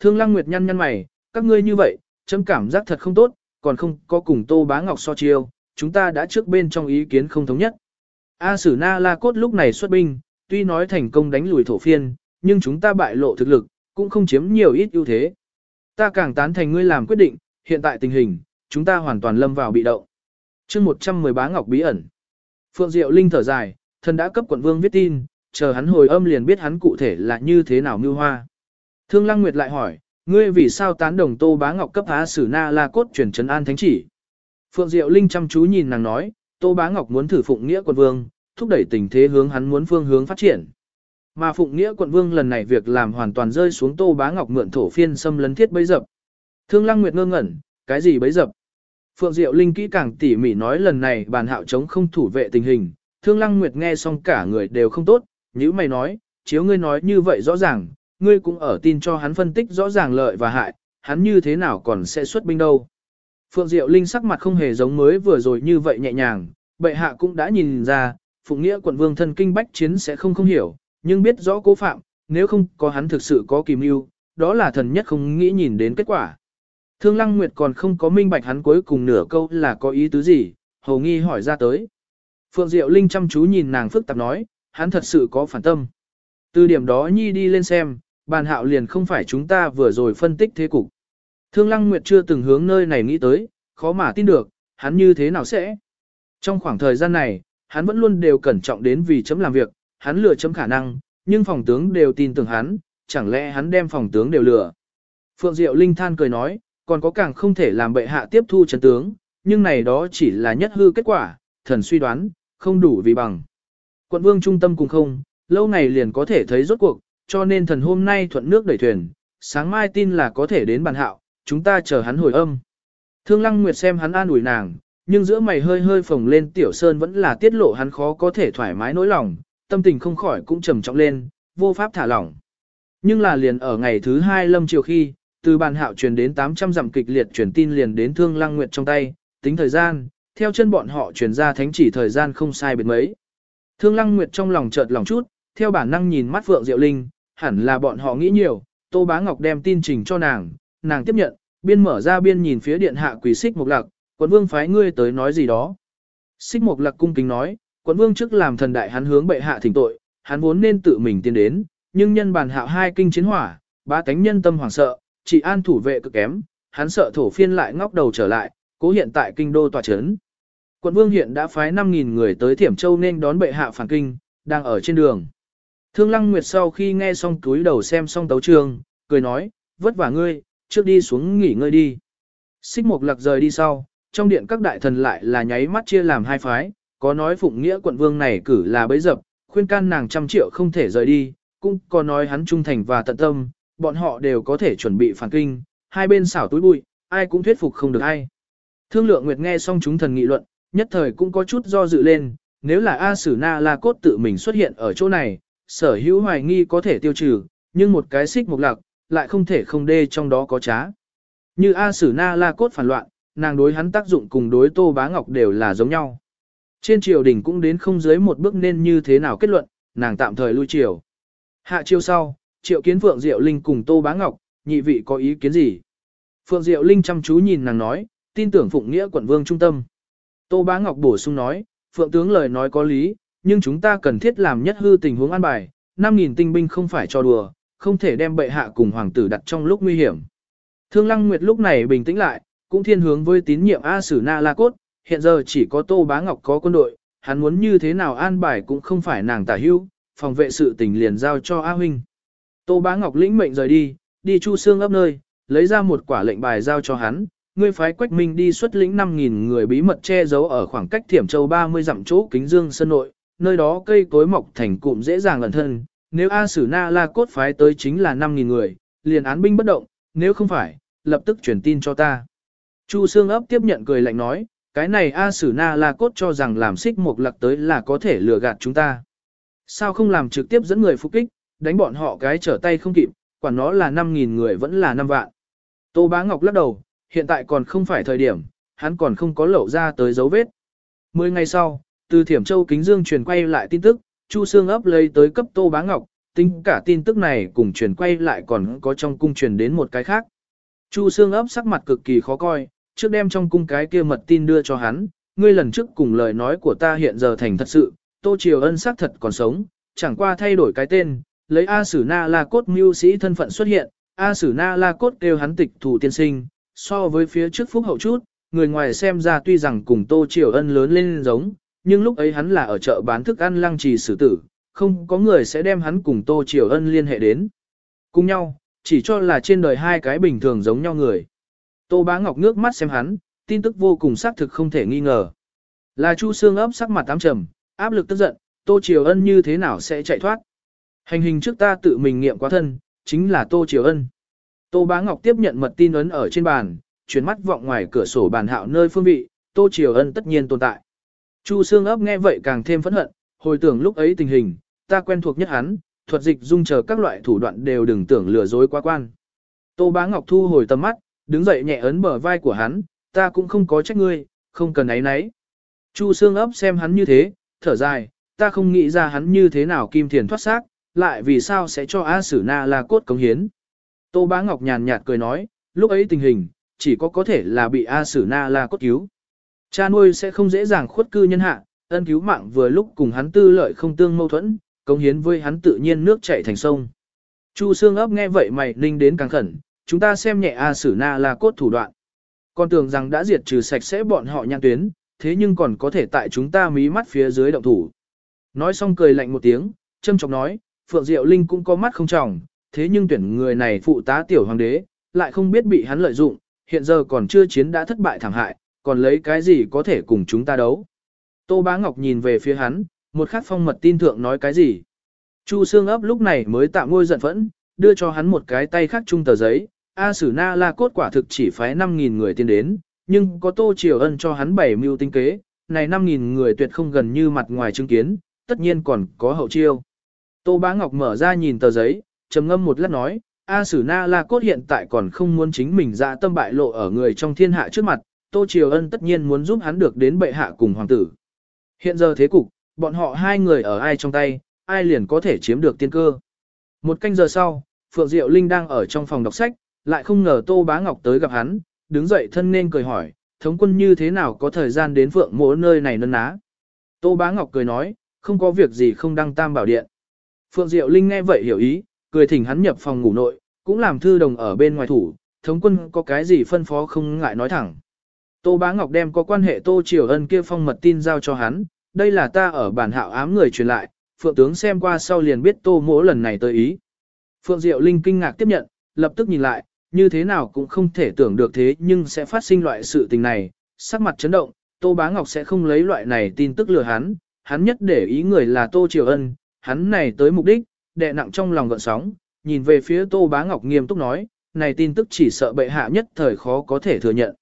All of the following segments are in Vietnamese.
Thương Lăng Nguyệt nhăn nhăn mày, các ngươi như vậy, chấm cảm giác thật không tốt, còn không có cùng Tô Bá Ngọc so chiêu, chúng ta đã trước bên trong ý kiến không thống nhất. A Sử Na La Cốt lúc này xuất binh, tuy nói thành công đánh lùi thổ phiên, nhưng chúng ta bại lộ thực lực, cũng không chiếm nhiều ít ưu thế. Ta càng tán thành ngươi làm quyết định, hiện tại tình hình, chúng ta hoàn toàn lâm vào bị động. chương 110 bá ngọc bí ẩn. Phượng Diệu Linh thở dài, thần đã cấp quận vương viết tin, chờ hắn hồi âm liền biết hắn cụ thể là như thế nào mưu hoa. Thương Lăng Nguyệt lại hỏi, ngươi vì sao tán đồng Tô Bá Ngọc cấp Á Sử Na La Cốt chuyển trấn an thánh chỉ? Phượng Diệu Linh chăm chú nhìn nàng nói, Tô Bá Ngọc muốn thử phụng nghĩa quận vương, thúc đẩy tình thế hướng hắn muốn phương hướng phát triển. Mà phụng nghĩa quận vương lần này việc làm hoàn toàn rơi xuống Tô Bá Ngọc mượn thổ phiên xâm lấn thiết bấy dập. Thương Lăng Nguyệt ngơ ngẩn, cái gì bấy dập? Phượng Diệu Linh kỹ càng tỉ mỉ nói lần này bàn hạo chống không thủ vệ tình hình, Thương Lăng Nguyệt nghe xong cả người đều không tốt, như mày nói, chiếu ngươi nói như vậy rõ ràng, ngươi cũng ở tin cho hắn phân tích rõ ràng lợi và hại, hắn như thế nào còn sẽ xuất binh đâu. Phượng Diệu Linh sắc mặt không hề giống mới vừa rồi như vậy nhẹ nhàng, bệ hạ cũng đã nhìn ra, Phụng Nghĩa quận vương thân kinh bách chiến sẽ không không hiểu, nhưng biết rõ cố phạm, nếu không có hắn thực sự có kìm mưu, đó là thần nhất không nghĩ nhìn đến kết quả. Thương Lăng Nguyệt còn không có minh bạch hắn cuối cùng nửa câu là có ý tứ gì, hầu nghi hỏi ra tới. Phượng Diệu Linh chăm chú nhìn nàng phức tạp nói, hắn thật sự có phản tâm. Từ điểm đó Nhi đi lên xem, bàn hạo liền không phải chúng ta vừa rồi phân tích thế cục. Thương Lăng Nguyệt chưa từng hướng nơi này nghĩ tới, khó mà tin được, hắn như thế nào sẽ. Trong khoảng thời gian này, hắn vẫn luôn đều cẩn trọng đến vì chấm làm việc, hắn lừa chấm khả năng, nhưng phòng tướng đều tin tưởng hắn, chẳng lẽ hắn đem phòng tướng đều lừa. Phượng Diệu Linh than cười nói, còn có càng không thể làm bệ hạ tiếp thu chấn tướng, nhưng này đó chỉ là nhất hư kết quả, thần suy đoán, không đủ vì bằng. Quận vương trung tâm cùng không, lâu ngày liền có thể thấy rốt cuộc, cho nên thần hôm nay thuận nước đẩy thuyền, sáng mai tin là có thể đến bàn hạo, chúng ta chờ hắn hồi âm. Thương Lăng Nguyệt xem hắn an ủi nàng, nhưng giữa mày hơi hơi phồng lên tiểu sơn vẫn là tiết lộ hắn khó có thể thoải mái nỗi lòng, tâm tình không khỏi cũng trầm trọng lên, vô pháp thả lỏng. Nhưng là liền ở ngày thứ hai lâm chiều khi, từ bàn hạo truyền đến 800 dặm kịch liệt truyền tin liền đến Thương Lăng Nguyệt trong tay, tính thời gian, theo chân bọn họ truyền ra thánh chỉ thời gian không sai biệt mấy. Thương Lăng Nguyệt trong lòng chợt lòng chút, theo bản năng nhìn mắt Phượng Diệu Linh, hẳn là bọn họ nghĩ nhiều, Tô Bá Ngọc đem tin trình cho nàng, nàng tiếp nhận, biên mở ra biên nhìn phía điện hạ quỷ xích mục lạc, quận vương phái ngươi tới nói gì đó. Xích mục lạc cung kính nói, quận vương trước làm thần đại hắn hướng bệ hạ thỉnh tội, hắn vốn nên tự mình tiến đến, nhưng nhân bản hạo hai kinh chiến hỏa, ba tánh nhân tâm hoảng sợ, chỉ an thủ vệ cực kém, hắn sợ thổ phiên lại ngóc đầu trở lại, cố hiện tại kinh đô tòa chấn. Quận vương hiện đã phái 5.000 người tới Thiểm Châu nên đón bệ hạ phản kinh, đang ở trên đường. Thương Lăng Nguyệt sau khi nghe xong túi đầu xem xong tấu trường, cười nói, vất vả ngươi, trước đi xuống nghỉ ngơi đi. Xích Mộc Lạc rời đi sau, trong điện các đại thần lại là nháy mắt chia làm hai phái, có nói phụng nghĩa quận vương này cử là bấy dập, khuyên can nàng trăm triệu không thể rời đi, cũng có nói hắn trung thành và tận tâm, bọn họ đều có thể chuẩn bị phản kinh, hai bên xảo túi bụi, ai cũng thuyết phục không được ai. Thương lượng Nguyệt nghe xong chúng thần nghị luận, nhất thời cũng có chút do dự lên, nếu là A Sử Na La Cốt tự mình xuất hiện ở chỗ này, sở hữu hoài nghi có thể tiêu trừ, nhưng một cái xích mục lạc, lại không thể không đê trong đó có trá. Như A Sử Na La Cốt phản loạn, nàng đối hắn tác dụng cùng đối Tô Bá Ngọc đều là giống nhau. Trên triều đình cũng đến không dưới một bước nên như thế nào kết luận, nàng tạm thời lui triều. Hạ triều sau, triệu kiến Phượng Diệu Linh cùng Tô Bá Ngọc, nhị vị có ý kiến gì? Phượng Diệu Linh chăm chú nhìn nàng nói, tin tưởng Phụng Nghĩa quận vương trung tâm. Tô Bá Ngọc bổ sung nói, Phượng tướng lời nói có lý, nhưng chúng ta cần thiết làm nhất hư tình huống an bài, 5.000 tinh binh không phải cho đùa, không thể đem bệ hạ cùng hoàng tử đặt trong lúc nguy hiểm. Thương Lăng Nguyệt lúc này bình tĩnh lại, cũng thiên hướng với tín nhiệm A Sử Na La Cốt, hiện giờ chỉ có Tô Bá Ngọc có quân đội, hắn muốn như thế nào an bài cũng không phải nàng tả hưu, phòng vệ sự tình liền giao cho A Huynh. Tô Bá Ngọc lĩnh mệnh rời đi, đi chu xương ấp nơi, lấy ra một quả lệnh bài giao cho hắn, ngươi phái Quách Minh đi xuất lĩnh 5.000 người bí mật che giấu ở khoảng cách Thiểm Châu 30 dặm chỗ kính dương sân nội, nơi đó cây cối mọc thành cụm dễ dàng lẩn thân, nếu A Sử Na La Cốt phái tới chính là 5.000 người, liền án binh bất động, nếu không phải, lập tức truyền tin cho ta. Chu Sương ấp tiếp nhận cười lạnh nói, cái này A Sử Na La Cốt cho rằng làm xích một lặc tới là có thể lừa gạt chúng ta. Sao không làm trực tiếp dẫn người phục kích, đánh bọn họ cái trở tay không kịp, quả nó là 5.000 người vẫn là 5 vạn. Tô Bá Ngọc lắc đầu, hiện tại còn không phải thời điểm, hắn còn không có lộ ra tới dấu vết. Mười ngày sau, từ Thiểm Châu Kính Dương truyền quay lại tin tức, Chu Sương ấp lấy tới cấp Tô Bá Ngọc, tính cả tin tức này cùng truyền quay lại còn có trong cung truyền đến một cái khác. Chu Sương ấp sắc mặt cực kỳ khó coi, trước đem trong cung cái kia mật tin đưa cho hắn, ngươi lần trước cùng lời nói của ta hiện giờ thành thật sự, Tô Triều Ân xác thật còn sống, chẳng qua thay đổi cái tên, lấy A Sử Na La Cốt mưu sĩ thân phận xuất hiện, A Sử Na La Cốt kêu hắn tịch thủ tiên sinh, so với phía trước phúc hậu chút, người ngoài xem ra tuy rằng cùng Tô Triều Ân lớn lên giống, nhưng lúc ấy hắn là ở chợ bán thức ăn lăng trì xử tử, không có người sẽ đem hắn cùng Tô Triều Ân liên hệ đến. Cùng nhau, chỉ cho là trên đời hai cái bình thường giống nhau người. Tô Bá Ngọc nước mắt xem hắn, tin tức vô cùng xác thực không thể nghi ngờ. Là Chu Sương ấp sắc mặt tám trầm, áp lực tức giận, Tô Triều Ân như thế nào sẽ chạy thoát. Hành hình trước ta tự mình nghiệm quá thân, chính là Tô Triều Ân. Tô Bá Ngọc tiếp nhận mật tin ấn ở trên bàn, chuyển mắt vọng ngoài cửa sổ bàn hạo nơi phương vị, Tô Triều Ân tất nhiên tồn tại. Chu Sương ấp nghe vậy càng thêm phẫn hận, hồi tưởng lúc ấy tình hình, ta quen thuộc nhất hắn, thuật dịch dung chờ các loại thủ đoạn đều đừng tưởng lừa dối quá quan. Tô Bá Ngọc thu hồi tầm mắt, đứng dậy nhẹ ấn bờ vai của hắn, ta cũng không có trách ngươi, không cần ấy nấy. Chu Sương ấp xem hắn như thế, thở dài, ta không nghĩ ra hắn như thế nào kim thiền thoát xác, lại vì sao sẽ cho A Sử Na là cốt cống hiến. Tô Bá Ngọc nhàn nhạt cười nói, lúc ấy tình hình, chỉ có có thể là bị A Sử Na La cốt cứu. Cha nuôi sẽ không dễ dàng khuất cư nhân hạ, ân cứu mạng vừa lúc cùng hắn tư lợi không tương mâu thuẫn, cống hiến với hắn tự nhiên nước chảy thành sông. Chu Sương ấp nghe vậy mày ninh đến càng khẩn, chúng ta xem nhẹ A Sử Na là cốt thủ đoạn. Con tưởng rằng đã diệt trừ sạch sẽ bọn họ nhãn tuyến, thế nhưng còn có thể tại chúng ta mí mắt phía dưới động thủ. Nói xong cười lạnh một tiếng, châm chọc nói, Phượng Diệu Linh cũng có mắt không trọng, thế nhưng tuyển người này phụ tá tiểu hoàng đế, lại không biết bị hắn lợi dụng, hiện giờ còn chưa chiến đã thất bại thảm hại, còn lấy cái gì có thể cùng chúng ta đấu. Tô Bá Ngọc nhìn về phía hắn, một khắc phong mật tin thượng nói cái gì. Chu Sương ấp lúc này mới tạm ngôi giận phẫn, đưa cho hắn một cái tay khắc chung tờ giấy, A Sử Na La Cốt quả thực chỉ phái 5.000 người tiến đến, nhưng có Tô Triều Ân cho hắn bảy mưu tinh kế, này 5.000 người tuyệt không gần như mặt ngoài chứng kiến, tất nhiên còn có hậu chiêu. Tô Bá Ngọc mở ra nhìn tờ giấy, trầm ngâm một lát nói, A Sử Na La Cốt hiện tại còn không muốn chính mình ra tâm bại lộ ở người trong thiên hạ trước mặt, Tô Triều Ân tất nhiên muốn giúp hắn được đến bệ hạ cùng hoàng tử. Hiện giờ thế cục, bọn họ hai người ở ai trong tay, ai liền có thể chiếm được tiên cơ. Một canh giờ sau, Phượng Diệu Linh đang ở trong phòng đọc sách, lại không ngờ Tô Bá Ngọc tới gặp hắn, đứng dậy thân nên cười hỏi, thống quân như thế nào có thời gian đến Phượng mỗ nơi này nân ná. Tô Bá Ngọc cười nói, không có việc gì không đăng tam bảo điện. Phượng Diệu Linh nghe vậy hiểu ý, cười thỉnh hắn nhập phòng ngủ nội, cũng làm thư đồng ở bên ngoài thủ, thống quân có cái gì phân phó không ngại nói thẳng. Tô Bá Ngọc đem có quan hệ Tô Triều Ân kia phong mật tin giao cho hắn, đây là ta ở bản hạo ám người truyền lại, Phượng tướng xem qua sau liền biết Tô mỗ lần này tới ý. Phượng Diệu Linh kinh ngạc tiếp nhận, lập tức nhìn lại, như thế nào cũng không thể tưởng được thế nhưng sẽ phát sinh loại sự tình này, sắc mặt chấn động, Tô Bá Ngọc sẽ không lấy loại này tin tức lừa hắn, hắn nhất để ý người là Tô Triều Ân, hắn này tới mục đích, đè nặng trong lòng gợn sóng, nhìn về phía Tô Bá Ngọc nghiêm túc nói, này tin tức chỉ sợ bệ hạ nhất thời khó có thể thừa nhận.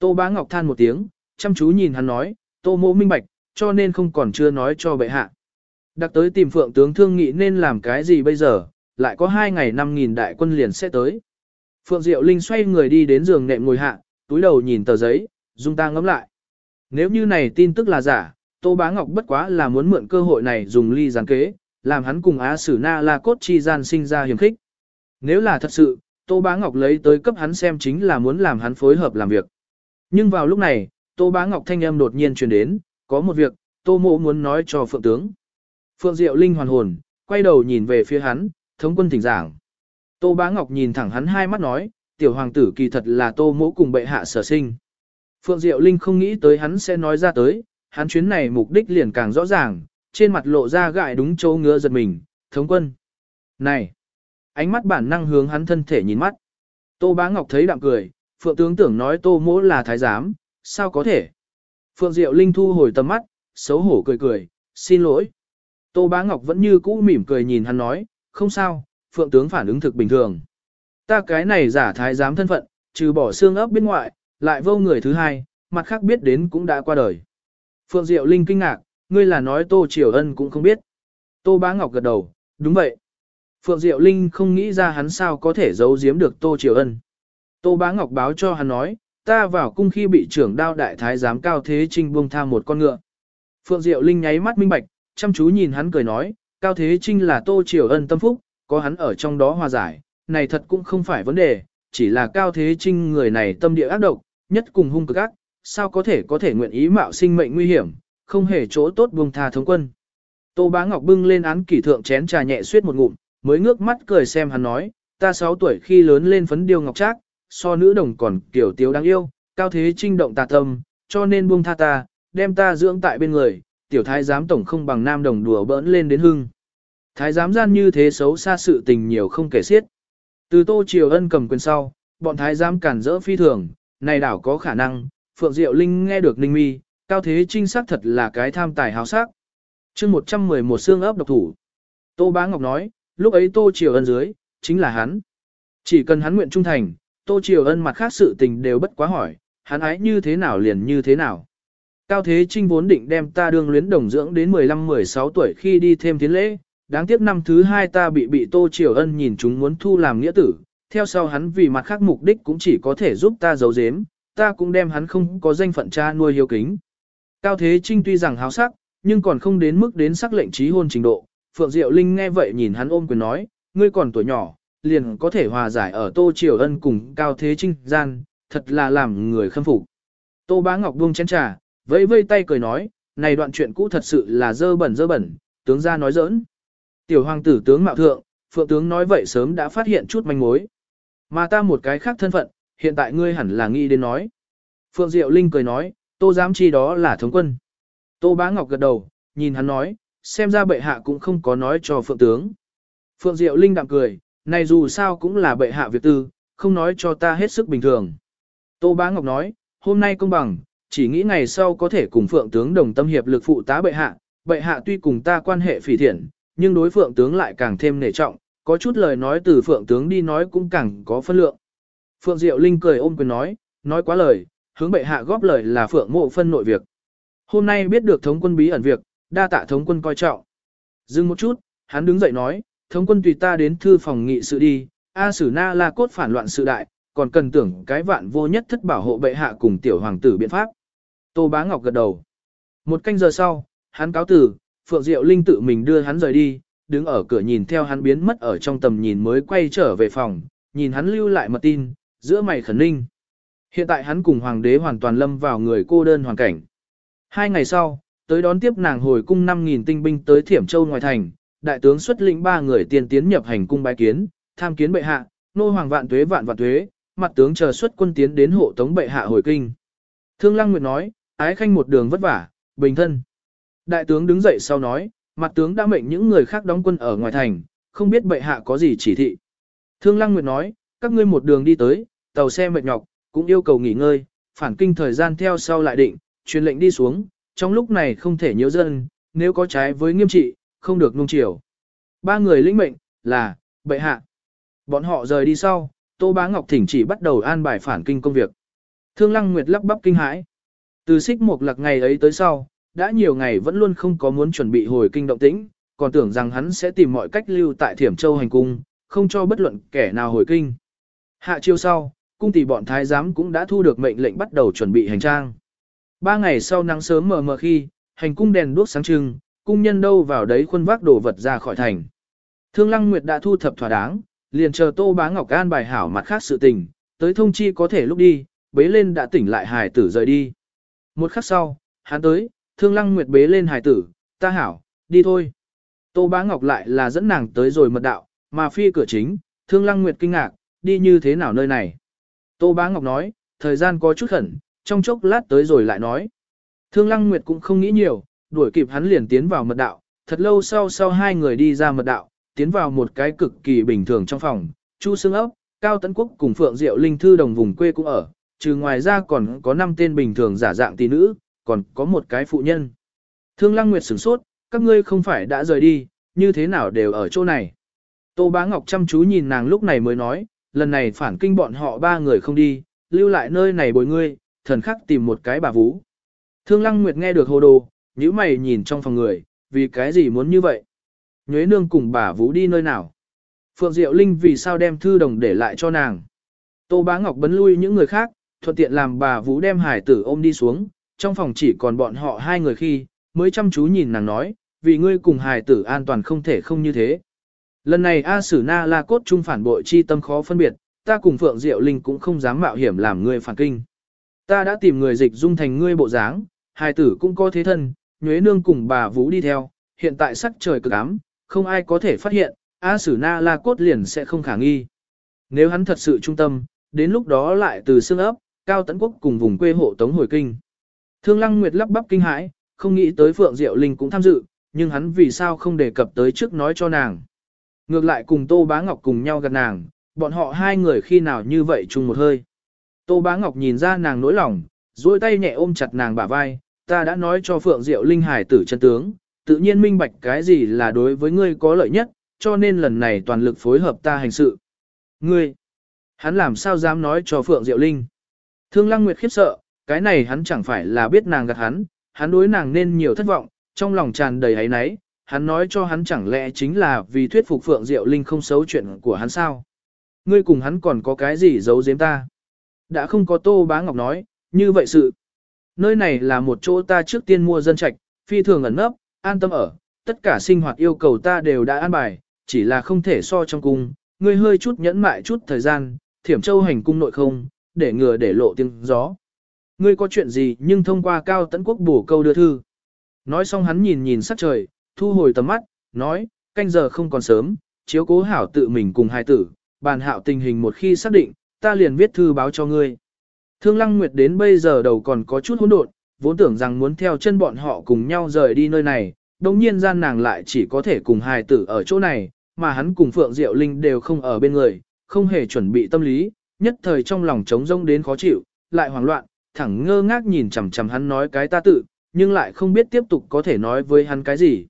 Tô Bá Ngọc than một tiếng, chăm chú nhìn hắn nói, Tô Mỗ minh bạch, cho nên không còn chưa nói cho bệ hạ. Đặc tới tìm phượng tướng thương nghị nên làm cái gì bây giờ, lại có hai ngày năm nghìn đại quân liền sẽ tới. Phượng Diệu Linh xoay người đi đến giường nệm ngồi hạ, túi đầu nhìn tờ giấy, dung ta ngắm lại. Nếu như này tin tức là giả, Tô Bá Ngọc bất quá là muốn mượn cơ hội này dùng ly gián kế, làm hắn cùng Á Sử Na La Cốt chi gian sinh ra hiểm khích. Nếu là thật sự, Tô Bá Ngọc lấy tới cấp hắn xem chính là muốn làm hắn phối hợp làm việc. Nhưng vào lúc này, Tô Bá Ngọc thanh âm đột nhiên truyền đến, có một việc, Tô Mộ muốn nói cho Phượng tướng. Phượng Diệu Linh hoàn hồn, quay đầu nhìn về phía hắn, thống quân thỉnh giảng. Tô Bá Ngọc nhìn thẳng hắn hai mắt nói, tiểu hoàng tử kỳ thật là Tô Mộ cùng bệ hạ sở sinh. Phượng Diệu Linh không nghĩ tới hắn sẽ nói ra tới, hắn chuyến này mục đích liền càng rõ ràng, trên mặt lộ ra gại đúng chỗ ngứa giật mình, thống quân. Này! Ánh mắt bản năng hướng hắn thân thể nhìn mắt. Tô Bá Ngọc thấy đạm cười, Phượng tướng tưởng nói Tô Mỗ là thái giám, sao có thể? Phượng Diệu Linh thu hồi tầm mắt, xấu hổ cười cười, xin lỗi. Tô Bá Ngọc vẫn như cũ mỉm cười nhìn hắn nói, không sao, Phượng tướng phản ứng thực bình thường. Ta cái này giả thái giám thân phận, trừ bỏ xương ấp bên ngoại, lại vô người thứ hai, mặt khác biết đến cũng đã qua đời. Phượng Diệu Linh kinh ngạc, ngươi là nói Tô Triều Ân cũng không biết. Tô Bá Ngọc gật đầu, đúng vậy. Phượng Diệu Linh không nghĩ ra hắn sao có thể giấu giếm được Tô Triều Ân. Tô Bá Ngọc báo cho hắn nói, ta vào cung khi bị trưởng đao đại thái giám cao thế trinh buông tha một con ngựa. Phượng Diệu Linh nháy mắt minh bạch, chăm chú nhìn hắn cười nói, Cao Thế Trinh là Tô Triều Ân tâm phúc, có hắn ở trong đó hòa giải, này thật cũng không phải vấn đề, chỉ là Cao Thế Trinh người này tâm địa ác độc, nhất cùng hung cực ác, sao có thể có thể nguyện ý mạo sinh mệnh nguy hiểm, không hề chỗ tốt buông tha thống quân. Tô Bá Ngọc bưng lên án kỷ thượng chén trà nhẹ suýt một ngụm, mới ngước mắt cười xem hắn nói, ta 6 tuổi khi lớn lên phấn điêu ngọc trác, so nữ đồng còn kiểu tiếu đáng yêu, cao thế trinh động tà tâm, cho nên buông tha ta, đem ta dưỡng tại bên người, tiểu thái giám tổng không bằng nam đồng đùa bỡn lên đến hưng. Thái giám gian như thế xấu xa sự tình nhiều không kể xiết. Từ tô triều ân cầm quyền sau, bọn thái giám cản rỡ phi thường, này đảo có khả năng, Phượng Diệu Linh nghe được ninh mi, cao thế trinh xác thật là cái tham tài hào sắc. chương 111 xương ấp độc thủ. Tô Bá Ngọc nói, lúc ấy tô triều ân dưới, chính là hắn. Chỉ cần hắn nguyện trung thành, Tô Triều Ân mặt khác sự tình đều bất quá hỏi, hắn ái như thế nào liền như thế nào. Cao Thế Trinh vốn định đem ta đương luyến đồng dưỡng đến 15-16 tuổi khi đi thêm tiến lễ, đáng tiếc năm thứ hai ta bị bị Tô Triều Ân nhìn chúng muốn thu làm nghĩa tử, theo sau hắn vì mặt khác mục đích cũng chỉ có thể giúp ta giấu giếm, ta cũng đem hắn không có danh phận cha nuôi hiếu kính. Cao Thế Trinh tuy rằng háo sắc, nhưng còn không đến mức đến sắc lệnh trí hôn trình độ, Phượng Diệu Linh nghe vậy nhìn hắn ôm quyền nói, ngươi còn tuổi nhỏ, liền có thể hòa giải ở Tô Triều Ân cùng Cao Thế Trinh gian, thật là làm người khâm phục. Tô Bá Ngọc buông chén trà, vẫy vây tay cười nói, này đoạn chuyện cũ thật sự là dơ bẩn dơ bẩn, tướng gia nói giỡn. Tiểu hoàng tử tướng mạo thượng, phượng tướng nói vậy sớm đã phát hiện chút manh mối. Mà ta một cái khác thân phận, hiện tại ngươi hẳn là nghĩ đến nói. Phượng Diệu Linh cười nói, tô giám chi đó là thống quân. Tô Bá Ngọc gật đầu, nhìn hắn nói, xem ra bệ hạ cũng không có nói cho phượng tướng. Phượng Diệu Linh đạm cười, này dù sao cũng là bệ hạ việc tư, không nói cho ta hết sức bình thường. Tô Bá Ngọc nói, hôm nay công bằng, chỉ nghĩ ngày sau có thể cùng Phượng tướng đồng tâm hiệp lực phụ tá bệ hạ, bệ hạ tuy cùng ta quan hệ phỉ thiện, nhưng đối Phượng tướng lại càng thêm nể trọng, có chút lời nói từ Phượng tướng đi nói cũng càng có phân lượng. Phượng Diệu Linh cười ôm quyền nói, nói quá lời, hướng bệ hạ góp lời là Phượng mộ phân nội việc. Hôm nay biết được thống quân bí ẩn việc, đa tạ thống quân coi trọng. Dừng một chút, hắn đứng dậy nói, thống quân tùy ta đến thư phòng nghị sự đi, A Sử Na La cốt phản loạn sự đại, còn cần tưởng cái vạn vô nhất thất bảo hộ bệ hạ cùng tiểu hoàng tử biện pháp. Tô Bá Ngọc gật đầu. Một canh giờ sau, hắn cáo tử, Phượng Diệu Linh tự mình đưa hắn rời đi, đứng ở cửa nhìn theo hắn biến mất ở trong tầm nhìn mới quay trở về phòng, nhìn hắn lưu lại mật tin, giữa mày khẩn ninh. Hiện tại hắn cùng hoàng đế hoàn toàn lâm vào người cô đơn hoàn cảnh. Hai ngày sau, tới đón tiếp nàng hồi cung 5.000 tinh binh tới Thiểm Châu ngoài thành, đại tướng xuất lĩnh ba người tiên tiến nhập hành cung bái kiến, tham kiến bệ hạ, nô hoàng vạn tuế vạn vạn tuế, mặt tướng chờ xuất quân tiến đến hộ tống bệ hạ hồi kinh. Thương Lăng Nguyệt nói, ái khanh một đường vất vả, bình thân. Đại tướng đứng dậy sau nói, mặt tướng đã mệnh những người khác đóng quân ở ngoài thành, không biết bệ hạ có gì chỉ thị. Thương Lăng Nguyệt nói, các ngươi một đường đi tới, tàu xe mệt nhọc, cũng yêu cầu nghỉ ngơi, phản kinh thời gian theo sau lại định, truyền lệnh đi xuống, trong lúc này không thể nhiễu dân, nếu có trái với nghiêm trị, không được nung chiều. Ba người lĩnh mệnh, là, bệ hạ. Bọn họ rời đi sau, Tô Bá Ngọc Thỉnh chỉ bắt đầu an bài phản kinh công việc. Thương Lăng Nguyệt lắp bắp kinh hãi. Từ xích một lạc ngày ấy tới sau, đã nhiều ngày vẫn luôn không có muốn chuẩn bị hồi kinh động tĩnh, còn tưởng rằng hắn sẽ tìm mọi cách lưu tại Thiểm Châu hành cung, không cho bất luận kẻ nào hồi kinh. Hạ chiêu sau, cung tỷ bọn thái giám cũng đã thu được mệnh lệnh bắt đầu chuẩn bị hành trang. Ba ngày sau nắng sớm mờ mờ khi, hành cung đèn đuốc sáng trưng, cung nhân đâu vào đấy khuôn vác đồ vật ra khỏi thành. Thương Lăng Nguyệt đã thu thập thỏa đáng, liền chờ Tô Bá Ngọc An bài hảo mặt khác sự tình, tới thông chi có thể lúc đi, bế lên đã tỉnh lại hài tử rời đi. Một khắc sau, hắn tới, Thương Lăng Nguyệt bế lên hài tử, ta hảo, đi thôi. Tô Bá Ngọc lại là dẫn nàng tới rồi mật đạo, mà phi cửa chính, Thương Lăng Nguyệt kinh ngạc, đi như thế nào nơi này. Tô Bá Ngọc nói, thời gian có chút khẩn, trong chốc lát tới rồi lại nói. Thương Lăng Nguyệt cũng không nghĩ nhiều, đuổi kịp hắn liền tiến vào mật đạo, thật lâu sau sau hai người đi ra mật đạo, tiến vào một cái cực kỳ bình thường trong phòng, Chu Sương ốc, Cao Tấn Quốc cùng Phượng Diệu Linh Thư đồng vùng quê cũng ở, trừ ngoài ra còn có 5 tên bình thường giả dạng tỷ nữ, còn có một cái phụ nhân. Thương Lăng Nguyệt sửng sốt, các ngươi không phải đã rời đi, như thế nào đều ở chỗ này. Tô Bá Ngọc chăm chú nhìn nàng lúc này mới nói, lần này phản kinh bọn họ ba người không đi, lưu lại nơi này bồi ngươi, thần khắc tìm một cái bà vũ. Thương Lăng Nguyệt nghe được hồ đồ, nếu mày nhìn trong phòng người, vì cái gì muốn như vậy? Nhuế nương cùng bà Vũ đi nơi nào? Phượng Diệu Linh vì sao đem thư đồng để lại cho nàng? Tô Bá Ngọc bấn lui những người khác, thuận tiện làm bà Vũ đem hải tử ôm đi xuống, trong phòng chỉ còn bọn họ hai người khi, mới chăm chú nhìn nàng nói, vì ngươi cùng hải tử an toàn không thể không như thế. Lần này A Sử Na La Cốt Trung phản bội chi tâm khó phân biệt, ta cùng Phượng Diệu Linh cũng không dám mạo hiểm làm ngươi phản kinh. Ta đã tìm người dịch dung thành ngươi bộ dáng, hài tử cũng có thế thân, nhuế nương cùng bà Vũ đi theo, hiện tại sắc trời cực ám, không ai có thể phát hiện, A Sử Na La Cốt liền sẽ không khả nghi. Nếu hắn thật sự trung tâm, đến lúc đó lại từ xương ấp, cao tấn quốc cùng vùng quê hộ tống hồi kinh. Thương Lăng Nguyệt lắp bắp kinh hãi, không nghĩ tới Phượng Diệu Linh cũng tham dự, nhưng hắn vì sao không đề cập tới trước nói cho nàng. Ngược lại cùng Tô Bá Ngọc cùng nhau gặp nàng, bọn họ hai người khi nào như vậy chung một hơi. Tô Bá Ngọc nhìn ra nàng nỗi lòng, duỗi tay nhẹ ôm chặt nàng bả vai, ta đã nói cho Phượng Diệu Linh hải tử chân tướng, tự nhiên minh bạch cái gì là đối với ngươi có lợi nhất, cho nên lần này toàn lực phối hợp ta hành sự. Ngươi, hắn làm sao dám nói cho Phượng Diệu Linh? Thương Lăng Nguyệt khiếp sợ, cái này hắn chẳng phải là biết nàng gạt hắn, hắn đối nàng nên nhiều thất vọng, trong lòng tràn đầy ấy náy, hắn nói cho hắn chẳng lẽ chính là vì thuyết phục Phượng Diệu Linh không xấu chuyện của hắn sao? Ngươi cùng hắn còn có cái gì giấu giếm ta? Đã không có Tô Bá Ngọc nói, như vậy sự. Nơi này là một chỗ ta trước tiên mua dân trạch, phi thường ẩn nấp, an tâm ở, tất cả sinh hoạt yêu cầu ta đều đã an bài, chỉ là không thể so trong cung, ngươi hơi chút nhẫn mại chút thời gian, thiểm châu hành cung nội không, để ngừa để lộ tiếng gió. Ngươi có chuyện gì nhưng thông qua cao tấn quốc bổ câu đưa thư. Nói xong hắn nhìn nhìn sắc trời, thu hồi tầm mắt, nói, canh giờ không còn sớm, chiếu cố hảo tự mình cùng hai tử, bàn hạo tình hình một khi xác định, ta liền viết thư báo cho ngươi. Thương Lăng Nguyệt đến bây giờ đầu còn có chút hỗn độn, vốn tưởng rằng muốn theo chân bọn họ cùng nhau rời đi nơi này, đồng nhiên gian nàng lại chỉ có thể cùng hài tử ở chỗ này, mà hắn cùng Phượng Diệu Linh đều không ở bên người, không hề chuẩn bị tâm lý, nhất thời trong lòng trống rông đến khó chịu, lại hoảng loạn, thẳng ngơ ngác nhìn chằm chằm hắn nói cái ta tự, nhưng lại không biết tiếp tục có thể nói với hắn cái gì.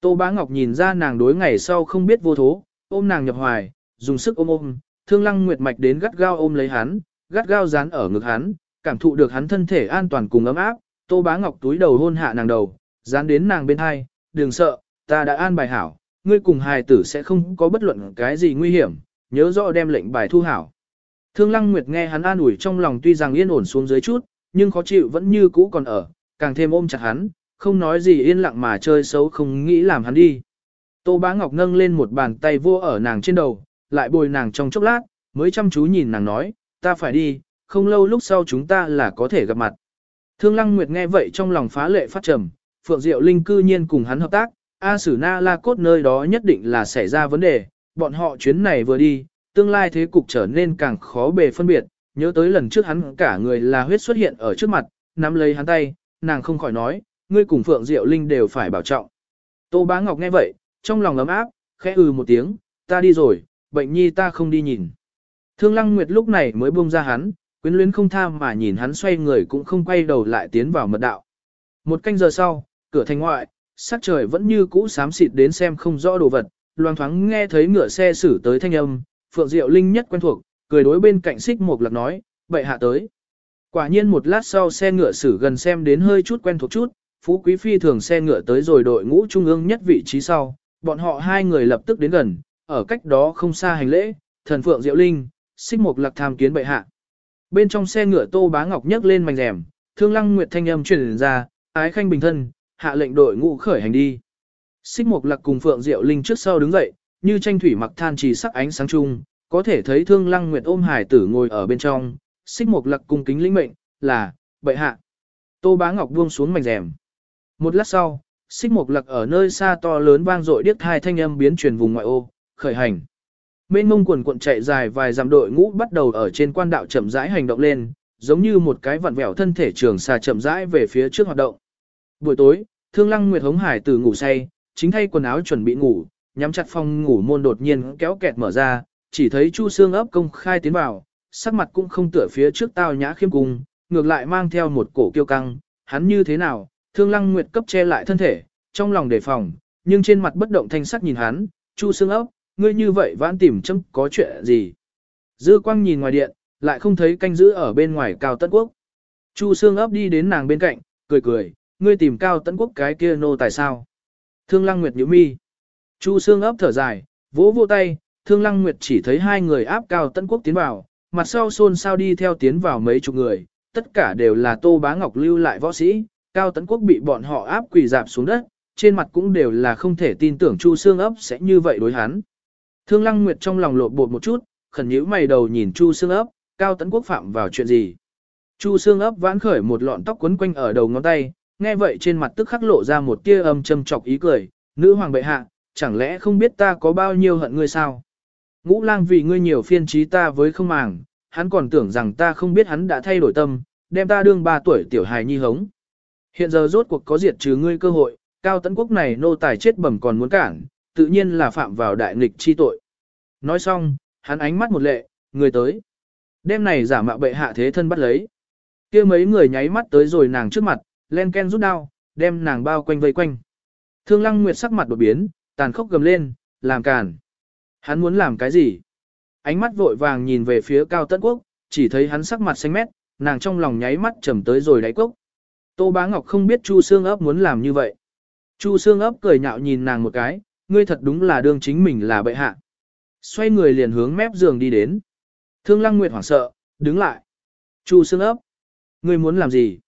Tô Bá Ngọc nhìn ra nàng đối ngày sau không biết vô thố, ôm nàng nhập hoài, dùng sức ôm ôm, thương lăng nguyệt mạch đến gắt gao ôm lấy hắn, gắt gao dán ở ngực hắn, cảm thụ được hắn thân thể an toàn cùng ấm áp, Tô Bá Ngọc túi đầu hôn hạ nàng đầu, dán đến nàng bên hai, đừng sợ, ta đã an bài hảo, ngươi cùng hài tử sẽ không có bất luận cái gì nguy hiểm, nhớ rõ đem lệnh bài thu hảo. Thương Lăng Nguyệt nghe hắn an ủi trong lòng tuy rằng yên ổn xuống dưới chút, nhưng khó chịu vẫn như cũ còn ở, càng thêm ôm chặt hắn, không nói gì yên lặng mà chơi xấu không nghĩ làm hắn đi. Tô Bá Ngọc nâng lên một bàn tay vô ở nàng trên đầu, lại bồi nàng trong chốc lát, mới chăm chú nhìn nàng nói, ta phải đi, không lâu lúc sau chúng ta là có thể gặp mặt. Thương Lăng Nguyệt nghe vậy trong lòng phá lệ phát trầm, Phượng Diệu Linh cư nhiên cùng hắn hợp tác, A Sử Na La Cốt nơi đó nhất định là xảy ra vấn đề, bọn họ chuyến này vừa đi, tương lai thế cục trở nên càng khó bề phân biệt, nhớ tới lần trước hắn cả người là huyết xuất hiện ở trước mặt, nắm lấy hắn tay, nàng không khỏi nói, ngươi cùng Phượng Diệu Linh đều phải bảo trọng. Tô Bá Ngọc nghe vậy, trong lòng ấm áp, khẽ ừ một tiếng, ta đi rồi, bệnh nhi ta không đi nhìn. Thương Lăng Nguyệt lúc này mới buông ra hắn, quyến luyến không tham mà nhìn hắn xoay người cũng không quay đầu lại tiến vào mật đạo. Một canh giờ sau, cửa thành ngoại, sắc trời vẫn như cũ xám xịt đến xem không rõ đồ vật, loang thoáng nghe thấy ngựa xe xử tới thanh âm, Phượng Diệu Linh nhất quen thuộc, cười đối bên cạnh xích một lạc nói, vậy hạ tới. Quả nhiên một lát sau xe ngựa xử gần xem đến hơi chút quen thuộc chút, Phú Quý Phi thường xe ngựa tới rồi đội ngũ trung ương nhất vị trí sau, bọn họ hai người lập tức đến gần, ở cách đó không xa hành lễ, thần Phượng Diệu Linh, xích mục lạc tham kiến bệ hạ. Bên trong xe ngựa Tô Bá Ngọc nhấc lên mảnh rèm, Thương Lăng Nguyệt thanh âm truyền ra, ái khanh bình thân, hạ lệnh đội ngũ khởi hành đi. Xích mục Lạc cùng Phượng Diệu Linh trước sau đứng dậy, như tranh thủy mặc than chỉ sắc ánh sáng chung, có thể thấy Thương Lăng Nguyệt ôm hải tử ngồi ở bên trong, Xích mục Lạc cung kính lĩnh mệnh, là, bệ hạ. Tô Bá Ngọc buông xuống mảnh rèm. Một lát sau, Xích mục Lạc ở nơi xa to lớn vang dội điếc hai thanh âm biến truyền vùng ngoại ô, khởi hành. Mênh mông quần cuộn chạy dài vài dặm đội ngũ bắt đầu ở trên quan đạo chậm rãi hành động lên, giống như một cái vặn vẹo thân thể trường xà chậm rãi về phía trước hoạt động. Buổi tối, Thương Lăng Nguyệt hống hải từ ngủ say, chính thay quần áo chuẩn bị ngủ, nhắm chặt phòng ngủ môn đột nhiên kéo kẹt mở ra, chỉ thấy Chu Xương ấp công khai tiến vào, sắc mặt cũng không tựa phía trước tao nhã khiêm cung, ngược lại mang theo một cổ kiêu căng, hắn như thế nào, Thương Lăng Nguyệt cấp che lại thân thể, trong lòng đề phòng, nhưng trên mặt bất động thanh sắc nhìn hắn, Chu Xương ấp, ngươi như vậy vãn tìm chấm có chuyện gì. Dư quang nhìn ngoài điện, lại không thấy canh giữ ở bên ngoài cao tất quốc. Chu Sương ấp đi đến nàng bên cạnh, cười cười, ngươi tìm cao tấn quốc cái kia nô tài sao. Thương Lăng Nguyệt nhíu mi. Chu Sương ấp thở dài, vỗ vỗ tay, Thương Lăng Nguyệt chỉ thấy hai người áp cao tấn quốc tiến vào, mặt sau xôn sao đi theo tiến vào mấy chục người, tất cả đều là Tô Bá Ngọc lưu lại võ sĩ, cao tấn quốc bị bọn họ áp quỳ dạp xuống đất, trên mặt cũng đều là không thể tin tưởng Chu Sương ấp sẽ như vậy đối hắn. Thương Lăng Nguyệt trong lòng lộn bột một chút, khẩn nhíu mày đầu nhìn Chu Sương ấp, Cao Tấn Quốc phạm vào chuyện gì. Chu Sương ấp vãn khởi một lọn tóc quấn quanh ở đầu ngón tay, nghe vậy trên mặt tức khắc lộ ra một tia âm châm chọc ý cười, nữ hoàng bệ hạ, chẳng lẽ không biết ta có bao nhiêu hận ngươi sao? Ngũ lang vì ngươi nhiều phiên trí ta với không màng, hắn còn tưởng rằng ta không biết hắn đã thay đổi tâm, đem ta đương ba tuổi tiểu hài nhi hống. Hiện giờ rốt cuộc có diệt trừ ngươi cơ hội, cao tấn quốc này nô tài chết bẩm còn muốn cản, tự nhiên là phạm vào đại nghịch chi tội. Nói xong, hắn ánh mắt một lệ, người tới. Đêm này giả mạo bệ hạ thế thân bắt lấy. kia mấy người nháy mắt tới rồi nàng trước mặt, len ken rút đao, đem nàng bao quanh vây quanh. Thương lăng nguyệt sắc mặt đột biến, tàn khốc gầm lên, làm cản. Hắn muốn làm cái gì? Ánh mắt vội vàng nhìn về phía cao tấn quốc, chỉ thấy hắn sắc mặt xanh mét, nàng trong lòng nháy mắt trầm tới rồi đáy cốc. Tô Bá Ngọc không biết Chu Sương ấp muốn làm như vậy. Chu Sương ấp cười nhạo nhìn nàng một cái, ngươi thật đúng là đương chính mình là bệ hạ. Xoay người liền hướng mép giường đi đến. Thương Lăng Nguyệt hoảng sợ, đứng lại. Chu Sương ấp, ngươi muốn làm gì?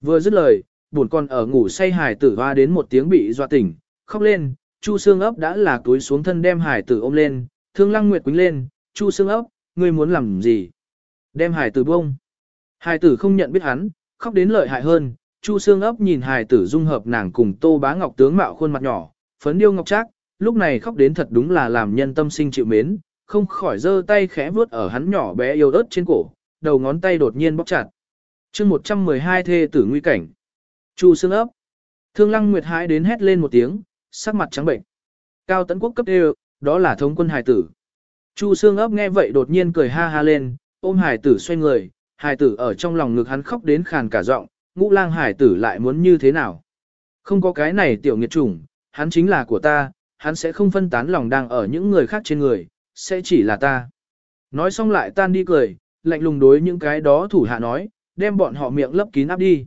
Vừa dứt lời, buồn con ở ngủ say hải tử hoa đến một tiếng bị dọa tỉnh, khóc lên, Chu Sương ấp đã là túi xuống thân đem hải tử ôm lên, Thương Lăng Nguyệt quýnh lên, Chu Sương ấp, ngươi muốn làm gì? Đem hải tử bông. Hải tử không nhận biết hắn, khóc đến lợi hại hơn, Chu Sương ấp nhìn hài tử dung hợp nàng cùng Tô Bá Ngọc tướng mạo khuôn mặt nhỏ, phấn điêu ngọc trác, lúc này khóc đến thật đúng là làm nhân tâm sinh chịu mến, không khỏi giơ tay khẽ vuốt ở hắn nhỏ bé yêu ớt trên cổ, đầu ngón tay đột nhiên bóc chặt. Chương 112 thê tử nguy cảnh. Chu Sương ấp. Thương Lăng Nguyệt hãi đến hét lên một tiếng, sắc mặt trắng bệnh. Cao Tấn Quốc cấp đều, đó là thống quân hài tử. Chu Sương ấp nghe vậy đột nhiên cười ha ha lên, ôm hài tử xoay người, hài tử ở trong lòng ngực hắn khóc đến khàn cả giọng, ngũ lang hải tử lại muốn như thế nào. Không có cái này tiểu nghiệt chủng, hắn chính là của ta, hắn sẽ không phân tán lòng đang ở những người khác trên người, sẽ chỉ là ta. Nói xong lại tan đi cười, lạnh lùng đối những cái đó thủ hạ nói, đem bọn họ miệng lấp kín áp đi.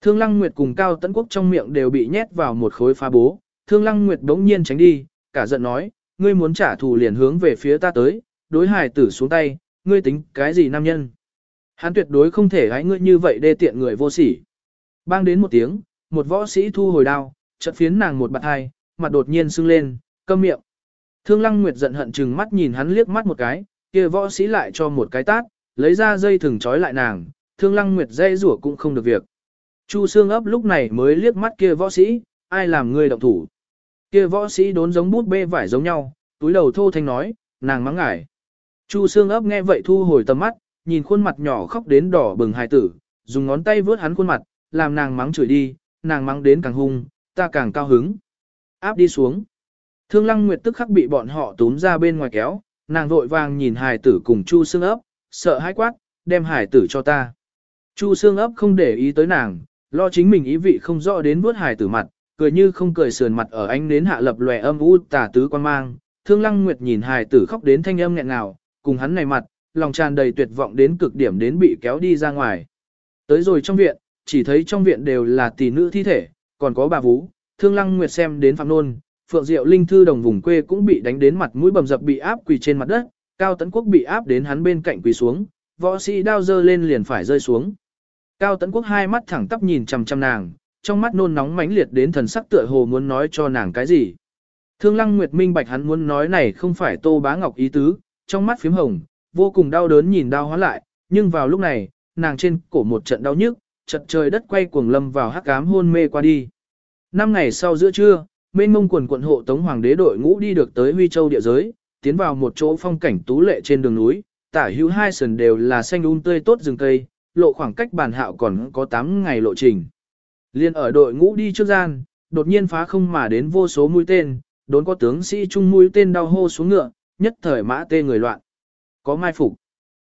Thương Lăng Nguyệt cùng Cao Tấn Quốc trong miệng đều bị nhét vào một khối phá bố, Thương Lăng Nguyệt đống nhiên tránh đi, cả giận nói, ngươi muốn trả thù liền hướng về phía ta tới, đối hải tử xuống tay, ngươi tính cái gì nam nhân. Hắn tuyệt đối không thể gái ngươi như vậy đê tiện người vô sỉ. Bang đến một tiếng, một võ sĩ thu hồi đao, chợt phiến nàng một bạt hai, mặt đột nhiên sưng lên, câm miệng. Thương Lăng Nguyệt giận hận chừng mắt nhìn hắn liếc mắt một cái, kia võ sĩ lại cho một cái tát, lấy ra dây thừng trói lại nàng, Thương Lăng Nguyệt dây rủa cũng không được việc. Chu Sương ấp lúc này mới liếc mắt kia võ sĩ, ai làm ngươi động thủ. Kia võ sĩ đốn giống bút bê vải giống nhau, túi đầu thô thanh nói, nàng mắng ngải. Chu Sương ấp nghe vậy thu hồi tầm mắt, nhìn khuôn mặt nhỏ khóc đến đỏ bừng hài tử, dùng ngón tay vớt hắn khuôn mặt, làm nàng mắng chửi đi, nàng mắng đến càng hung, ta càng cao hứng. Áp đi xuống. Thương Lăng Nguyệt tức khắc bị bọn họ túm ra bên ngoài kéo, nàng vội vàng nhìn hài tử cùng Chu Sương ấp, sợ hãi quát, đem hài tử cho ta. Chu Sương ấp không để ý tới nàng, lo chính mình ý vị không rõ đến vuốt hài tử mặt, cười như không cười sườn mặt ở ánh đến hạ lập lòe âm u tà tứ quan mang. Thương Lăng Nguyệt nhìn hài tử khóc đến thanh âm nghẹn ngào, cùng hắn này mặt, lòng tràn đầy tuyệt vọng đến cực điểm đến bị kéo đi ra ngoài. Tới rồi trong viện, chỉ thấy trong viện đều là tỷ nữ thi thể, còn có bà Vũ, Thương Lăng Nguyệt xem đến Phạm Nôn, Phượng Diệu Linh Thư đồng vùng quê cũng bị đánh đến mặt mũi bầm dập bị áp quỳ trên mặt đất, Cao Tấn Quốc bị áp đến hắn bên cạnh quỳ xuống, võ sĩ đao dơ lên liền phải rơi xuống. Cao Tấn Quốc hai mắt thẳng tắp nhìn chằm chằm nàng, trong mắt nôn nóng mãnh liệt đến thần sắc tựa hồ muốn nói cho nàng cái gì. Thương Lăng Nguyệt minh bạch hắn muốn nói này không phải Tô Bá Ngọc ý tứ, trong mắt phím hồng, vô cùng đau đớn nhìn đau hóa lại, nhưng vào lúc này, nàng trên cổ một trận đau nhức, chật trời đất quay cuồng lâm vào hắc ám hôn mê qua đi. Năm ngày sau giữa trưa, mênh mông quần quận hộ tống hoàng đế đội ngũ đi được tới Huy Châu địa giới, tiến vào một chỗ phong cảnh tú lệ trên đường núi, tả hữu hai sườn đều là xanh um tươi tốt rừng cây, lộ khoảng cách bản hạo còn có 8 ngày lộ trình. Liên ở đội ngũ đi trước gian, đột nhiên phá không mà đến vô số mũi tên, đốn có tướng sĩ chung mũi tên đau hô xuống ngựa, nhất thời mã tê người loạn. Có mai phục,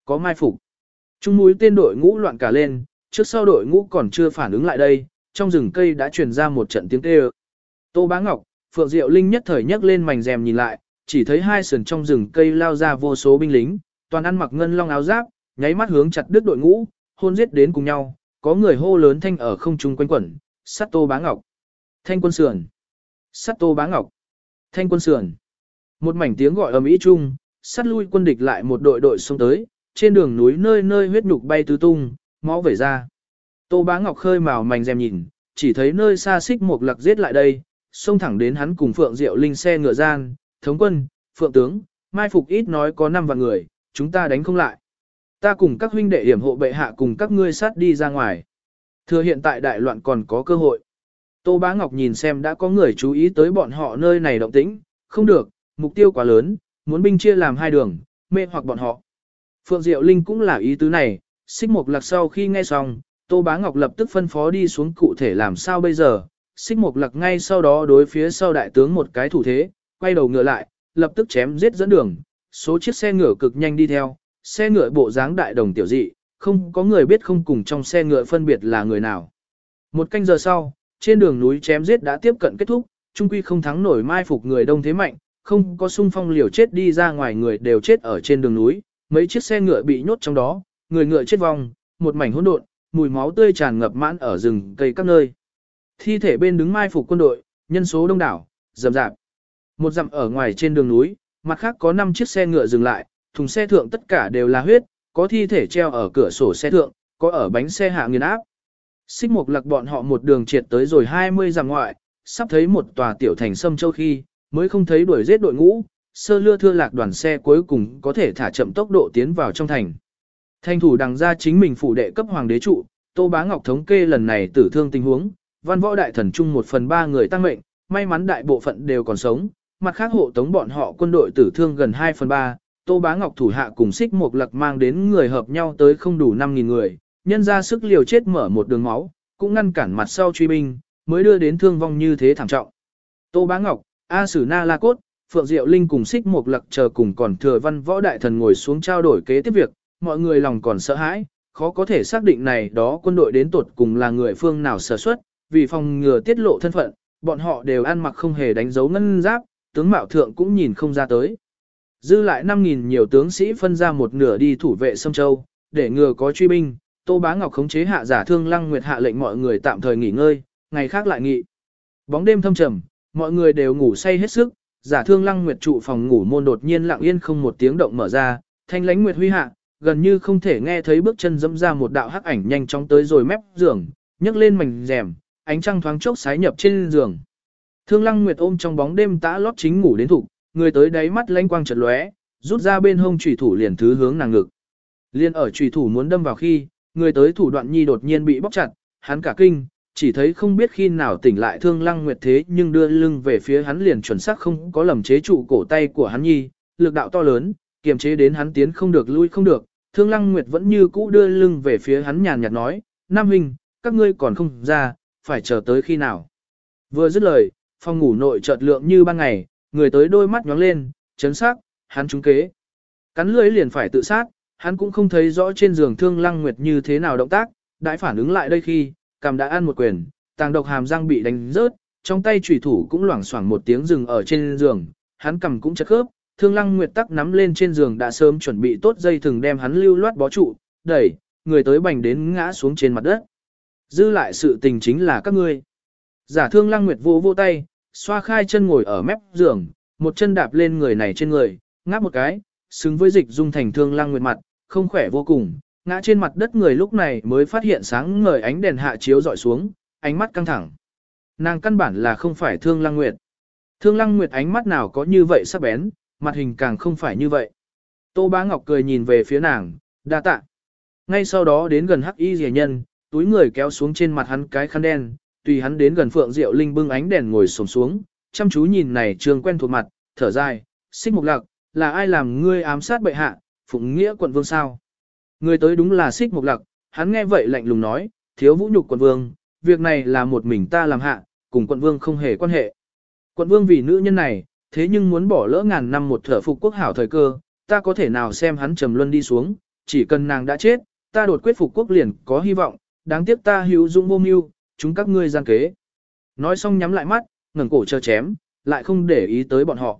có mai phục. Trung mũi tên đội ngũ loạn cả lên, trước sau đội ngũ còn chưa phản ứng lại đây, trong rừng cây đã truyền ra một trận tiếng kêu. Tô Bá Ngọc, Phượng Diệu Linh nhất thời nhấc lên mảnh rèm nhìn lại, chỉ thấy hai sườn trong rừng cây lao ra vô số binh lính, toàn ăn mặc ngân long áo giáp, nháy mắt hướng chặt đứt đội ngũ, hôn giết đến cùng nhau, có người hô lớn thanh ở không trung quanh quẩn, sát Tô Bá Ngọc. Thanh quân sườn. Sát Tô Bá Ngọc. Thanh quân sườn. Một mảnh tiếng gọi ầm ĩ chung, sát lui quân địch lại một đội đội xông tới, trên đường núi nơi nơi huyết nhục bay tứ tung, máu vẩy ra. Tô Bá Ngọc khơi mào mảnh dèm nhìn, chỉ thấy nơi xa xích một lặc giết lại đây, xông thẳng đến hắn cùng Phượng Diệu Linh xe ngựa gian, thống quân, Phượng tướng, mai phục ít nói có 5 vạn người, chúng ta đánh không lại. Ta cùng các huynh đệ hiểm hộ bệ hạ cùng các ngươi sát đi ra ngoài. Thừa hiện tại đại loạn còn có cơ hội. Tô Bá Ngọc nhìn xem đã có người chú ý tới bọn họ nơi này động tĩnh, không được, mục tiêu quá lớn, muốn binh chia làm hai đường, mê hoặc bọn họ. Phượng Diệu Linh cũng là ý tứ này, xích Mộc lạc sau khi nghe xong, Tô Bá Ngọc lập tức phân phó đi xuống cụ thể làm sao bây giờ, xích Mộc lạc ngay sau đó đối phía sau đại tướng một cái thủ thế, quay đầu ngựa lại, lập tức chém giết dẫn đường, số chiếc xe ngựa cực nhanh đi theo, xe ngựa bộ dáng đại đồng tiểu dị, không có người biết không cùng trong xe ngựa phân biệt là người nào. Một canh giờ sau, trên đường núi chém giết đã tiếp cận kết thúc, trung quy không thắng nổi mai phục người đông thế mạnh, không có sung phong liều chết đi ra ngoài người đều chết ở trên đường núi, mấy chiếc xe ngựa bị nhốt trong đó, người ngựa chết vong, một mảnh hỗn độn, mùi máu tươi tràn ngập mãn ở rừng cây các nơi. Thi thể bên đứng mai phục quân đội, nhân số đông đảo, rầm rạp. Một dặm ở ngoài trên đường núi, mặt khác có 5 chiếc xe ngựa dừng lại, thùng xe thượng tất cả đều là huyết, có thi thể treo ở cửa sổ xe thượng, có ở bánh xe hạ nghiền áp. Xích mục lặc bọn họ một đường triệt tới rồi 20 dặm ngoại, sắp thấy một tòa tiểu thành sâm châu khi, mới không thấy đuổi giết đội ngũ, sơ lưa thưa lạc đoàn xe cuối cùng có thể thả chậm tốc độ tiến vào trong thành. Thành thủ đằng ra chính mình phủ đệ cấp hoàng đế trụ, Tô Bá Ngọc thống kê lần này tử thương tình huống, văn võ đại thần chung một phần ba người tăng mệnh, may mắn đại bộ phận đều còn sống, mặt khác hộ tống bọn họ quân đội tử thương gần 2 phần 3, Tô Bá Ngọc thủ hạ cùng xích một lặc mang đến người hợp nhau tới không đủ 5.000 người, nhân ra sức liều chết mở một đường máu, cũng ngăn cản mặt sau truy binh, mới đưa đến thương vong như thế thảm trọng. Tô Bá Ngọc, A Sử Na La Cốt, Phượng Diệu Linh cùng xích một lặc chờ cùng còn thừa văn võ đại thần ngồi xuống trao đổi kế tiếp việc, mọi người lòng còn sợ hãi, khó có thể xác định này đó quân đội đến tuột cùng là người phương nào sở xuất, vì phòng ngừa tiết lộ thân phận, bọn họ đều ăn mặc không hề đánh dấu ngân giáp, tướng mạo thượng cũng nhìn không ra tới. Dư lại 5.000 nhiều tướng sĩ phân ra một nửa đi thủ vệ sông Châu, để ngừa có truy binh, Tô Bá Ngọc khống chế hạ giả thương Lăng Nguyệt hạ lệnh mọi người tạm thời nghỉ ngơi, ngày khác lại nghị. Bóng đêm thâm trầm, mọi người đều ngủ say hết sức, giả thương Lăng Nguyệt trụ phòng ngủ môn đột nhiên lặng yên không một tiếng động mở ra, thanh lãnh nguyệt huy hạ, gần như không thể nghe thấy bước chân dẫm ra một đạo hắc ảnh nhanh chóng tới rồi mép giường, nhấc lên mảnh rèm, ánh trăng thoáng chốc sái nhập trên giường. Thương Lăng Nguyệt ôm trong bóng đêm tã lót chính ngủ đến thủ, người tới đáy mắt lanh quang chợt lóe, rút ra bên hông chủy thủ liền thứ hướng nàng ngực. Liên ở chủy thủ muốn đâm vào khi, người tới thủ đoạn nhi đột nhiên bị bóc chặt, hắn cả kinh, chỉ thấy không biết khi nào tỉnh lại Thương Lăng Nguyệt thế nhưng đưa lưng về phía hắn liền chuẩn xác không có lầm chế trụ cổ tay của hắn nhi, lực đạo to lớn, kiềm chế đến hắn tiến không được lui không được. Thương Lăng Nguyệt vẫn như cũ đưa lưng về phía hắn nhàn nhạt nói, Nam Huynh, các ngươi còn không ra, phải chờ tới khi nào. Vừa dứt lời, phòng ngủ nội chợt lượng như ban ngày, người tới đôi mắt nhóng lên, chấn sắc, hắn trúng kế. Cắn lưỡi liền phải tự sát, hắn cũng không thấy rõ trên giường thương lăng nguyệt như thế nào động tác, đãi phản ứng lại đây khi, cầm đã ăn một quyền, tàng độc hàm răng bị đánh rớt, trong tay chủy thủ cũng loảng xoảng một tiếng dừng ở trên giường, hắn cầm cũng chật khớp, thương lăng nguyệt tắc nắm lên trên giường đã sớm chuẩn bị tốt dây thừng đem hắn lưu loát bó trụ, đẩy, người tới bành đến ngã xuống trên mặt đất. Dư lại sự tình chính là các ngươi. Giả thương lăng nguyệt vô vô tay, xoa khai chân ngồi ở mép giường, một chân đạp lên người này trên người, ngáp một cái, xứng với dịch dung thành thương lăng nguyệt mặt, không khỏe vô cùng, ngã trên mặt đất người lúc này mới phát hiện sáng ngời ánh đèn hạ chiếu dọi xuống, ánh mắt căng thẳng. Nàng căn bản là không phải thương lăng nguyệt. Thương lăng nguyệt ánh mắt nào có như vậy sắc bén, mặt hình càng không phải như vậy. Tô bá ngọc cười nhìn về phía nàng, đa tạ. Ngay sau đó đến gần hắc y rìa nhân, túi người kéo xuống trên mặt hắn cái khăn đen, tùy hắn đến gần Phượng Diệu Linh bưng ánh đèn ngồi xổm xuống, chăm chú nhìn này trường quen thuộc mặt, thở dài, xích mục lạc, là ai làm ngươi ám sát bệ hạ, phụng nghĩa quận vương sao? Người tới đúng là xích mục lạc, hắn nghe vậy lạnh lùng nói, thiếu vũ nhục quận vương, việc này là một mình ta làm hạ, cùng quận vương không hề quan hệ. Quận vương vì nữ nhân này, thế nhưng muốn bỏ lỡ ngàn năm một thở phục quốc hảo thời cơ, ta có thể nào xem hắn trầm luân đi xuống, chỉ cần nàng đã chết, ta đột quyết phục quốc liền có hy vọng, đáng tiếc ta hữu dụng vô mưu, chúng các ngươi gian kế. Nói xong nhắm lại mắt, ngẩng cổ chờ chém, lại không để ý tới bọn họ.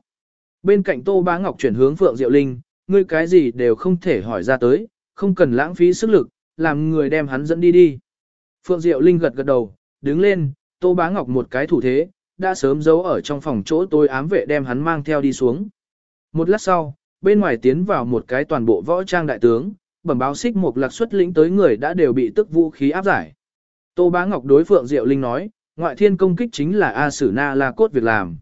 Bên cạnh Tô Bá Ngọc chuyển hướng Phượng Diệu Linh, ngươi cái gì đều không thể hỏi ra tới, không cần lãng phí sức lực, làm người đem hắn dẫn đi đi. Phượng Diệu Linh gật gật đầu, đứng lên, Tô Bá Ngọc một cái thủ thế, đã sớm giấu ở trong phòng chỗ tôi ám vệ đem hắn mang theo đi xuống. Một lát sau, bên ngoài tiến vào một cái toàn bộ võ trang đại tướng, bẩm báo xích một lạc xuất lĩnh tới người đã đều bị tức vũ khí áp giải. Tô Bá Ngọc đối Phượng Diệu Linh nói, ngoại thiên công kích chính là A Sử Na La Cốt việc làm.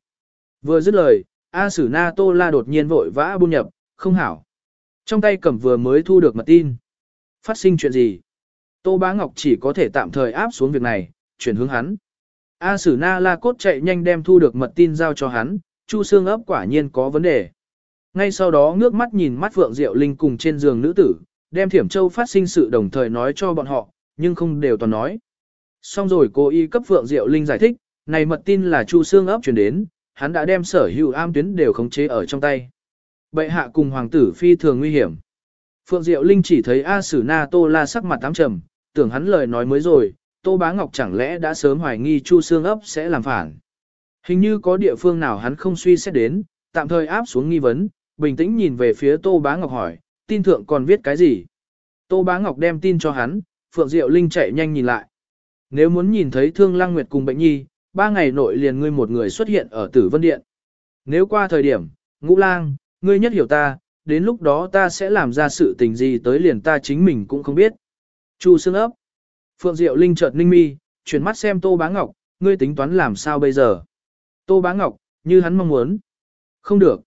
Vừa dứt lời, A Sử Na Tô La đột nhiên vội vã buôn nhập, không hảo. Trong tay cầm vừa mới thu được mật tin. Phát sinh chuyện gì? Tô Bá Ngọc chỉ có thể tạm thời áp xuống việc này, chuyển hướng hắn. A Sử Na La Cốt chạy nhanh đem thu được mật tin giao cho hắn, Chu Sương ấp quả nhiên có vấn đề. Ngay sau đó ngước mắt nhìn mắt Phượng Diệu Linh cùng trên giường nữ tử, đem Thiểm Châu phát sinh sự đồng thời nói cho bọn họ, nhưng không đều toàn nói. Xong rồi cô y cấp Phượng Diệu Linh giải thích, này mật tin là Chu Sương ấp truyền đến, hắn đã đem sở hữu am tuyến đều khống chế ở trong tay. Bệ hạ cùng hoàng tử phi thường nguy hiểm. Phượng Diệu Linh chỉ thấy A Sử Na Tô La sắc mặt tám trầm, tưởng hắn lời nói mới rồi, Tô Bá Ngọc chẳng lẽ đã sớm hoài nghi Chu Sương ấp sẽ làm phản. Hình như có địa phương nào hắn không suy xét đến, tạm thời áp xuống nghi vấn, bình tĩnh nhìn về phía Tô Bá Ngọc hỏi, tin thượng còn viết cái gì? Tô Bá Ngọc đem tin cho hắn, Phượng Diệu Linh chạy nhanh nhìn lại. Nếu muốn nhìn thấy Thương Lăng Nguyệt cùng bệnh nhi, ba ngày nội liền ngươi một người xuất hiện ở Tử Vân Điện. Nếu qua thời điểm, Ngũ Lang, ngươi nhất hiểu ta, đến lúc đó ta sẽ làm ra sự tình gì tới liền ta chính mình cũng không biết. Chu Sương ấp. Phượng Diệu Linh chợt ninh mi, chuyển mắt xem Tô Bá Ngọc, ngươi tính toán làm sao bây giờ? Tô Bá Ngọc, như hắn mong muốn. Không được.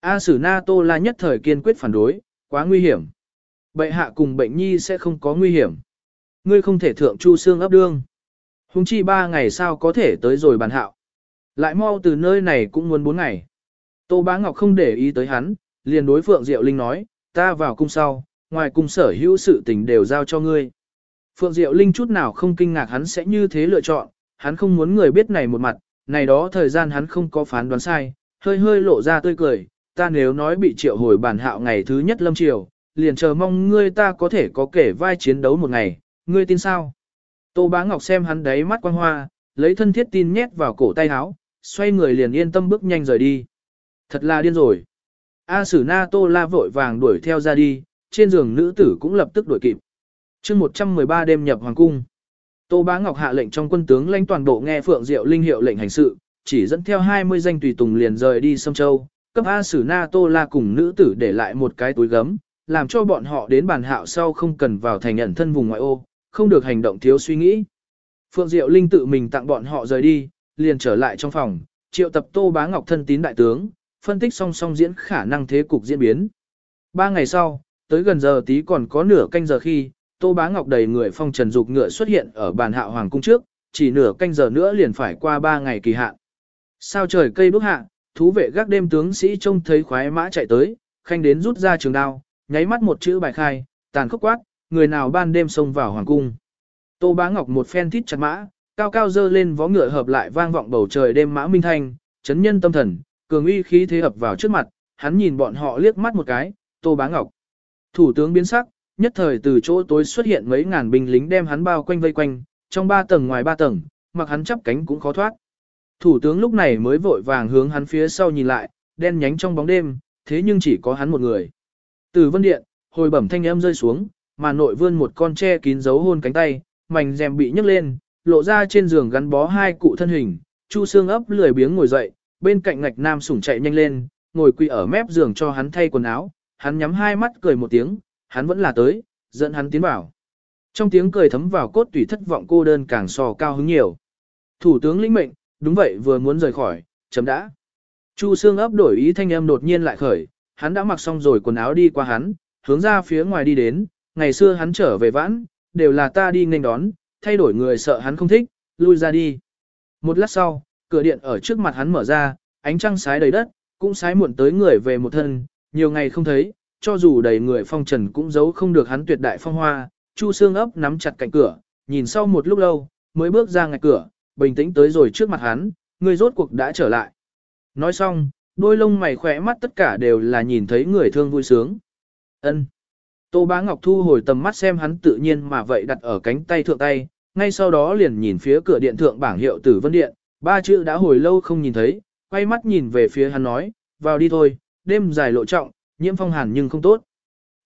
A Sử Na Tô La nhất thời kiên quyết phản đối, quá nguy hiểm. Bệ hạ cùng bệnh nhi sẽ không có nguy hiểm. Ngươi không thể thượng chu xương ấp đương. Hùng chi ba ngày sao có thể tới rồi bàn hạo. Lại mau từ nơi này cũng muốn bốn ngày. Tô Bá Ngọc không để ý tới hắn, liền đối Phượng Diệu Linh nói, ta vào cung sau, ngoài cung sở hữu sự tình đều giao cho ngươi. Phượng Diệu Linh chút nào không kinh ngạc hắn sẽ như thế lựa chọn, hắn không muốn người biết này một mặt, này đó thời gian hắn không có phán đoán sai, hơi hơi lộ ra tươi cười, ta nếu nói bị triệu hồi bản hạo ngày thứ nhất lâm triều, liền chờ mong ngươi ta có thể có kể vai chiến đấu một ngày, ngươi tin sao? Tô Bá Ngọc xem hắn đáy mắt quang hoa, lấy thân thiết tin nhét vào cổ tay áo, xoay người liền yên tâm bước nhanh rời đi. Thật là điên rồi. A Sử Na Tô La vội vàng đuổi theo ra đi, trên giường nữ tử cũng lập tức đuổi kịp chương 113 đêm nhập hoàng cung. Tô Bá Ngọc hạ lệnh trong quân tướng lãnh toàn bộ nghe Phượng Diệu Linh hiệu lệnh hành sự, chỉ dẫn theo 20 danh tùy tùng liền rời đi sông Châu, cấp A Sử Na Tô La cùng nữ tử để lại một cái túi gấm, làm cho bọn họ đến bàn hạo sau không cần vào thành nhận thân vùng ngoại ô, không được hành động thiếu suy nghĩ. Phượng Diệu Linh tự mình tặng bọn họ rời đi, liền trở lại trong phòng, triệu tập Tô Bá Ngọc thân tín đại tướng, phân tích song song diễn khả năng thế cục diễn biến. Ba ngày sau, tới gần giờ tí còn có nửa canh giờ khi, Tô Bá Ngọc đầy người phong trần dục ngựa xuất hiện ở bàn hạo hoàng cung trước, chỉ nửa canh giờ nữa liền phải qua ba ngày kỳ hạn. Sao trời cây bước hạ, thú vệ gác đêm tướng sĩ trông thấy khoái mã chạy tới, khanh đến rút ra trường đao, nháy mắt một chữ bài khai, tàn khốc quát, người nào ban đêm xông vào hoàng cung. Tô Bá Ngọc một phen thít chặt mã, cao cao dơ lên vó ngựa hợp lại vang vọng bầu trời đêm mã minh thanh, chấn nhân tâm thần, cường uy khí thế ập vào trước mặt, hắn nhìn bọn họ liếc mắt một cái, Tô Bá Ngọc. Thủ tướng biến sắc, nhất thời từ chỗ tối xuất hiện mấy ngàn binh lính đem hắn bao quanh vây quanh, trong ba tầng ngoài ba tầng, mặc hắn chắp cánh cũng khó thoát. Thủ tướng lúc này mới vội vàng hướng hắn phía sau nhìn lại, đen nhánh trong bóng đêm, thế nhưng chỉ có hắn một người. Từ vân điện, hồi bẩm thanh âm rơi xuống, mà nội vươn một con tre kín dấu hôn cánh tay, mảnh rèm bị nhấc lên, lộ ra trên giường gắn bó hai cụ thân hình, Chu Xương ấp lười biếng ngồi dậy, bên cạnh ngạch nam sủng chạy nhanh lên, ngồi quỳ ở mép giường cho hắn thay quần áo, hắn nhắm hai mắt cười một tiếng, hắn vẫn là tới, dẫn hắn tiến vào. Trong tiếng cười thấm vào cốt tủy thất vọng cô đơn càng sò cao hứng nhiều. Thủ tướng lĩnh mệnh, đúng vậy vừa muốn rời khỏi, chấm đã. Chu Sương ấp đổi ý thanh âm đột nhiên lại khởi, hắn đã mặc xong rồi quần áo đi qua hắn, hướng ra phía ngoài đi đến, ngày xưa hắn trở về vãn, đều là ta đi nghênh đón, thay đổi người sợ hắn không thích, lui ra đi. Một lát sau, cửa điện ở trước mặt hắn mở ra, ánh trăng sái đầy đất, cũng sái muộn tới người về một thân, nhiều ngày không thấy, cho dù đầy người phong trần cũng giấu không được hắn tuyệt đại phong hoa, Chu Sương ấp nắm chặt cạnh cửa, nhìn sau một lúc lâu, mới bước ra ngạch cửa, bình tĩnh tới rồi trước mặt hắn, người rốt cuộc đã trở lại. Nói xong, đôi lông mày khỏe mắt tất cả đều là nhìn thấy người thương vui sướng. Ân. Tô Bá Ngọc thu hồi tầm mắt xem hắn tự nhiên mà vậy đặt ở cánh tay thượng tay, ngay sau đó liền nhìn phía cửa điện thượng bảng hiệu Tử Vân Điện, ba chữ đã hồi lâu không nhìn thấy, quay mắt nhìn về phía hắn nói, vào đi thôi, đêm dài lộ trọng, nhiễm phong hàn nhưng không tốt.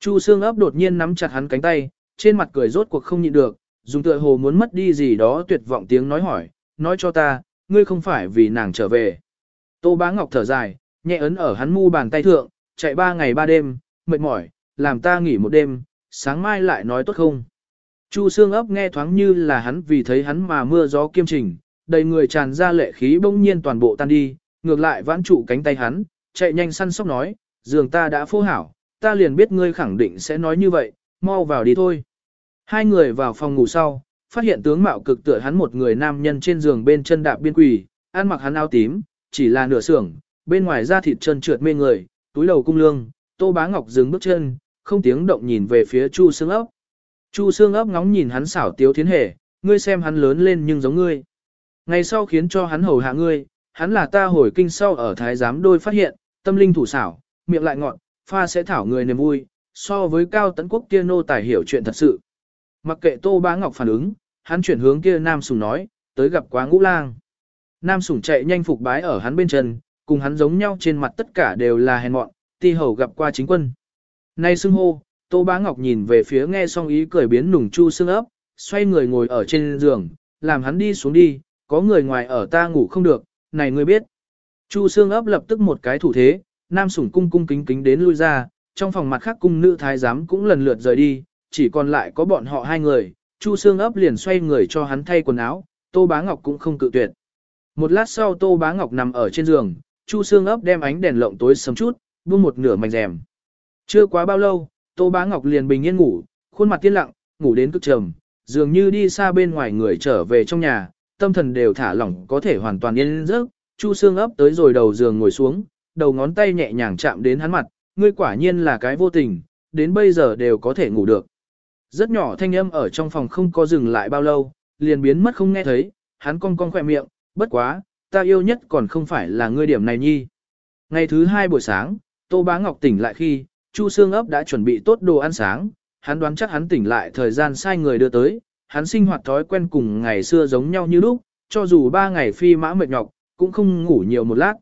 Chu xương ấp đột nhiên nắm chặt hắn cánh tay, trên mặt cười rốt cuộc không nhịn được, dùng tựa hồ muốn mất đi gì đó tuyệt vọng tiếng nói hỏi, nói cho ta, ngươi không phải vì nàng trở về. Tô Bá Ngọc thở dài, nhẹ ấn ở hắn mu bàn tay thượng, chạy ba ngày ba đêm, mệt mỏi, làm ta nghỉ một đêm, sáng mai lại nói tốt không. Chu xương ấp nghe thoáng như là hắn vì thấy hắn mà mưa gió kiêm trình, đầy người tràn ra lệ khí bỗng nhiên toàn bộ tan đi, ngược lại vãn trụ cánh tay hắn, chạy nhanh săn sóc nói, giường ta đã phô hảo, ta liền biết ngươi khẳng định sẽ nói như vậy, mau vào đi thôi. Hai người vào phòng ngủ sau, phát hiện tướng mạo cực tựa hắn một người nam nhân trên giường bên chân đạp biên quỳ, ăn mặc hắn áo tím, chỉ là nửa xưởng, bên ngoài da thịt chân trượt mê người, túi đầu cung lương, Tô Bá Ngọc dừng bước chân, không tiếng động nhìn về phía Chu Sương ấp. Chu Sương ấp ngóng nhìn hắn xảo tiếu thiến hề, ngươi xem hắn lớn lên nhưng giống ngươi. Ngày sau khiến cho hắn hầu hạ ngươi, hắn là ta hồi kinh sau ở thái giám đôi phát hiện, tâm linh thủ xảo, miệng lại ngọn, pha sẽ thảo người niềm vui, so với cao tấn quốc kia nô tài hiểu chuyện thật sự. Mặc kệ Tô Bá Ngọc phản ứng, hắn chuyển hướng kia Nam Sùng nói, tới gặp quá ngũ lang. Nam Sùng chạy nhanh phục bái ở hắn bên chân, cùng hắn giống nhau trên mặt tất cả đều là hèn mọn, ti hầu gặp qua chính quân. Nay xưng hô, Tô Bá Ngọc nhìn về phía nghe xong ý cười biến nùng chu xương ấp, xoay người ngồi ở trên giường, làm hắn đi xuống đi, có người ngoài ở ta ngủ không được, này ngươi biết. Chu xương ấp lập tức một cái thủ thế, Nam sủng cung cung kính kính đến lui ra, trong phòng mặt khác cung nữ thái giám cũng lần lượt rời đi, chỉ còn lại có bọn họ hai người, Chu Sương ấp liền xoay người cho hắn thay quần áo, Tô Bá Ngọc cũng không cự tuyệt. Một lát sau Tô Bá Ngọc nằm ở trên giường, Chu Sương ấp đem ánh đèn lộng tối sớm chút, buông một nửa mảnh rèm. Chưa quá bao lâu, Tô Bá Ngọc liền bình yên ngủ, khuôn mặt tiên lặng, ngủ đến cực trầm, dường như đi xa bên ngoài người trở về trong nhà, tâm thần đều thả lỏng có thể hoàn toàn yên giấc. Chu Sương ấp tới rồi đầu giường ngồi xuống, đầu ngón tay nhẹ nhàng chạm đến hắn mặt, ngươi quả nhiên là cái vô tình, đến bây giờ đều có thể ngủ được. Rất nhỏ thanh âm ở trong phòng không có dừng lại bao lâu, liền biến mất không nghe thấy, hắn cong cong khỏe miệng, bất quá, ta yêu nhất còn không phải là ngươi điểm này nhi. Ngày thứ hai buổi sáng, Tô Bá Ngọc tỉnh lại khi, Chu Sương ấp đã chuẩn bị tốt đồ ăn sáng, hắn đoán chắc hắn tỉnh lại thời gian sai người đưa tới, hắn sinh hoạt thói quen cùng ngày xưa giống nhau như lúc, cho dù ba ngày phi mã mệt nhọc, cũng không ngủ nhiều một lát.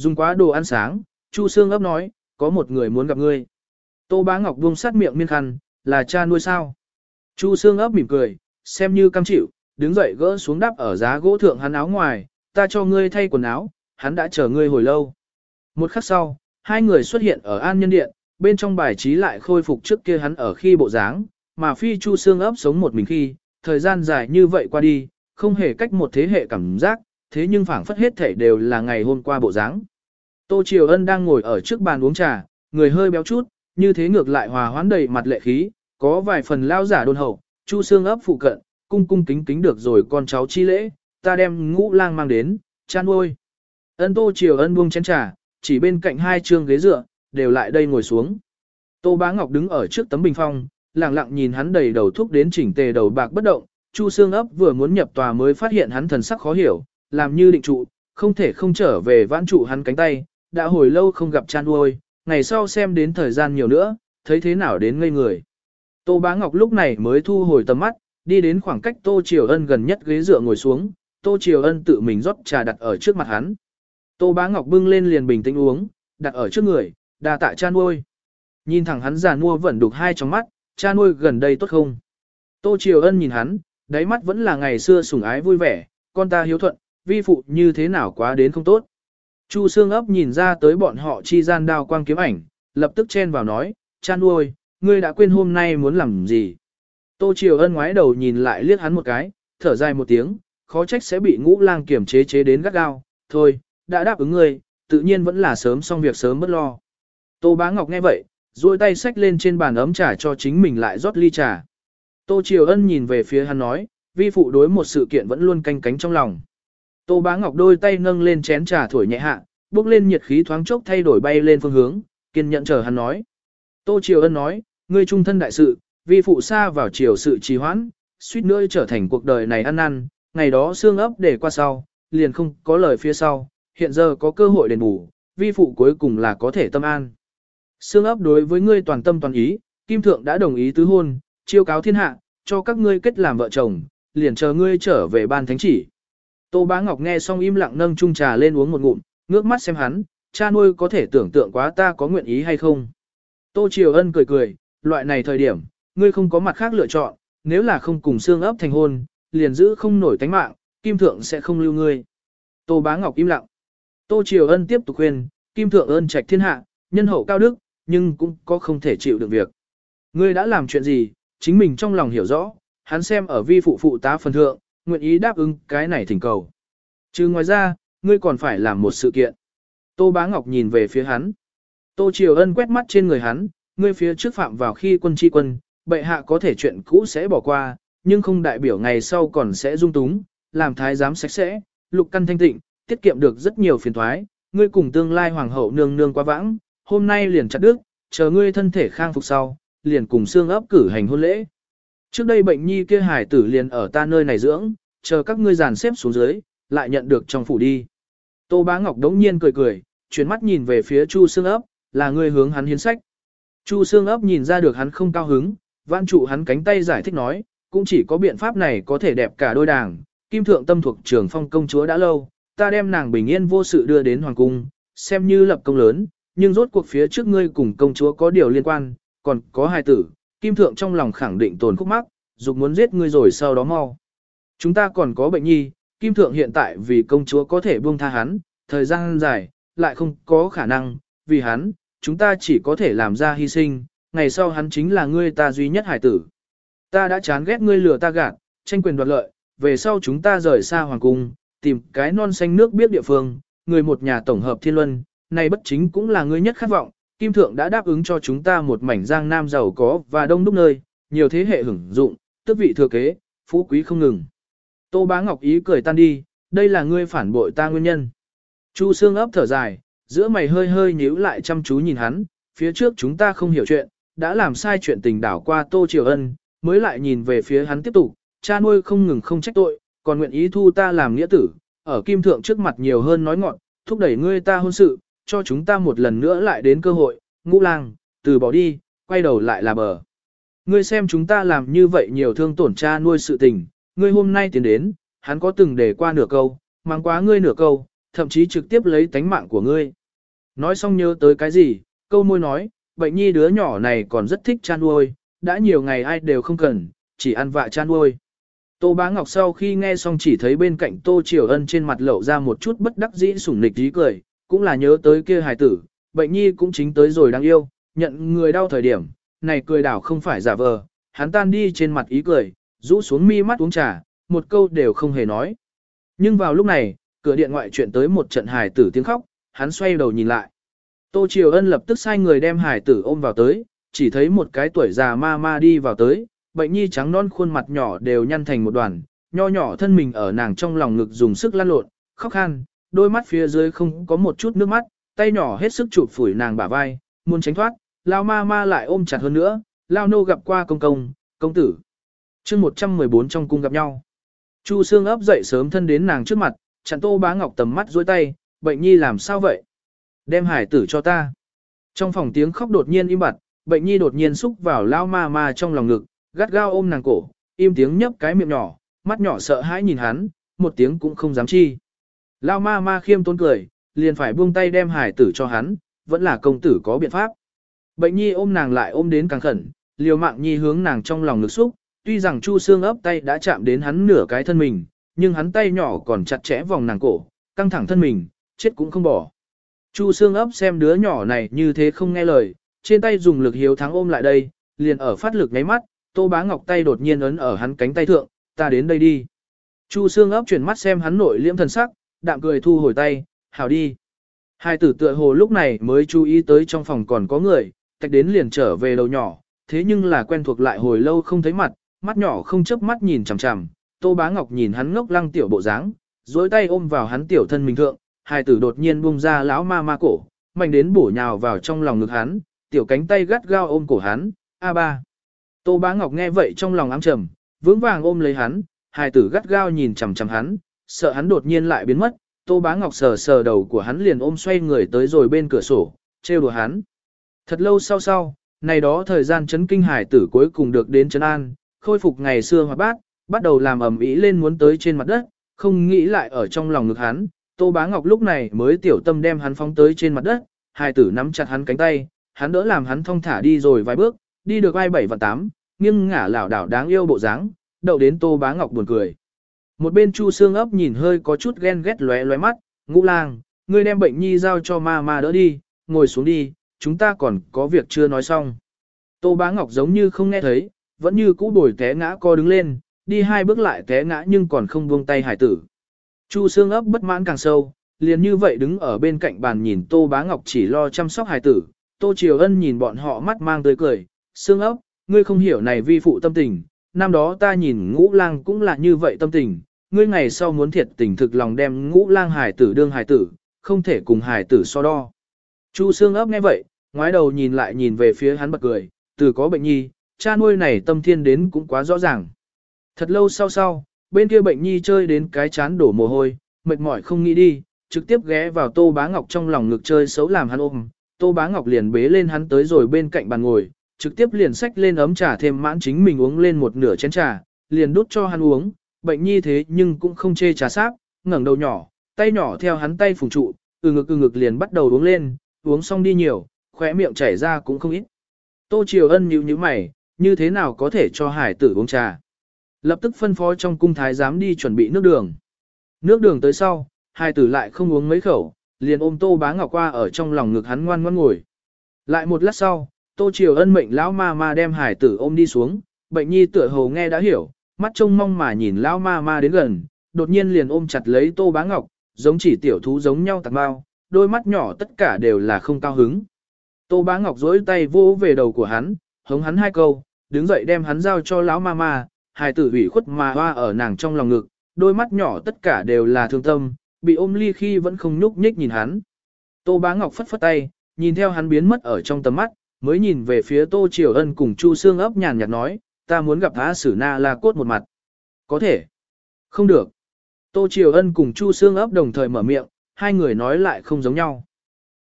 Dùng quá đồ ăn sáng, Chu Sương ấp nói, có một người muốn gặp ngươi. Tô Bá Ngọc buông sát miệng miên khăn, là cha nuôi sao? Chu Sương ấp mỉm cười, xem như cam chịu, đứng dậy gỡ xuống đắp ở giá gỗ thượng hắn áo ngoài, ta cho ngươi thay quần áo, hắn đã chờ ngươi hồi lâu. Một khắc sau, hai người xuất hiện ở an nhân điện, bên trong bài trí lại khôi phục trước kia hắn ở khi bộ dáng, mà phi Chu Sương ấp sống một mình khi, thời gian dài như vậy qua đi, không hề cách một thế hệ cảm giác, thế nhưng phảng phất hết thể đều là ngày hôm qua bộ dáng. Tô Triều Ân đang ngồi ở trước bàn uống trà, người hơi béo chút, như thế ngược lại hòa hoãn đầy mặt lệ khí, có vài phần lao giả đôn hậu, Chu Xương ấp phụ cận, cung cung kính kính được rồi con cháu chi lễ, ta đem ngũ lang mang đến, chan ôi. Ân Tô Triều Ân buông chén trà, chỉ bên cạnh hai trương ghế dựa, đều lại đây ngồi xuống. Tô Bá Ngọc đứng ở trước tấm bình phong, lặng lặng nhìn hắn đầy đầu thuốc đến chỉnh tề đầu bạc bất động, Chu Xương ấp vừa muốn nhập tòa mới phát hiện hắn thần sắc khó hiểu, làm như định trụ, không thể không trở về vãn trụ hắn cánh tay, đã hồi lâu không gặp chan uôi, ngày sau xem đến thời gian nhiều nữa, thấy thế nào đến ngây người. Tô Bá Ngọc lúc này mới thu hồi tầm mắt, đi đến khoảng cách Tô Triều Ân gần nhất ghế dựa ngồi xuống, Tô Triều Ân tự mình rót trà đặt ở trước mặt hắn. Tô Bá Ngọc bưng lên liền bình tĩnh uống, đặt ở trước người, đà tạ cha nuôi. Nhìn thẳng hắn già nua vẫn đục hai trong mắt, cha nuôi gần đây tốt không? Tô Triều Ân nhìn hắn, đáy mắt vẫn là ngày xưa sủng ái vui vẻ, con ta hiếu thuận, vi phụ như thế nào quá đến không tốt. Chu Sương ấp nhìn ra tới bọn họ chi gian đao quang kiếm ảnh, lập tức chen vào nói, cha nuôi, ngươi đã quên hôm nay muốn làm gì. Tô Triều Ân ngoái đầu nhìn lại liếc hắn một cái, thở dài một tiếng, khó trách sẽ bị ngũ lang kiểm chế chế đến gắt gao, thôi, đã đáp ứng ngươi, tự nhiên vẫn là sớm xong việc sớm bất lo. Tô Bá Ngọc nghe vậy, duỗi tay xách lên trên bàn ấm trà cho chính mình lại rót ly trà. Tô Triều Ân nhìn về phía hắn nói, vi phụ đối một sự kiện vẫn luôn canh cánh trong lòng. Tô Bá Ngọc đôi tay nâng lên chén trà thổi nhẹ hạ, bước lên nhiệt khí thoáng chốc thay đổi bay lên phương hướng, kiên nhẫn chờ hắn nói. Tô Triều Ân nói, ngươi trung thân đại sự, vi phụ xa vào triều sự trì hoãn, suýt nữa trở thành cuộc đời này ăn ăn. ngày đó xương ấp để qua sau, liền không có lời phía sau, hiện giờ có cơ hội đền bù, vi phụ cuối cùng là có thể tâm an. Xương ấp đối với ngươi toàn tâm toàn ý, Kim Thượng đã đồng ý tứ hôn, chiêu cáo thiên hạ, cho các ngươi kết làm vợ chồng, liền chờ ngươi trở về ban thánh chỉ. Tô Bá Ngọc nghe xong im lặng nâng chung trà lên uống một ngụm, ngước mắt xem hắn, cha nuôi có thể tưởng tượng quá ta có nguyện ý hay không. Tô Triều Ân cười cười, loại này thời điểm, ngươi không có mặt khác lựa chọn, nếu là không cùng xương ấp thành hôn, liền giữ không nổi tánh mạng, Kim Thượng sẽ không lưu ngươi. Tô Bá Ngọc im lặng. Tô Triều Ân tiếp tục khuyên, Kim Thượng ơn trạch thiên hạ, nhân hậu cao đức, nhưng cũng có không thể chịu được việc. Ngươi đã làm chuyện gì, chính mình trong lòng hiểu rõ, hắn xem ở vi phụ phụ tá phần thượng, nguyện ý đáp ứng cái này thỉnh cầu. Chứ ngoài ra, ngươi còn phải làm một sự kiện. Tô Bá Ngọc nhìn về phía hắn. Tô Triều Ân quét mắt trên người hắn, ngươi phía trước phạm vào khi quân tri quân, bệ hạ có thể chuyện cũ sẽ bỏ qua, nhưng không đại biểu ngày sau còn sẽ dung túng, làm thái giám sạch sẽ, lục căn thanh tịnh, tiết kiệm được rất nhiều phiền thoái, ngươi cùng tương lai hoàng hậu nương nương quá vãng, hôm nay liền chặt đức, chờ ngươi thân thể khang phục sau, liền cùng xương ấp cử hành hôn lễ. Trước đây bệnh nhi kia hải tử liền ở ta nơi này dưỡng, chờ các ngươi dàn xếp xuống dưới, lại nhận được trong phủ đi. Tô Bá Ngọc đống nhiên cười cười, chuyển mắt nhìn về phía Chu Xương ấp, là người hướng hắn hiến sách. Chu Xương ấp nhìn ra được hắn không cao hứng, vãn trụ hắn cánh tay giải thích nói, cũng chỉ có biện pháp này có thể đẹp cả đôi đảng, kim thượng tâm thuộc trường phong công chúa đã lâu, ta đem nàng bình yên vô sự đưa đến hoàng cung, xem như lập công lớn, nhưng rốt cuộc phía trước ngươi cùng công chúa có điều liên quan, còn có hai tử, kim thượng trong lòng khẳng định tồn khúc mắc, dục muốn giết ngươi rồi sau đó mau. Chúng ta còn có bệnh nhi, kim thượng hiện tại vì công chúa có thể buông tha hắn, thời gian dài, lại không có khả năng, vì hắn, chúng ta chỉ có thể làm ra hy sinh, ngày sau hắn chính là ngươi ta duy nhất hải tử. Ta đã chán ghét ngươi lừa ta gạt, tranh quyền đoạt lợi, về sau chúng ta rời xa hoàng cung, tìm cái non xanh nước biết địa phương, người một nhà tổng hợp thiên luân, này bất chính cũng là ngươi nhất khát vọng, Kim Thượng đã đáp ứng cho chúng ta một mảnh giang nam giàu có và đông đúc nơi, nhiều thế hệ hưởng dụng, tước vị thừa kế, phú quý không ngừng. Tô Bá Ngọc ý cười tan đi, đây là ngươi phản bội ta nguyên nhân. Chu Sương ấp thở dài, giữa mày hơi hơi nhíu lại chăm chú nhìn hắn, phía trước chúng ta không hiểu chuyện, đã làm sai chuyện tình đảo qua Tô Triều Ân, mới lại nhìn về phía hắn tiếp tục, cha nuôi không ngừng không trách tội, còn nguyện ý thu ta làm nghĩa tử, ở kim thượng trước mặt nhiều hơn nói ngọn, thúc đẩy ngươi ta hôn sự, cho chúng ta một lần nữa lại đến cơ hội, ngũ lang, từ bỏ đi, quay đầu lại là bờ. Ngươi xem chúng ta làm như vậy nhiều thương tổn cha nuôi sự tình, ngươi hôm nay tiến đến, hắn có từng để qua nửa câu, mang quá ngươi nửa câu, thậm chí trực tiếp lấy tánh mạng của ngươi. Nói xong nhớ tới cái gì, câu môi nói, bệnh nhi đứa nhỏ này còn rất thích cha nuôi, đã nhiều ngày ai đều không cần, chỉ ăn vạ cha nuôi. Tô Bá Ngọc sau khi nghe xong chỉ thấy bên cạnh Tô Triều Ân trên mặt lộ ra một chút bất đắc dĩ sủng nịch tí cười, cũng là nhớ tới kia hài tử, bệnh nhi cũng chính tới rồi đang yêu, nhận người đau thời điểm, này cười đảo không phải giả vờ, hắn tan đi trên mặt ý cười, rũ xuống mi mắt uống trà, một câu đều không hề nói. Nhưng vào lúc này, cửa điện ngoại chuyện tới một trận hài tử tiếng khóc, hắn xoay đầu nhìn lại. Tô Triều Ân lập tức sai người đem hài tử ôm vào tới, chỉ thấy một cái tuổi già ma ma đi vào tới, bệnh nhi trắng non khuôn mặt nhỏ đều nhăn thành một đoàn, nho nhỏ thân mình ở nàng trong lòng ngực dùng sức lăn lộn, khóc khan, đôi mắt phía dưới không có một chút nước mắt, tay nhỏ hết sức chụp phủi nàng bả vai, muốn tránh thoát, lao ma ma lại ôm chặt hơn nữa, lao nô gặp qua công công, công tử. chương 114 trong cung gặp nhau. Chu xương ấp dậy sớm thân đến nàng trước mặt, chặn tô bá ngọc tầm mắt dối tay, bệnh nhi làm sao vậy? Đem hải tử cho ta. Trong phòng tiếng khóc đột nhiên im bặt, bệnh nhi đột nhiên xúc vào lao ma ma trong lòng ngực, gắt gao ôm nàng cổ, im tiếng nhấp cái miệng nhỏ, mắt nhỏ sợ hãi nhìn hắn, một tiếng cũng không dám chi. Lao ma ma khiêm tốn cười, liền phải buông tay đem hải tử cho hắn, vẫn là công tử có biện pháp. Bệnh nhi ôm nàng lại ôm đến càng khẩn, liều mạng nhi hướng nàng trong lòng lực xúc, tuy rằng chu xương ấp tay đã chạm đến hắn nửa cái thân mình, nhưng hắn tay nhỏ còn chặt chẽ vòng nàng cổ, căng thẳng thân mình, chết cũng không bỏ. Chu xương ấp xem đứa nhỏ này như thế không nghe lời, trên tay dùng lực hiếu thắng ôm lại đây, liền ở phát lực ngáy mắt, tô bá ngọc tay đột nhiên ấn ở hắn cánh tay thượng, ta đến đây đi. Chu xương ấp chuyển mắt xem hắn nội liễm thần sắc, đạm cười thu hồi tay, hảo đi. Hai tử tựa hồ lúc này mới chú ý tới trong phòng còn có người, tạch đến liền trở về đầu nhỏ, thế nhưng là quen thuộc lại hồi lâu không thấy mặt, mắt nhỏ không chớp mắt nhìn chằm chằm, Tô Bá Ngọc nhìn hắn ngốc lăng tiểu bộ dáng, dối tay ôm vào hắn tiểu thân mình thượng, hai tử đột nhiên buông ra lão ma ma cổ, mạnh đến bổ nhào vào trong lòng ngực hắn, tiểu cánh tay gắt gao ôm cổ hắn, a ba. Tô Bá Ngọc nghe vậy trong lòng ám trầm, vững vàng ôm lấy hắn, hai tử gắt gao nhìn chằm chằm hắn, sợ hắn đột nhiên lại biến mất, Tô Bá Ngọc sờ sờ đầu của hắn liền ôm xoay người tới rồi bên cửa sổ, trêu đùa hắn. Thật lâu sau sau, này đó thời gian chấn kinh hải tử cuối cùng được đến chấn an, khôi phục ngày xưa hoạt bát, bắt đầu làm ầm ĩ lên muốn tới trên mặt đất, không nghĩ lại ở trong lòng ngực hắn. Tô Bá Ngọc lúc này mới tiểu tâm đem hắn phóng tới trên mặt đất, hải tử nắm chặt hắn cánh tay, hắn đỡ làm hắn thong thả đi rồi vài bước, đi được ai bảy và tám, nghiêng ngả lảo đảo đáng yêu bộ dáng, đậu đến Tô Bá Ngọc buồn cười. Một bên Chu Xương ấp nhìn hơi có chút ghen ghét lóe lóe mắt, ngũ lang, ngươi đem bệnh nhi giao cho ma ma đỡ đi, ngồi xuống đi, chúng ta còn có việc chưa nói xong. Tô Bá Ngọc giống như không nghe thấy, vẫn như cũ đổi té ngã co đứng lên, đi hai bước lại té ngã nhưng còn không buông tay hải tử. Chu xương ấp bất mãn càng sâu, liền như vậy đứng ở bên cạnh bàn nhìn Tô Bá Ngọc chỉ lo chăm sóc hải tử, Tô Triều Ân nhìn bọn họ mắt mang tươi cười, xương ấp, ngươi không hiểu này vi phụ tâm tình, năm đó ta nhìn ngũ lang cũng là như vậy tâm tình, ngươi ngày sau muốn thiệt tình thực lòng đem ngũ lang hải tử đương hải tử, không thể cùng hải tử so đo. Chu xương ấp nghe vậy, ngoái đầu nhìn lại nhìn về phía hắn bật cười, từ có bệnh nhi, cha nuôi này tâm thiên đến cũng quá rõ ràng. Thật lâu sau sau, bên kia bệnh nhi chơi đến cái chán đổ mồ hôi, mệt mỏi không nghĩ đi, trực tiếp ghé vào Tô Bá Ngọc trong lòng ngực chơi xấu làm hắn ôm. Tô Bá Ngọc liền bế lên hắn tới rồi bên cạnh bàn ngồi, trực tiếp liền xách lên ấm trà thêm mãn chính mình uống lên một nửa chén trà, liền đút cho hắn uống, bệnh nhi thế nhưng cũng không chê trà sáp, ngẩng đầu nhỏ, tay nhỏ theo hắn tay phùng trụ, từ ngực từ ngực liền bắt đầu uống lên, uống xong đi nhiều, khóe miệng chảy ra cũng không ít. Tô Triều Ân nhíu nhíu mày, như thế nào có thể cho hải tử uống trà. Lập tức phân phó trong cung thái giám đi chuẩn bị nước đường. Nước đường tới sau, hải tử lại không uống mấy khẩu, liền ôm Tô Bá Ngọc qua ở trong lòng ngực hắn ngoan ngoan ngồi. Lại một lát sau, Tô Triều Ân mệnh lão ma ma đem hải tử ôm đi xuống, bệnh nhi tựa hồ nghe đã hiểu, mắt trông mong mà nhìn lão ma ma đến gần, đột nhiên liền ôm chặt lấy Tô Bá Ngọc, giống chỉ tiểu thú giống nhau tạc bao, đôi mắt nhỏ tất cả đều là không cao hứng. Tô Bá Ngọc dối tay vô về đầu của hắn, hống hắn hai câu, đứng dậy đem hắn giao cho lão ma ma, hài tử ủy khuất mà hoa ở nàng trong lòng ngực, đôi mắt nhỏ tất cả đều là thương tâm, bị ôm ly khi vẫn không nhúc nhích nhìn hắn. Tô Bá Ngọc phất phất tay, nhìn theo hắn biến mất ở trong tầm mắt, mới nhìn về phía Tô Triều Ân cùng Chu Sương ấp nhàn nhạt nói, ta muốn gặp Á Sử Na La Cốt một mặt. Có thể. Không được. Tô Triều Ân cùng Chu Sương ấp đồng thời mở miệng, hai người nói lại không giống nhau.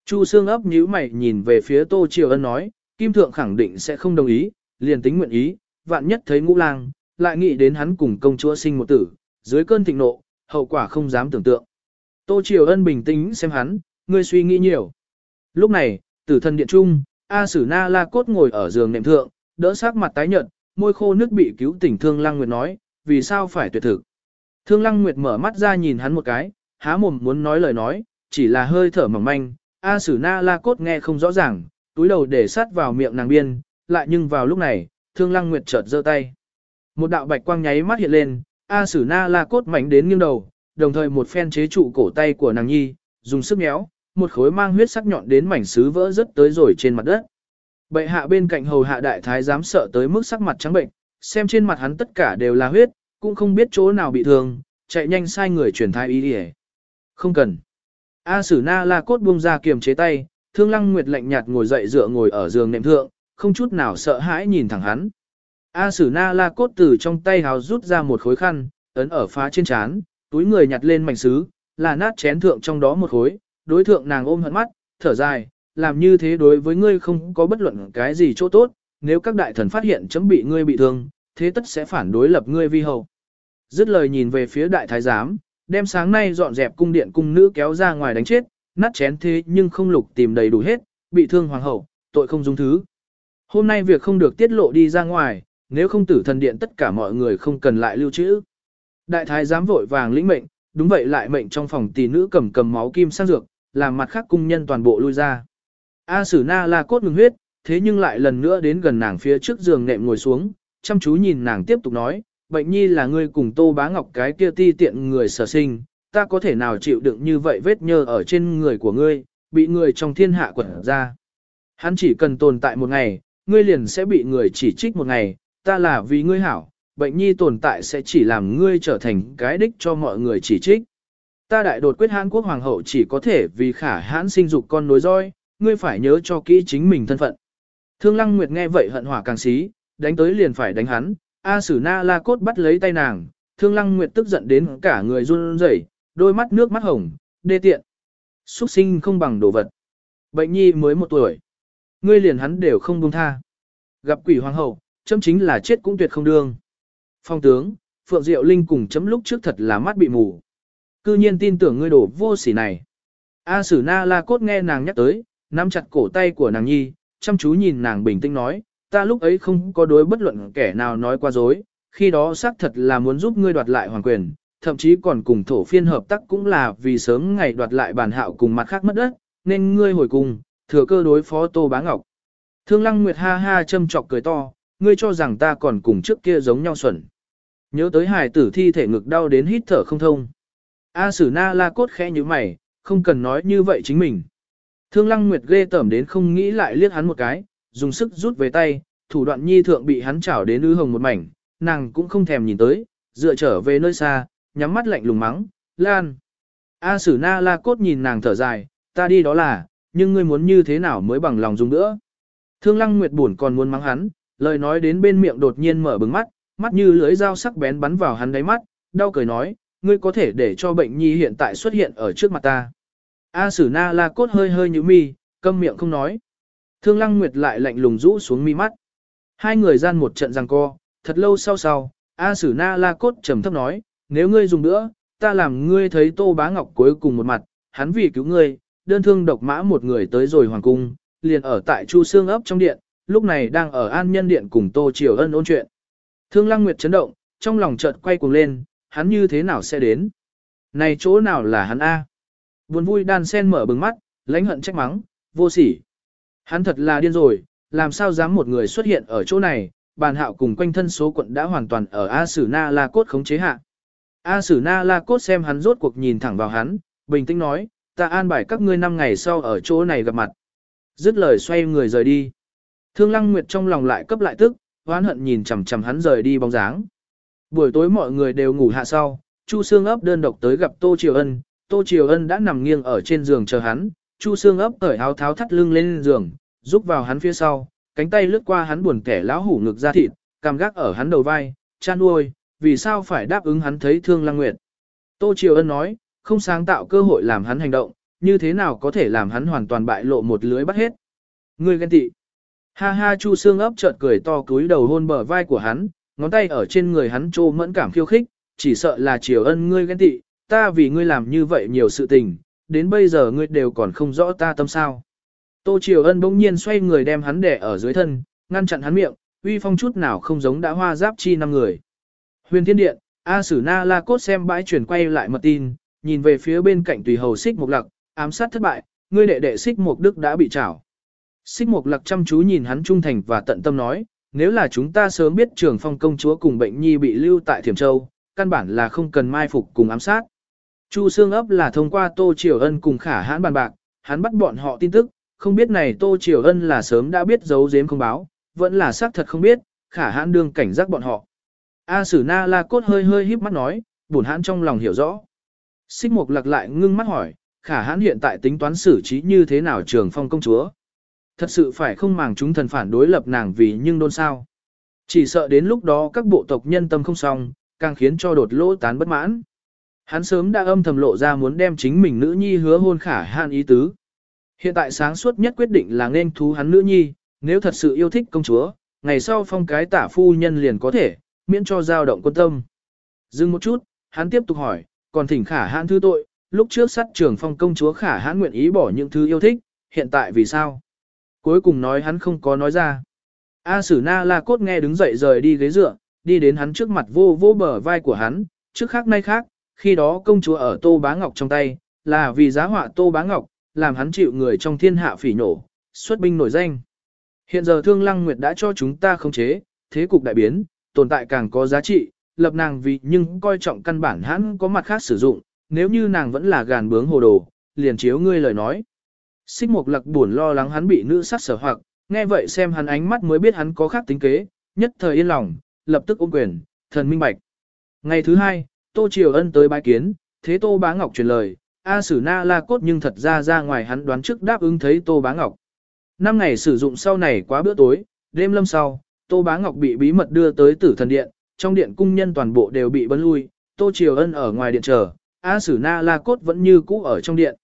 Chu Sương ấp nhíu mày nhìn về phía Tô Triều Ân nói, Kim Thượng khẳng định sẽ không đồng ý, liền tính nguyện ý, vạn nhất thấy ngũ lang, lại nghĩ đến hắn cùng công chúa sinh một tử, dưới cơn thịnh nộ, hậu quả không dám tưởng tượng. Tô Triều Ân bình tĩnh xem hắn, ngươi suy nghĩ nhiều. Lúc này, tử thần điện trung, A Sử Na La Cốt ngồi ở giường nệm thượng, đỡ sắc mặt tái nhợt, môi khô nước bị cứu tỉnh Thương Lăng Nguyệt nói, vì sao phải tuyệt thực. Thương Lăng Nguyệt mở mắt ra nhìn hắn một cái, há mồm muốn nói lời nói, chỉ là hơi thở mỏng manh, A Sử Na La Cốt nghe không rõ ràng, túi đầu để sát vào miệng nàng biên, lại nhưng vào lúc này, Thương Lăng Nguyệt chợt giơ tay. Một đạo bạch quang nháy mắt hiện lên, A Sử Na La Cốt mảnh đến nghiêng đầu, đồng thời một phen chế trụ cổ tay của nàng nhi, dùng sức méo, một khối mang huyết sắc nhọn đến mảnh sứ vỡ rất tới rồi trên mặt đất. Bệ hạ bên cạnh hầu hạ đại thái dám sợ tới mức sắc mặt trắng bệnh, xem trên mặt hắn tất cả đều là huyết, cũng không biết chỗ nào bị thương, chạy nhanh sai người truyền thái ý đi Không cần. A Sử Na La Cốt buông ra kiềm chế tay, Thương Lăng Nguyệt lạnh nhạt ngồi dậy dựa ngồi ở giường nệm thượng, không chút nào sợ hãi nhìn thẳng hắn. A Sử Na La Cốt từ trong tay hào rút ra một khối khăn, ấn ở phá trên chán, túi người nhặt lên mảnh sứ, là nát chén thượng trong đó một khối, đối thượng nàng ôm hận mắt, thở dài, làm như thế đối với ngươi không có bất luận cái gì chỗ tốt, nếu các đại thần phát hiện chấm bị ngươi bị thương, thế tất sẽ phản đối lập ngươi vi hầu. Dứt lời nhìn về phía đại thái giám, đem sáng nay dọn dẹp cung điện cung nữ kéo ra ngoài đánh chết, nát chén thế nhưng không lục tìm đầy đủ hết, bị thương hoàng hậu, tội không dung thứ. Hôm nay việc không được tiết lộ đi ra ngoài, nếu không tử thần điện tất cả mọi người không cần lại lưu trữ. Đại thái giám vội vàng lĩnh mệnh, đúng vậy lại mệnh trong phòng tỷ nữ cầm cầm máu kim sang dược, làm mặt khác cung nhân toàn bộ lui ra. A Sử Na la cốt ngừng huyết, thế nhưng lại lần nữa đến gần nàng phía trước giường nệm ngồi xuống, chăm chú nhìn nàng tiếp tục nói, bệnh nhi là ngươi cùng Tô Bá Ngọc cái kia ti tiện người sở sinh, ta có thể nào chịu đựng như vậy vết nhơ ở trên người của ngươi, bị người trong thiên hạ quật ra. Hắn chỉ cần tồn tại một ngày, ngươi liền sẽ bị người chỉ trích một ngày, ta là vì ngươi hảo, bệnh nhi tồn tại sẽ chỉ làm ngươi trở thành cái đích cho mọi người chỉ trích. Ta đại đột quyết Hán quốc hoàng hậu chỉ có thể vì khả hãn sinh dục con nối roi, ngươi phải nhớ cho kỹ chính mình thân phận. Thương Lăng Nguyệt nghe vậy hận hỏa càng xí, đánh tới liền phải đánh hắn, A Sử Na La Cốt bắt lấy tay nàng, Thương Lăng Nguyệt tức giận đến cả người run rẩy, đôi mắt nước mắt hồng, đê tiện. Xuất sinh không bằng đồ vật. Bệnh nhi mới một tuổi. Ngươi liền hắn đều không buông tha. Gặp quỷ hoàng hậu, chấm chính là chết cũng tuyệt không đương. Phong tướng, Phượng Diệu Linh cùng chấm lúc trước thật là mắt bị mù. Cư nhiên tin tưởng ngươi đổ vô sỉ này. A Sử Na La Cốt nghe nàng nhắc tới, nắm chặt cổ tay của nàng nhi, chăm chú nhìn nàng bình tĩnh nói, ta lúc ấy không có đối bất luận kẻ nào nói qua dối, khi đó xác thật là muốn giúp ngươi đoạt lại hoàng quyền, thậm chí còn cùng thổ phiên hợp tác cũng là vì sớm ngày đoạt lại bản hạo cùng mặt khác mất đất, nên ngươi hồi cùng, thừa cơ đối phó Tô Bá Ngọc. Thương Lăng Nguyệt ha ha châm chọc cười to, ngươi cho rằng ta còn cùng trước kia giống nhau xuẩn. Nhớ tới hài tử thi thể ngực đau đến hít thở không thông. A Sử Na La cốt khẽ như mày, không cần nói như vậy chính mình. Thương Lăng Nguyệt ghê tởm đến không nghĩ lại liếc hắn một cái, dùng sức rút về tay, thủ đoạn nhi thượng bị hắn chảo đến ư hồng một mảnh, nàng cũng không thèm nhìn tới, dựa trở về nơi xa, nhắm mắt lạnh lùng mắng, Lan. A Sử Na La cốt nhìn nàng thở dài, ta đi đó là, nhưng ngươi muốn như thế nào mới bằng lòng dùng nữa. Thương Lăng Nguyệt buồn còn muốn mắng hắn, lời nói đến bên miệng đột nhiên mở bừng mắt, mắt như lưới dao sắc bén bắn vào hắn đáy mắt, đau cười nói, ngươi có thể để cho bệnh nhi hiện tại xuất hiện ở trước mặt ta. A Sử Na La cốt hơi hơi nhíu mi, câm miệng không nói. Thương Lăng Nguyệt lại lạnh lùng rũ xuống mi mắt. Hai người gian một trận giằng co, thật lâu sau sau, A Sử Na La cốt trầm thấp nói, nếu ngươi dùng nữa, ta làm ngươi thấy Tô Bá Ngọc cuối cùng một mặt, hắn vì cứu ngươi, đơn thương độc mã một người tới rồi hoàng cung, liền ở tại Chu Xương ấp trong điện, lúc này đang ở An Nhân điện cùng Tô Triều Ân ôn chuyện. Thương Lăng Nguyệt chấn động, trong lòng chợt quay cuồng lên, hắn như thế nào sẽ đến? Này chỗ nào là hắn a? Buồn vui đan sen mở bừng mắt, lãnh hận trách mắng, vô sỉ. Hắn thật là điên rồi, làm sao dám một người xuất hiện ở chỗ này, bàn hạo cùng quanh thân số quận đã hoàn toàn ở A Sử Na La Cốt khống chế hạ. A Sử Na La Cốt xem hắn rốt cuộc nhìn thẳng vào hắn, bình tĩnh nói, ta an bài các ngươi năm ngày sau ở chỗ này gặp mặt. Dứt lời xoay người rời đi. Thương Lăng Nguyệt trong lòng lại cấp lại tức, hoán hận nhìn chằm chằm hắn rời đi bóng dáng. Buổi tối mọi người đều ngủ hạ sau, Chu Sương ấp đơn độc tới gặp Tô Triều Ân, Tô Triều Ân đã nằm nghiêng ở trên giường chờ hắn, Chu Sương ấp cởi áo tháo thắt lưng lên giường, giúp vào hắn phía sau, cánh tay lướt qua hắn buồn kẻ lão hủ ngực ra thịt, cằm gác ở hắn đầu vai, chan nuôi, vì sao phải đáp ứng hắn thấy thương Lăng Nguyệt. Tô Triều Ân nói, không sáng tạo cơ hội làm hắn hành động, như thế nào có thể làm hắn hoàn toàn bại lộ một lưới bắt hết. Ngươi ghen tị. Ha ha Chu Sương ấp chợt cười to cúi đầu hôn bờ vai của hắn, ngón tay ở trên người hắn trô mẫn cảm khiêu khích, chỉ sợ là Triều Ân ngươi ghen tị, ta vì ngươi làm như vậy nhiều sự tình, đến bây giờ ngươi đều còn không rõ ta tâm sao. Tô Triều Ân bỗng nhiên xoay người đem hắn đẻ ở dưới thân, ngăn chặn hắn miệng, uy phong chút nào không giống đã hoa giáp chi năm người. Huyền Thiên Điện, A Sử Na La Cốt xem bãi chuyển quay lại mật tin, nhìn về phía bên cạnh tùy hầu xích một lặc, ám sát thất bại, ngươi đệ đệ xích một đức đã bị trảo. Xích một lặc chăm chú nhìn hắn trung thành và tận tâm nói, nếu là chúng ta sớm biết trường phong công chúa cùng bệnh nhi bị lưu tại Thiểm Châu, căn bản là không cần mai phục cùng ám sát. Chu xương ấp là thông qua Tô Triều Ân cùng khả hãn bàn bạc, hắn bắt bọn họ tin tức, không biết này Tô Triều Ân là sớm đã biết giấu giếm không báo, vẫn là xác thật không biết, khả hãn đương cảnh giác bọn họ. A Sử Na La Cốt hơi hơi híp mắt nói, buồn hãn trong lòng hiểu rõ. Xích Mục lặc lại ngưng mắt hỏi, khả hãn hiện tại tính toán xử trí như thế nào trường phong công chúa. Thật sự phải không màng chúng thần phản đối lập nàng vì nhưng đôn sao. Chỉ sợ đến lúc đó các bộ tộc nhân tâm không xong, càng khiến cho đột lỗ tán bất mãn. Hắn sớm đã âm thầm lộ ra muốn đem chính mình nữ nhi hứa hôn khả hãn ý tứ. Hiện tại sáng suốt nhất quyết định là nên thú hắn nữ nhi, nếu thật sự yêu thích công chúa, ngày sau phong cái tả phu nhân liền có thể, miễn cho dao động quân tâm. Dừng một chút, hắn tiếp tục hỏi, còn thỉnh khả hãn thứ tội, lúc trước sát trưởng phong công chúa khả hãn nguyện ý bỏ những thứ yêu thích, hiện tại vì sao? Cuối cùng nói hắn không có nói ra. A Sử Na La Cốt nghe đứng dậy rời đi ghế dựa, đi đến hắn trước mặt vô vô bờ vai của hắn, trước khác nay khác, khi đó công chúa ở Tô Bá Ngọc trong tay, là vì giá họa Tô Bá Ngọc, làm hắn chịu người trong thiên hạ phỉ nổ, xuất binh nổi danh. Hiện giờ Thương Lăng Nguyệt đã cho chúng ta khống chế, thế cục đại biến, tồn tại càng có giá trị, lập nàng vì nhưng coi trọng căn bản hắn có mặt khác sử dụng, nếu như nàng vẫn là gàn bướng hồ đồ, liền chiếu ngươi lời nói. Xích Mộc Lặc buồn lo lắng hắn bị nữ sát sở hoặc, nghe vậy xem hắn ánh mắt mới biết hắn có khác tính kế, nhất thời yên lòng, lập tức ôm quyền, thần minh bạch. Ngày thứ hai, Tô Triều Ân tới bái kiến, thế Tô Bá Ngọc truyền lời, A Sử Na La Cốt nhưng thật ra ra ngoài hắn đoán trước đáp ứng thấy Tô Bá Ngọc. Năm ngày sử dụng sau này quá bữa tối, đêm lâm sau, Tô Bá Ngọc bị bí mật đưa tới tử thần điện, trong điện cung nhân toàn bộ đều bị bấn lui, Tô Triều Ân ở ngoài điện chờ, A Sử Na La Cốt vẫn như cũ ở trong điện.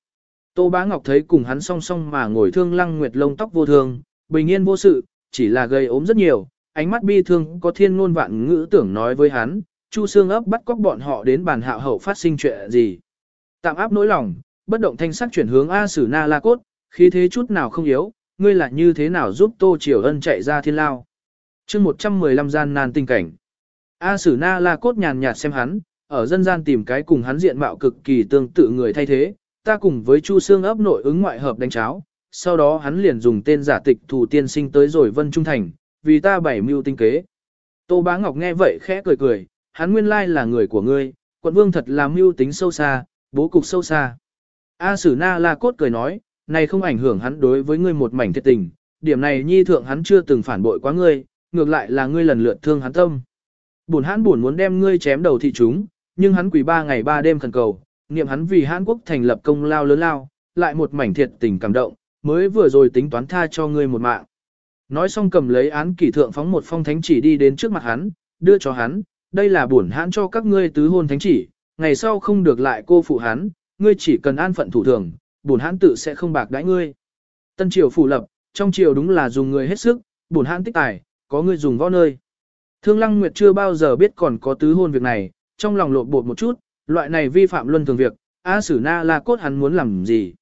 Tô Bá Ngọc thấy cùng hắn song song mà ngồi thương lăng nguyệt lông tóc vô thương, bình yên vô sự, chỉ là gây ốm rất nhiều, ánh mắt bi thương có thiên ngôn vạn ngữ tưởng nói với hắn, Chu Sương ấp bắt cóc bọn họ đến bàn hạo hậu phát sinh chuyện gì. Tạm áp nỗi lòng, bất động thanh sắc chuyển hướng A Sử Na La Cốt, khí thế chút nào không yếu, ngươi là như thế nào giúp Tô Triều Ân chạy ra thiên lao. chương 115 gian nan tình cảnh. A Sử Na La Cốt nhàn nhạt xem hắn, ở dân gian tìm cái cùng hắn diện mạo cực kỳ tương tự người thay thế, ta cùng với Chu Sương ấp nội ứng ngoại hợp đánh cháo, sau đó hắn liền dùng tên giả tịch thủ tiên sinh tới rồi Vân Trung Thành, vì ta bảy mưu tinh kế. Tô Bá Ngọc nghe vậy khẽ cười cười, hắn nguyên lai là người của ngươi, quận vương thật là mưu tính sâu xa, bố cục sâu xa. A Sử Na La Cốt cười nói, này không ảnh hưởng hắn đối với ngươi một mảnh thiệt tình, điểm này nhi thượng hắn chưa từng phản bội quá ngươi, ngược lại là ngươi lần lượt thương hắn tâm. Buồn hắn buồn muốn đem ngươi chém đầu thị chúng, nhưng hắn quỳ ba ngày ba đêm khẩn cầu, niệm hắn vì Hán quốc thành lập công lao lớn lao, lại một mảnh thiệt tình cảm động, mới vừa rồi tính toán tha cho ngươi một mạng. Nói xong cầm lấy án kỷ thượng phóng một phong thánh chỉ đi đến trước mặt hắn, đưa cho hắn, đây là bổn hãn cho các ngươi tứ hôn thánh chỉ, ngày sau không được lại cô phụ hắn, ngươi chỉ cần an phận thủ thường, bổn hãn tự sẽ không bạc đãi ngươi. Tân triều phủ lập, trong triều đúng là dùng người hết sức, bổn hãn tích tài, có người dùng võ nơi. Thương Lăng Nguyệt chưa bao giờ biết còn có tứ hôn việc này, trong lòng lộn bột một chút, loại này vi phạm luân thường việc, A Sử Na La Cốt hắn muốn làm gì.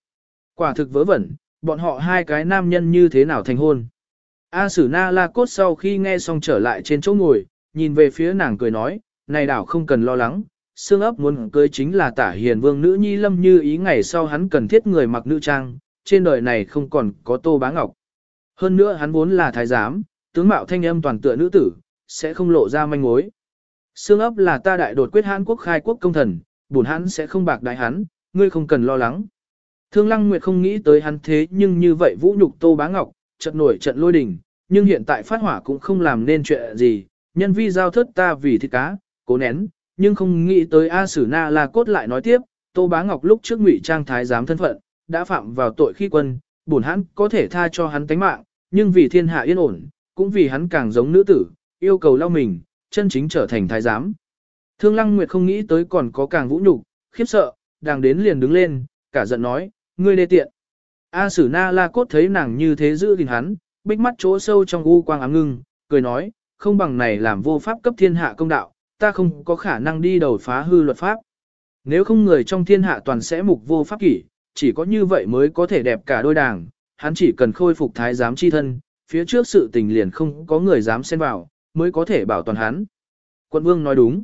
Quả thực vớ vẩn, bọn họ hai cái nam nhân như thế nào thành hôn. A Sử Na La Cốt sau khi nghe xong trở lại trên chỗ ngồi, nhìn về phía nàng cười nói, này đảo không cần lo lắng, xương ấp muốn cưới chính là tả hiền vương nữ nhi lâm như ý ngày sau hắn cần thiết người mặc nữ trang, trên đời này không còn có tô bá ngọc. Hơn nữa hắn vốn là thái giám, tướng mạo thanh âm toàn tựa nữ tử, sẽ không lộ ra manh mối. Xương ấp là ta đại đột quyết Hán quốc khai quốc công thần, bổn hắn sẽ không bạc đại hắn, ngươi không cần lo lắng. Thương Lăng Nguyệt không nghĩ tới hắn thế nhưng như vậy vũ nhục Tô Bá Ngọc, trận nổi trận lôi đình, nhưng hiện tại phát hỏa cũng không làm nên chuyện gì, nhân vi giao thất ta vì thịt cá, cố nén, nhưng không nghĩ tới A Sử Na La Cốt lại nói tiếp, Tô Bá Ngọc lúc trước ngụy trang thái giám thân phận, đã phạm vào tội khi quân, bổn hắn có thể tha cho hắn tánh mạng, nhưng vì thiên hạ yên ổn, cũng vì hắn càng giống nữ tử, yêu cầu lao mình, chân chính trở thành thái giám. Thương Lăng Nguyệt không nghĩ tới còn có càng vũ nhục, khiếp sợ, đang đến liền đứng lên, cả giận nói, ngươi đê tiện. A Sử Na La Cốt thấy nàng như thế giữ gìn hắn, bích mắt chỗ sâu trong u quang ám ngưng, cười nói, không bằng này làm vô pháp cấp thiên hạ công đạo, ta không có khả năng đi đầu phá hư luật pháp. Nếu không người trong thiên hạ toàn sẽ mục vô pháp kỷ, chỉ có như vậy mới có thể đẹp cả đôi đảng, hắn chỉ cần khôi phục thái giám chi thân, phía trước sự tình liền không có người dám xen vào, mới có thể bảo toàn hắn. Quận vương nói đúng.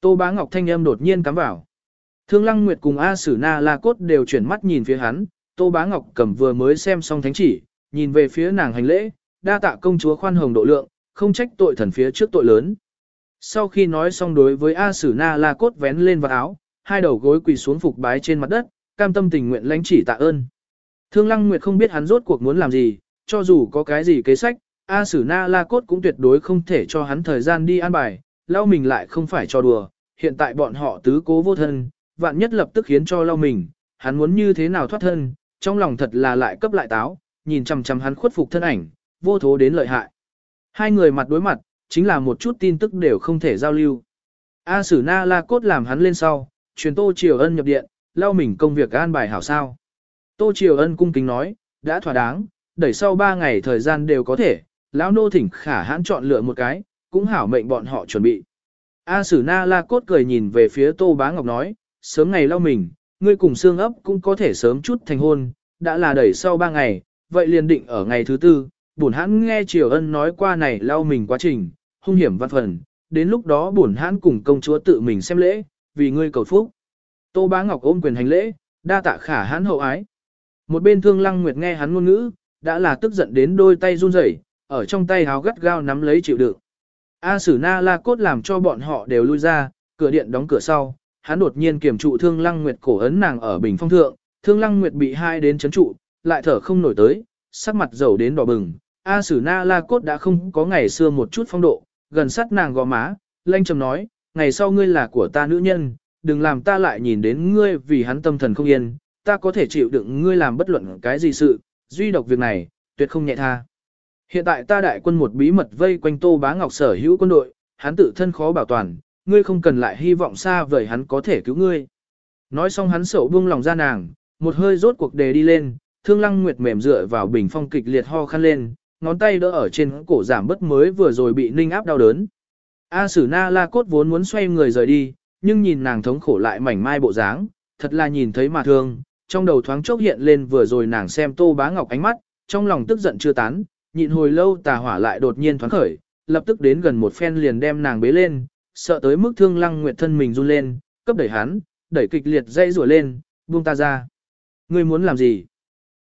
Tô bá ngọc thanh âm đột nhiên cắm vào. Thương lăng nguyệt cùng A Sử Na La Cốt đều chuyển mắt nhìn phía hắn, Tô bá ngọc cầm vừa mới xem xong thánh chỉ, nhìn về phía nàng hành lễ, đa tạ công chúa khoan hồng độ lượng, không trách tội thần phía trước tội lớn. Sau khi nói xong đối với A Sử Na La Cốt vén lên vào áo, hai đầu gối quỳ xuống phục bái trên mặt đất, cam tâm tình nguyện lãnh chỉ tạ ơn. Thương Lăng Nguyệt không biết hắn rốt cuộc muốn làm gì, cho dù có cái gì kế sách, A Sử Na La Cốt cũng tuyệt đối không thể cho hắn thời gian đi an bài, lau mình lại không phải cho đùa, hiện tại bọn họ tứ cố vô thân, vạn nhất lập tức khiến cho lau mình, hắn muốn như thế nào thoát thân, trong lòng thật là lại cấp lại táo, nhìn chằm chằm hắn khuất phục thân ảnh, vô thố đến lợi hại. Hai người mặt đối mặt, chính là một chút tin tức đều không thể giao lưu. A Sử Na La Cốt làm hắn lên sau, truyền Tô Triều Ân nhập điện, lao mình công việc an bài hảo sao. Tô Triều Ân cung kính nói, đã thỏa đáng, đẩy sau 3 ngày thời gian đều có thể, lão nô thỉnh khả hãn chọn lựa một cái, cũng hảo mệnh bọn họ chuẩn bị. A Sử Na La Cốt cười nhìn về phía Tô Bá Ngọc nói, sớm ngày lao mình, ngươi cùng xương ấp cũng có thể sớm chút thành hôn, đã là đẩy sau 3 ngày, vậy liền định ở ngày thứ tư, bổn hãn nghe Triều Ân nói qua này lau mình quá trình, hung hiểm văn phần, đến lúc đó bổn hãn cùng công chúa tự mình xem lễ, vì ngươi cầu phúc. Tô Bá Ngọc ôm quyền hành lễ, đa tạ khả hãn hậu ái. Một bên Thương Lăng Nguyệt nghe hắn ngôn ngữ, đã là tức giận đến đôi tay run rẩy, ở trong tay háo gắt gao nắm lấy chịu đựng. A Sử Na La Cốt làm cho bọn họ đều lui ra, cửa điện đóng cửa sau, hắn đột nhiên kiểm trụ Thương Lăng Nguyệt cổ ấn nàng ở bình phong thượng, Thương Lăng Nguyệt bị hai đến chấn trụ, lại thở không nổi tới, sắc mặt dầu đến đỏ bừng. A Sử Na La Cốt đã không có ngày xưa một chút phong độ, gần sát nàng gò má, lanh trầm nói, ngày sau ngươi là của ta nữ nhân, đừng làm ta lại nhìn đến ngươi vì hắn tâm thần không yên, ta có thể chịu đựng ngươi làm bất luận cái gì sự, duy độc việc này, tuyệt không nhẹ tha. Hiện tại ta đại quân một bí mật vây quanh Tô Bá Ngọc sở hữu quân đội, hắn tự thân khó bảo toàn, ngươi không cần lại hy vọng xa vời hắn có thể cứu ngươi. Nói xong hắn sổ buông lòng ra nàng, một hơi rốt cuộc đề đi lên, Thương Lăng Nguyệt mềm dựa vào bình phong kịch liệt ho khăn lên, ngón tay đỡ ở trên cổ giảm bất mới vừa rồi bị ninh áp đau đớn. A Sử Na La Cốt vốn muốn xoay người rời đi, nhưng nhìn nàng thống khổ lại mảnh mai bộ dáng, thật là nhìn thấy mà thương, trong đầu thoáng chốc hiện lên vừa rồi nàng xem Tô Bá Ngọc ánh mắt, trong lòng tức giận chưa tán, nhịn hồi lâu tà hỏa lại đột nhiên thoáng khởi, lập tức đến gần một phen liền đem nàng bế lên, sợ tới mức Thương Lăng Nguyệt thân mình run lên, cấp đẩy hắn, đẩy kịch liệt dây rủa lên, buông ta ra. Ngươi muốn làm gì?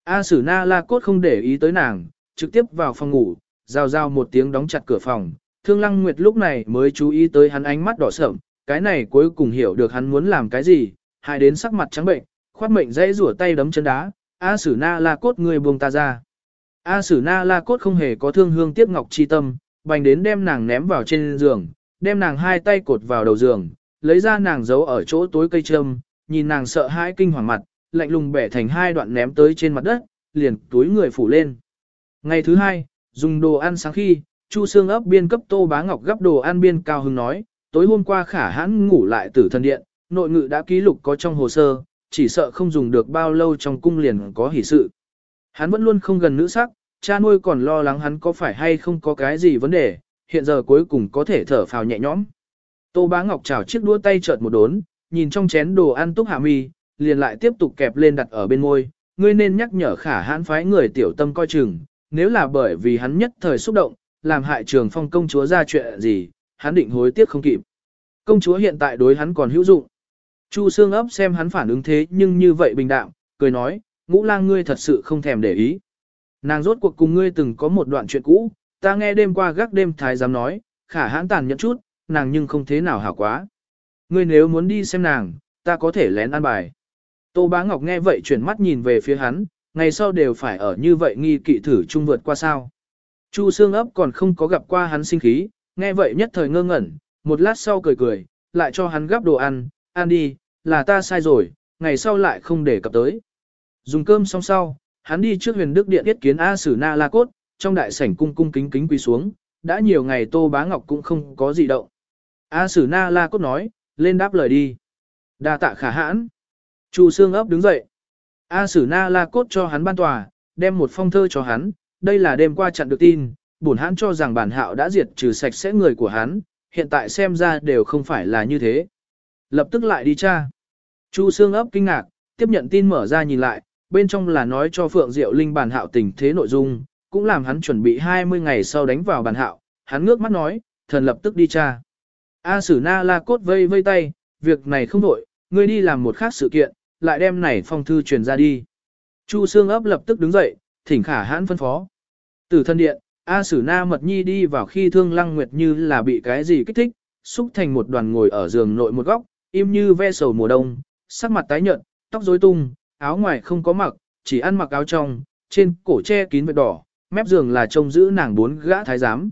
A Sử Na La Cốt không để ý tới nàng, trực tiếp vào phòng ngủ, rào rào một tiếng đóng chặt cửa phòng, Thương Lăng Nguyệt lúc này mới chú ý tới hắn ánh mắt đỏ sậm, cái này cuối cùng hiểu được hắn muốn làm cái gì, hại đến sắc mặt trắng bệnh, khoát mệnh dãy rủa tay đấm chân đá, A Sử Na La Cốt người buông ta ra. A Sử Na La Cốt không hề có thương hương tiếc ngọc chi tâm, bành đến đem nàng ném vào trên giường, đem nàng hai tay cột vào đầu giường, lấy ra nàng giấu ở chỗ tối cây trâm, nhìn nàng sợ hãi kinh hoàng mặt, lạnh lùng bẻ thành hai đoạn ném tới trên mặt đất, liền túi người phủ lên. Ngày thứ hai, dùng đồ ăn sáng khi, Chu Sương ấp biên cấp Tô Bá Ngọc gấp đồ ăn biên cao hứng nói, tối hôm qua khả hãn ngủ lại tử thần điện, nội ngự đã ký lục có trong hồ sơ, chỉ sợ không dùng được bao lâu trong cung liền có hỷ sự. Hắn vẫn luôn không gần nữ sắc, cha nuôi còn lo lắng hắn có phải hay không có cái gì vấn đề, hiện giờ cuối cùng có thể thở phào nhẹ nhõm. Tô Bá Ngọc chảo chiếc đũa tay chợt một đốn, nhìn trong chén đồ ăn túc hạ mi, liền lại tiếp tục kẹp lên đặt ở bên môi, ngươi nên nhắc nhở khả hãn phái người tiểu tâm coi chừng, nếu là bởi vì hắn nhất thời xúc động, làm hại trường phong công chúa ra chuyện gì, hắn định hối tiếc không kịp. Công chúa hiện tại đối hắn còn hữu dụng. Chu Sương ấp xem hắn phản ứng thế nhưng như vậy bình đạm, cười nói, ngũ lang ngươi thật sự không thèm để ý. Nàng rốt cuộc cùng ngươi từng có một đoạn chuyện cũ, ta nghe đêm qua gác đêm thái giám nói, khả hãn tàn nhẫn chút, nàng nhưng không thế nào hảo quá. Ngươi nếu muốn đi xem nàng, ta có thể lén ăn bài. Tô Bá Ngọc nghe vậy chuyển mắt nhìn về phía hắn, ngày sau đều phải ở như vậy nghi kỵ thử chung vượt qua sao. Chu Sương ấp còn không có gặp qua hắn sinh khí, nghe vậy nhất thời ngơ ngẩn, một lát sau cười cười, lại cho hắn gắp đồ ăn, ăn đi, là ta sai rồi, ngày sau lại không để cập tới. Dùng cơm xong sau, hắn đi trước huyền đức điện yết kiến A Sử Na La Cốt, trong đại sảnh cung cung kính kính quỳ xuống, đã nhiều ngày Tô Bá Ngọc cũng không có gì động. A Sử Na La Cốt nói, lên đáp lời đi. đa tạ khả hãn. Chu Sương ấp đứng dậy. A Sử Na La Cốt cho hắn ban tòa, đem một phong thơ cho hắn, đây là đêm qua chặn được tin, bổn hắn cho rằng bản hạo đã diệt trừ sạch sẽ người của hắn, hiện tại xem ra đều không phải là như thế. Lập tức lại đi tra. Chu Sương ấp kinh ngạc, tiếp nhận tin mở ra nhìn lại, bên trong là nói cho Phượng Diệu Linh bản hạo tình thế nội dung, cũng làm hắn chuẩn bị 20 ngày sau đánh vào bản hạo, hắn ngước mắt nói, thần lập tức đi tra. A Sử Na La Cốt vây vây tay, việc này không đổi, ngươi đi làm một khác sự kiện, lại đem này phong thư truyền ra đi. Chu Sương ấp lập tức đứng dậy, thỉnh khả hãn phân phó. Từ thân điện, A Sử Na Mật Nhi đi vào khi Thương Lăng Nguyệt như là bị cái gì kích thích, xúc thành một đoàn ngồi ở giường nội một góc, im như ve sầu mùa đông, sắc mặt tái nhợt, tóc rối tung, áo ngoài không có mặc, chỉ ăn mặc áo trong, trên cổ che kín vết đỏ, mép giường là trông giữ nàng bốn gã thái giám.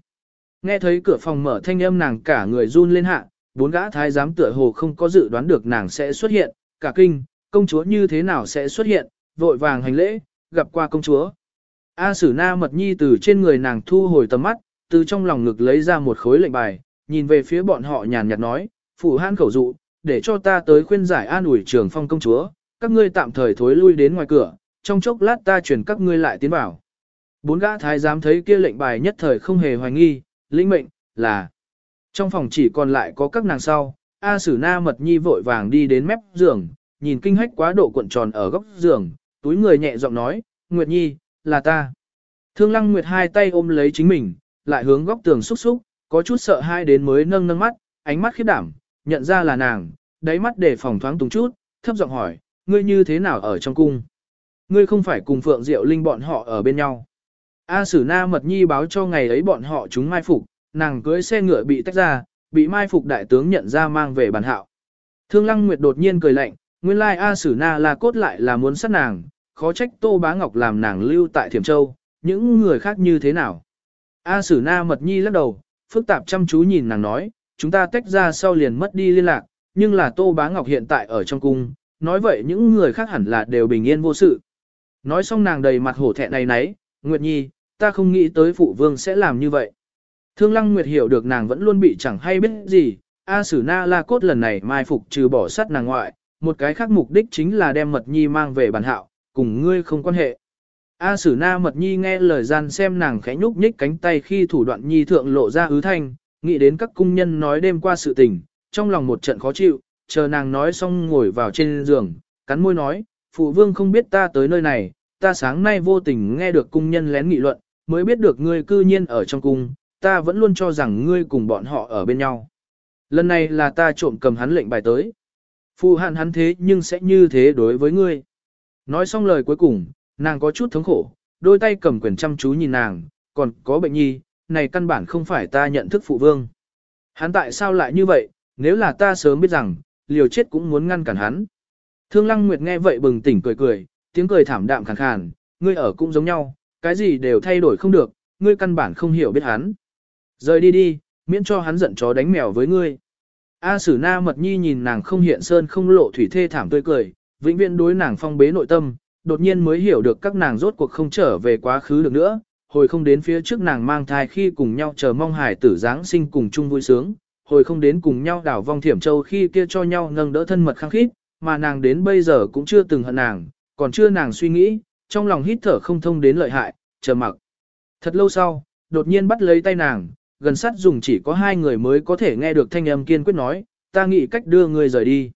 Nghe thấy cửa phòng mở thanh âm nàng cả người run lên hạ, bốn gã thái giám tựa hồ không có dự đoán được nàng sẽ xuất hiện, cả kinh, công chúa như thế nào sẽ xuất hiện, vội vàng hành lễ, gặp qua công chúa. A Sử Na Mật Nhi từ trên người nàng thu hồi tầm mắt, từ trong lòng ngực lấy ra một khối lệnh bài, nhìn về phía bọn họ nhàn nhạt nói, phủ han khẩu dụ, để cho ta tới khuyên giải an ủi trường phong công chúa, các ngươi tạm thời thối lui đến ngoài cửa, trong chốc lát ta chuyển các ngươi lại tiến vào. Bốn gã thái giám thấy kia lệnh bài nhất thời không hề hoài nghi, lĩnh mệnh, là. Trong phòng chỉ còn lại có các nàng sau, A Sử Na Mật Nhi vội vàng đi đến mép giường, nhìn kinh hách quá độ cuộn tròn ở góc giường, túi người nhẹ giọng nói, Nguyệt Nhi, là ta. Thương Lăng Nguyệt hai tay ôm lấy chính mình, lại hướng góc tường xúc xúc, có chút sợ hai đến mới nâng nâng mắt, ánh mắt khiếp đảm, nhận ra là nàng, đáy mắt để phòng thoáng túng chút, thấp giọng hỏi, ngươi như thế nào ở trong cung? Ngươi không phải cùng Phượng Diệu Linh bọn họ ở bên nhau. A Sử Na Mật Nhi báo cho ngày ấy bọn họ chúng mai phục, nàng cưới xe ngựa bị tách ra, bị mai phục đại tướng nhận ra mang về bàn hạo. Thương Lăng Nguyệt đột nhiên cười lạnh, nguyên lai A Sử Na là cốt lại là muốn sát nàng, khó trách Tô Bá Ngọc làm nàng lưu tại Thiểm Châu, những người khác như thế nào. A Sử Na Mật Nhi lắc đầu, phức tạp chăm chú nhìn nàng nói, chúng ta tách ra sau liền mất đi liên lạc, nhưng là Tô Bá Ngọc hiện tại ở trong cung, nói vậy những người khác hẳn là đều bình yên vô sự. Nói xong nàng đầy mặt hổ thẹn này nấy, Nguyệt Nhi, ta không nghĩ tới phụ vương sẽ làm như vậy. Thương Lăng Nguyệt hiểu được nàng vẫn luôn bị chẳng hay biết gì, A Sử Na La Cốt lần này mai phục trừ bỏ sát nàng ngoại, một cái khác mục đích chính là đem Mật Nhi mang về bàn hạo, cùng ngươi không quan hệ. A Sử Na Mật Nhi nghe lời gian xem nàng khẽ nhúc nhích cánh tay khi thủ đoạn nhi thượng lộ ra ứ thanh, nghĩ đến các cung nhân nói đêm qua sự tình, trong lòng một trận khó chịu, chờ nàng nói xong ngồi vào trên giường, cắn môi nói, phụ vương không biết ta tới nơi này, ta sáng nay vô tình nghe được cung nhân lén nghị luận, mới biết được ngươi cư nhiên ở trong cung, ta vẫn luôn cho rằng ngươi cùng bọn họ ở bên nhau. Lần này là ta trộm cầm hắn lệnh bài tới. Phụ hạn hắn thế nhưng sẽ như thế đối với ngươi. Nói xong lời cuối cùng, nàng có chút thống khổ, đôi tay cầm quyền chăm chú nhìn nàng, còn có bệnh nhi, này căn bản không phải ta nhận thức phụ vương. Hắn tại sao lại như vậy, nếu là ta sớm biết rằng, liều chết cũng muốn ngăn cản hắn. Thương Lăng Nguyệt nghe vậy bừng tỉnh cười cười, tiếng cười thảm đạm khàn khàn, ngươi ở cũng giống nhau, cái gì đều thay đổi không được, ngươi căn bản không hiểu biết hắn. Rời đi đi, miễn cho hắn giận chó đánh mèo với ngươi. A Sử Na Mật Nhi nhìn nàng không hiện sơn không lộ thủy thê thảm tươi cười, vĩnh viễn đối nàng phong bế nội tâm, đột nhiên mới hiểu được các nàng rốt cuộc không trở về quá khứ được nữa, hồi không đến phía trước nàng mang thai khi cùng nhau chờ mong hải tử giáng sinh cùng chung vui sướng, hồi không đến cùng nhau đảo vong thiểm châu khi kia cho nhau nâng đỡ thân mật khăng khít, mà nàng đến bây giờ cũng chưa từng hận nàng, còn chưa nàng suy nghĩ, trong lòng hít thở không thông đến lợi hại, chờ mặc. Thật lâu sau, đột nhiên bắt lấy tay nàng, gần sát dùng chỉ có hai người mới có thể nghe được thanh âm kiên quyết nói, ta nghĩ cách đưa người rời đi.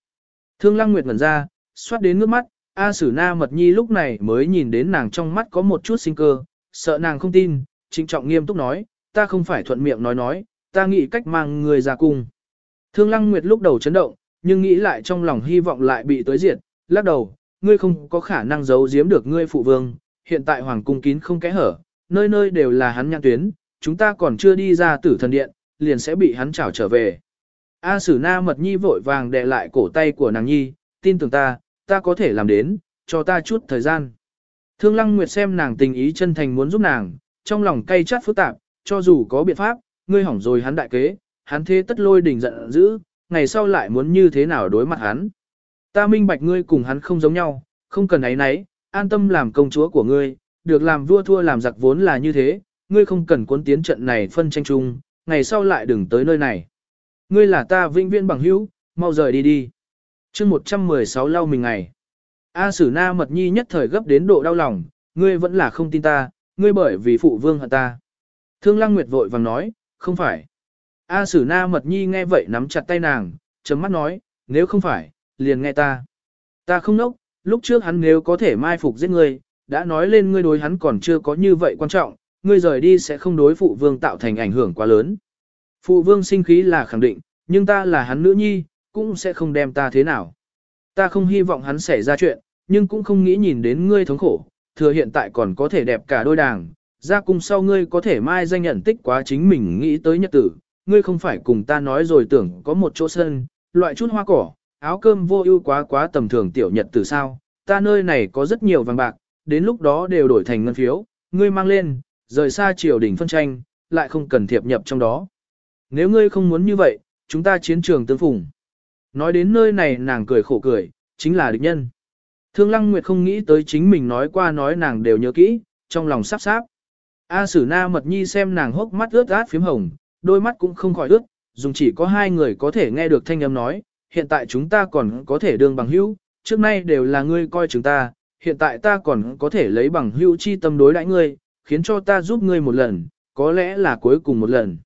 Thương Lăng Nguyệt ngẩn ra, xoát đến nước mắt, A Sử Na Mật Nhi lúc này mới nhìn đến nàng trong mắt có một chút sinh cơ, sợ nàng không tin, trịnh trọng nghiêm túc nói, ta không phải thuận miệng nói nói, ta nghĩ cách mang người ra cung. Thương Lăng Nguyệt lúc đầu chấn động, nhưng nghĩ lại trong lòng hy vọng lại bị tới diệt, lắc đầu, ngươi không có khả năng giấu giếm được ngươi phụ vương, hiện tại hoàng cung kín không kẽ hở, nơi nơi đều là hắn nhãn tuyến, chúng ta còn chưa đi ra tử thần điện, liền sẽ bị hắn trảo trở về. A Sử Na Mật Nhi vội vàng đè lại cổ tay của nàng Nhi, tin tưởng ta, ta có thể làm đến, cho ta chút thời gian. Thương Lăng Nguyệt xem nàng tình ý chân thành muốn giúp nàng, trong lòng cay chát phức tạp, cho dù có biện pháp, ngươi hỏng rồi hắn đại kế, hắn thế tất lôi đỉnh giận dữ, ngày sau lại muốn như thế nào đối mặt hắn. Ta minh bạch ngươi cùng hắn không giống nhau, không cần ấy nấy, an tâm làm công chúa của ngươi, được làm vua thua làm giặc vốn là như thế, ngươi không cần cuốn tiến trận này phân tranh chung, ngày sau lại đừng tới nơi này. Ngươi là ta vĩnh viễn bằng hữu, mau rời đi đi. chương 116 lau mình ngày. A Sử Na Mật Nhi nhất thời gấp đến độ đau lòng, ngươi vẫn là không tin ta, ngươi bởi vì phụ vương hận ta. Thương Lăng Nguyệt vội vàng nói, không phải. A Sử Na Mật Nhi nghe vậy nắm chặt tay nàng, chấm mắt nói, nếu không phải, liền nghe ta. Ta không nốc, lúc trước hắn nếu có thể mai phục giết ngươi, đã nói lên ngươi đối hắn còn chưa có như vậy quan trọng, ngươi rời đi sẽ không đối phụ vương tạo thành ảnh hưởng quá lớn. Phụ vương sinh khí là khẳng định, nhưng ta là hắn nữ nhi, cũng sẽ không đem ta thế nào. Ta không hy vọng hắn xảy ra chuyện, nhưng cũng không nghĩ nhìn đến ngươi thống khổ, thừa hiện tại còn có thể đẹp cả đôi đàng, ra cùng sau ngươi có thể mai danh nhận tích quá chính mình nghĩ tới nhật tử, ngươi không phải cùng ta nói rồi tưởng có một chỗ sân, loại chút hoa cỏ, áo cơm vô ưu quá quá tầm thường tiểu nhật tử sao, ta nơi này có rất nhiều vàng bạc, đến lúc đó đều đổi thành ngân phiếu, ngươi mang lên, rời xa triều đình phân tranh, lại không cần thiệp nhập trong đó. Nếu ngươi không muốn như vậy, chúng ta chiến trường tương phùng. Nói đến nơi này nàng cười khổ cười, chính là địch nhân. Thương Lăng Nguyệt không nghĩ tới chính mình nói qua nói nàng đều nhớ kỹ, trong lòng sắp sáp. A Sử Na Mật Nhi xem nàng hốc mắt ướt át phím hồng, đôi mắt cũng không khỏi ướt, dùng chỉ có hai người có thể nghe được thanh âm nói, hiện tại chúng ta còn có thể đương bằng hữu, trước nay đều là ngươi coi chúng ta, hiện tại ta còn có thể lấy bằng hữu chi tâm đối đãi ngươi, khiến cho ta giúp ngươi một lần, có lẽ là cuối cùng một lần.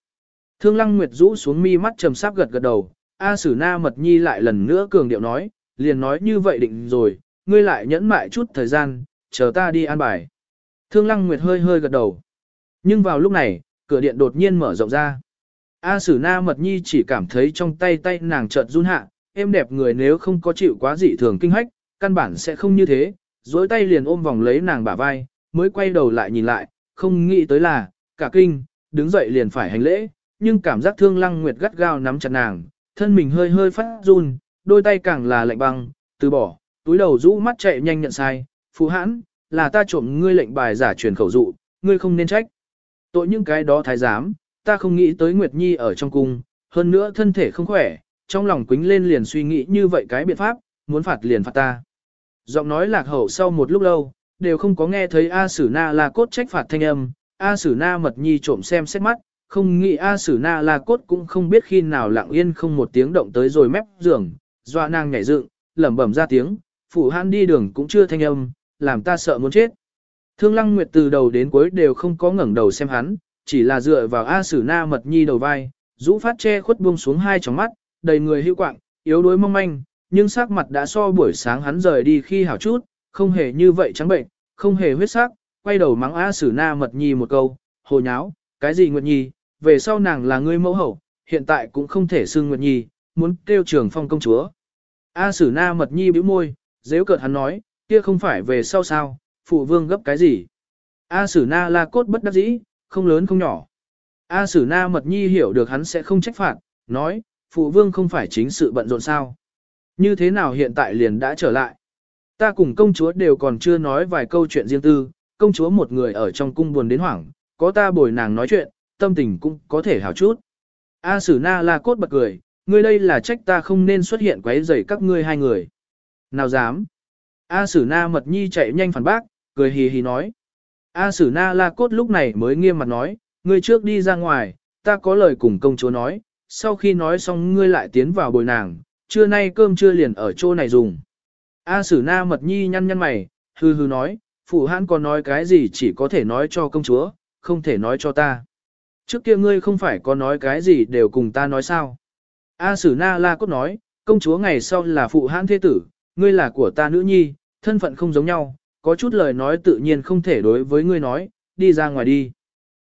Thương Lăng Nguyệt rũ xuống mi mắt trầm sáp gật gật đầu, A Sử Na Mật Nhi lại lần nữa cường điệu nói, liền nói như vậy định rồi, ngươi lại nhẫn mại chút thời gian, chờ ta đi an bài. Thương Lăng Nguyệt hơi hơi gật đầu. Nhưng vào lúc này, cửa điện đột nhiên mở rộng ra. A Sử Na Mật Nhi chỉ cảm thấy trong tay tay nàng chợt run hạ, em đẹp người nếu không có chịu quá dị thường kinh hách, căn bản sẽ không như thế, dối tay liền ôm vòng lấy nàng bả vai, mới quay đầu lại nhìn lại, không nghĩ tới là, cả kinh, đứng dậy liền phải hành lễ, nhưng cảm giác thương lăng nguyệt gắt gao nắm chặt nàng, thân mình hơi hơi phát run, đôi tay càng là lạnh băng, từ bỏ, túi đầu rũ mắt chạy nhanh nhận sai, phú hãn, là ta trộm ngươi lệnh bài giả truyền khẩu dụ, ngươi không nên trách. Tội những cái đó thái giám, ta không nghĩ tới Nguyệt Nhi ở trong cung, hơn nữa thân thể không khỏe, trong lòng quính lên liền suy nghĩ như vậy cái biện pháp, muốn phạt liền phạt ta. Giọng nói lạc hậu sau một lúc lâu, đều không có nghe thấy A Sử Na La Cốt trách phạt thanh âm, A Sử Na Mật Nhi trộm xem xét mắt, không nghĩ A Sử Na La Cốt cũng không biết khi nào lặng yên không một tiếng động tới rồi mép giường, doa nàng nhảy dựng, lẩm bẩm ra tiếng, phủ hãn đi đường cũng chưa thanh âm, làm ta sợ muốn chết. Thương Lăng Nguyệt từ đầu đến cuối đều không có ngẩng đầu xem hắn, chỉ là dựa vào A Sử Na Mật Nhi đầu vai, rũ phát che khuất buông xuống hai tròng mắt, đầy người hữu quạng, yếu đuối mong manh, nhưng sắc mặt đã so buổi sáng hắn rời đi khi hảo chút, không hề như vậy trắng bệnh, không hề huyết sắc, quay đầu mắng A Sử Na Mật Nhi một câu, hồ nháo, cái gì Nguyệt Nhi, về sau nàng là ngươi mẫu hậu, hiện tại cũng không thể xưng Nguyệt Nhi, muốn kêu trường phong công chúa. A Sử Na Mật Nhi bĩu môi, dễ cợt hắn nói, kia không phải về sau sao, phụ vương gấp cái gì. A Sử Na La Cốt bất đắc dĩ, không lớn không nhỏ. A Sử Na Mật Nhi hiểu được hắn sẽ không trách phạt, nói, phụ vương không phải chính sự bận rộn sao. Như thế nào hiện tại liền đã trở lại. Ta cùng công chúa đều còn chưa nói vài câu chuyện riêng tư, công chúa một người ở trong cung buồn đến hoảng, có ta bồi nàng nói chuyện, tâm tình cũng có thể hảo chút. A Sử Na La Cốt bật cười, ngươi đây là trách ta không nên xuất hiện quấy rầy các ngươi hai người. Nào dám. A Sử Na Mật Nhi chạy nhanh phản bác, cười hì hì nói. A Sử Na La Cốt lúc này mới nghiêm mặt nói, ngươi trước đi ra ngoài, ta có lời cùng công chúa nói, sau khi nói xong ngươi lại tiến vào bồi nàng, trưa nay cơm chưa liền ở chỗ này dùng. A Sử Na Mật Nhi nhăn nhăn mày, hư hư nói, phụ hãn còn nói cái gì chỉ có thể nói cho công chúa, không thể nói cho ta. Trước kia ngươi không phải có nói cái gì đều cùng ta nói sao. A Sử Na La Cốt nói, công chúa ngày sau là phụ hãn thế tử, ngươi là của ta nữ nhi, thân phận không giống nhau, có chút lời nói tự nhiên không thể đối với ngươi nói, đi ra ngoài đi.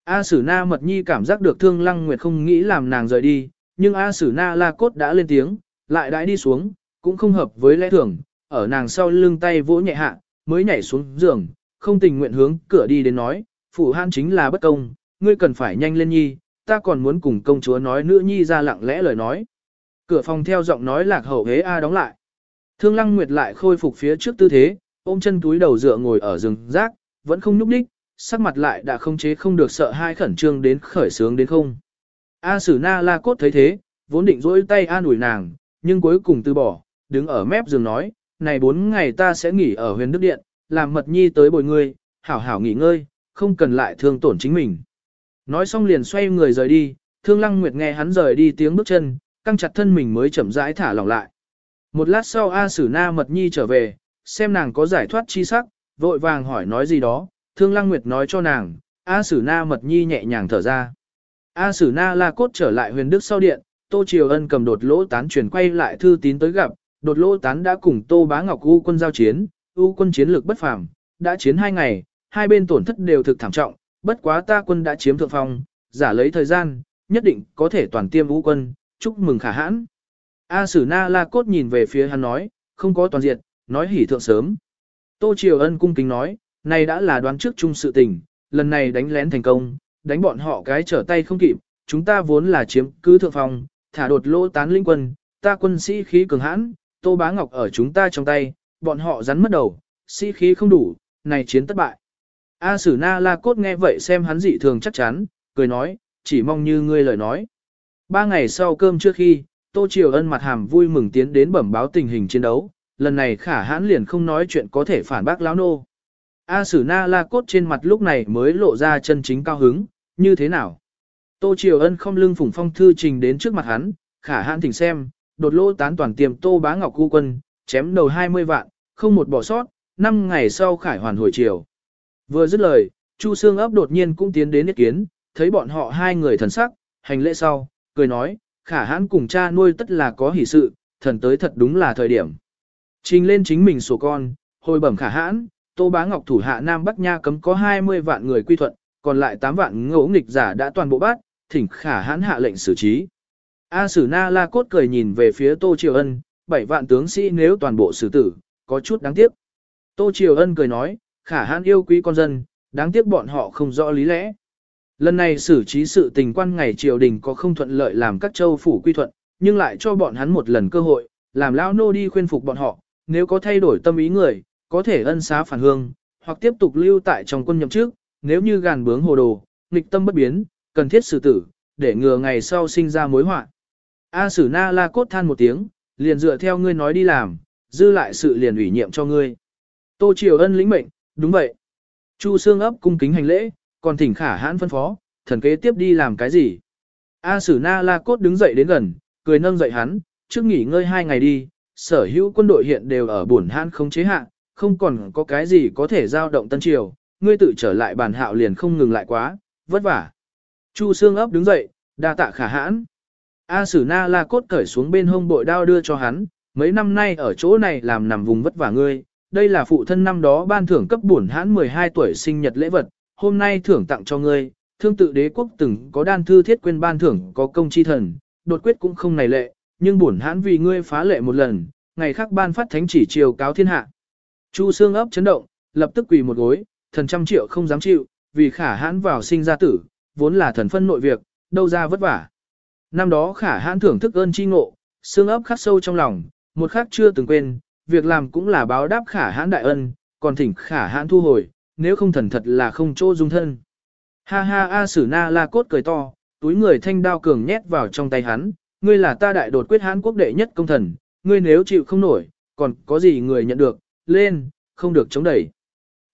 A Sử Na Mật Nhi cảm giác được Thương Lăng Nguyệt không nghĩ làm nàng rời đi, nhưng A Sử Na La Cốt đã lên tiếng, lại đãi đi xuống, cũng không hợp với lẽ thường, ở nàng sau lưng tay vỗ nhẹ hạ, mới nhảy xuống giường, không tình nguyện hướng cửa đi đến nói, phụ han chính là bất công, ngươi cần phải nhanh lên nhi, ta còn muốn cùng công chúa nói nữ nhi ra lặng lẽ lời nói. Cửa phòng theo giọng nói lạc hậu hế A đóng lại. Thương Lăng Nguyệt lại khôi phục phía trước tư thế, ôm chân túi đầu dựa ngồi ở rừng rác, vẫn không nhúc đích, sắc mặt lại đã không chế không được sợ hai khẩn trương đến khởi sướng đến không. A Sử Na La Cốt thấy thế, vốn định dỗi tay an ủi nàng, nhưng cuối cùng từ bỏ, đứng ở mép giường nói, này bốn ngày ta sẽ nghỉ ở huyền đức điện, làm mật nhi tới bồi ngươi, hảo hảo nghỉ ngơi, không cần lại thương tổn chính mình. Nói xong liền xoay người rời đi, thương lăng nguyệt nghe hắn rời đi tiếng bước chân, căng chặt thân mình mới chậm rãi thả lỏng lại. Một lát sau A Sử Na mật nhi trở về, xem nàng có giải thoát chi sắc, vội vàng hỏi nói gì đó, thương lăng nguyệt nói cho nàng, A Sử Na mật nhi nhẹ nhàng thở ra. A Sử Na la cốt trở lại huyền đức sau điện, Tô Triều Ân cầm đột lỗ tán chuyển quay lại thư tín tới gặp, đột lô tán đã cùng Tô Bá Ngọc U quân giao chiến, U quân chiến lược bất phàm, đã chiến hai ngày, hai bên tổn thất đều thực thảm trọng, bất quá ta quân đã chiếm thượng phong, giả lấy thời gian, nhất định có thể toàn tiêm U quân, chúc mừng khả hãn. A Sử Na La Cốt nhìn về phía hắn nói, không có toàn diện, nói hỉ thượng sớm. Tô Triều Ân cung kính nói, này đã là đoán trước chung sự tình, lần này đánh lén thành công, đánh bọn họ cái trở tay không kịp, chúng ta vốn là chiếm cứ thượng phong, thả đột lỗ tán linh quân, ta quân sĩ khí cường hãn, Tô Bá Ngọc ở chúng ta trong tay, bọn họ rắn mất đầu, sĩ khí không đủ, này chiến thất bại. A Sử Na La Cốt nghe vậy xem hắn dị thường chắc chắn, cười nói, chỉ mong như ngươi lời nói. Ba ngày sau cơm trước khi, Tô Triều Ân mặt hàm vui mừng tiến đến bẩm báo tình hình chiến đấu, lần này khả hãn liền không nói chuyện có thể phản bác lão nô. A Sử Na La Cốt trên mặt lúc này mới lộ ra chân chính cao hứng, như thế nào? Tô Triều Ân không lưng phủng phong thư trình đến trước mặt hắn, khả hãn thỉnh xem, đột lô tán toàn tiềm Tô Bá Ngọc cu quân, chém đầu 20 vạn, không một bỏ sót, năm ngày sau khải hoàn hồi chiều. Vừa dứt lời, Chu Sương ấp đột nhiên cũng tiến đến ý kiến, thấy bọn họ hai người thần sắc, hành lễ sau, cười nói, khả hãn cùng cha nuôi tất là có hỷ sự, thần tới thật đúng là thời điểm. Trình lên chính mình sổ con, hồi bẩm khả hãn, Tô Bá Ngọc thủ hạ Nam Bắc Nha cấm có 20 vạn người quy thuận, còn lại 8 vạn ngỗ nghịch giả đã toàn bộ bắt, thỉnh khả hãn hạ lệnh xử trí. A Sử Na La Cốt cười nhìn về phía Tô Triều Ân, bảy vạn tướng sĩ nếu toàn bộ xử tử, có chút đáng tiếc. Tô Triều Ân cười nói, khả hãn yêu quý con dân, đáng tiếc bọn họ không rõ lý lẽ. Lần này xử trí sự tình quan ngày triều đình có không thuận lợi làm các châu phủ quy thuận, nhưng lại cho bọn hắn một lần cơ hội, làm lão nô đi khuyên phục bọn họ, nếu có thay đổi tâm ý người, có thể ân xá phản hương, hoặc tiếp tục lưu tại trong quân nhậm trước, nếu như gàn bướng hồ đồ, nghịch tâm bất biến, cần thiết xử tử, để ngừa ngày sau sinh ra mối họa. A Sử Na La cốt than một tiếng, liền dựa theo ngươi nói đi làm, dư lại sự liền ủy nhiệm cho ngươi. Tô Triều Ân lĩnh mệnh, đúng vậy. Chu Sương ấp cung kính hành lễ, còn thỉnh khả hãn phân phó, thần kế tiếp đi làm cái gì. A Sử Na La cốt đứng dậy đến gần, cười nâng dậy hắn, trước nghỉ ngơi hai ngày đi, sở hữu quân đội hiện đều ở buồn hãn không chế hạ, không còn có cái gì có thể giao động tân triều, ngươi tự trở lại bàn hạo liền không ngừng lại quá, vất vả. Chu Sương ấp đứng dậy, đa tạ khả hãn. A Sử Na La cốt cởi xuống bên hông bội đao đưa cho hắn, mấy năm nay ở chỗ này làm nằm vùng vất vả ngươi, đây là phụ thân năm đó ban thưởng cấp bổn hãn 12 tuổi sinh nhật lễ vật, hôm nay thưởng tặng cho ngươi, thương tự đế quốc từng có đan thư thiết quên ban thưởng có công chi thần, đột quyết cũng không này lệ, nhưng bổn hãn vì ngươi phá lệ một lần, ngày khác ban phát thánh chỉ triều cáo thiên hạ. Chu xương ấp chấn động, lập tức quỳ một gối, thần trăm triệu không dám chịu, vì khả hãn vào sinh ra tử, vốn là thần phân nội việc, đâu ra vất vả. Năm đó khả hãn thưởng thức ơn chi ngộ, xương ấp khắc sâu trong lòng, một khắc chưa từng quên, việc làm cũng là báo đáp khả hãn đại ân, còn thỉnh khả hãn thu hồi, nếu không thần thật là không chỗ dung thân. Ha ha A Sử Na La Cốt cười to, túi người thanh đao cường nhét vào trong tay hắn, ngươi là ta đại đột quyết hãn quốc đệ nhất công thần, ngươi nếu chịu không nổi, còn có gì người nhận được, lên, không được chống đẩy.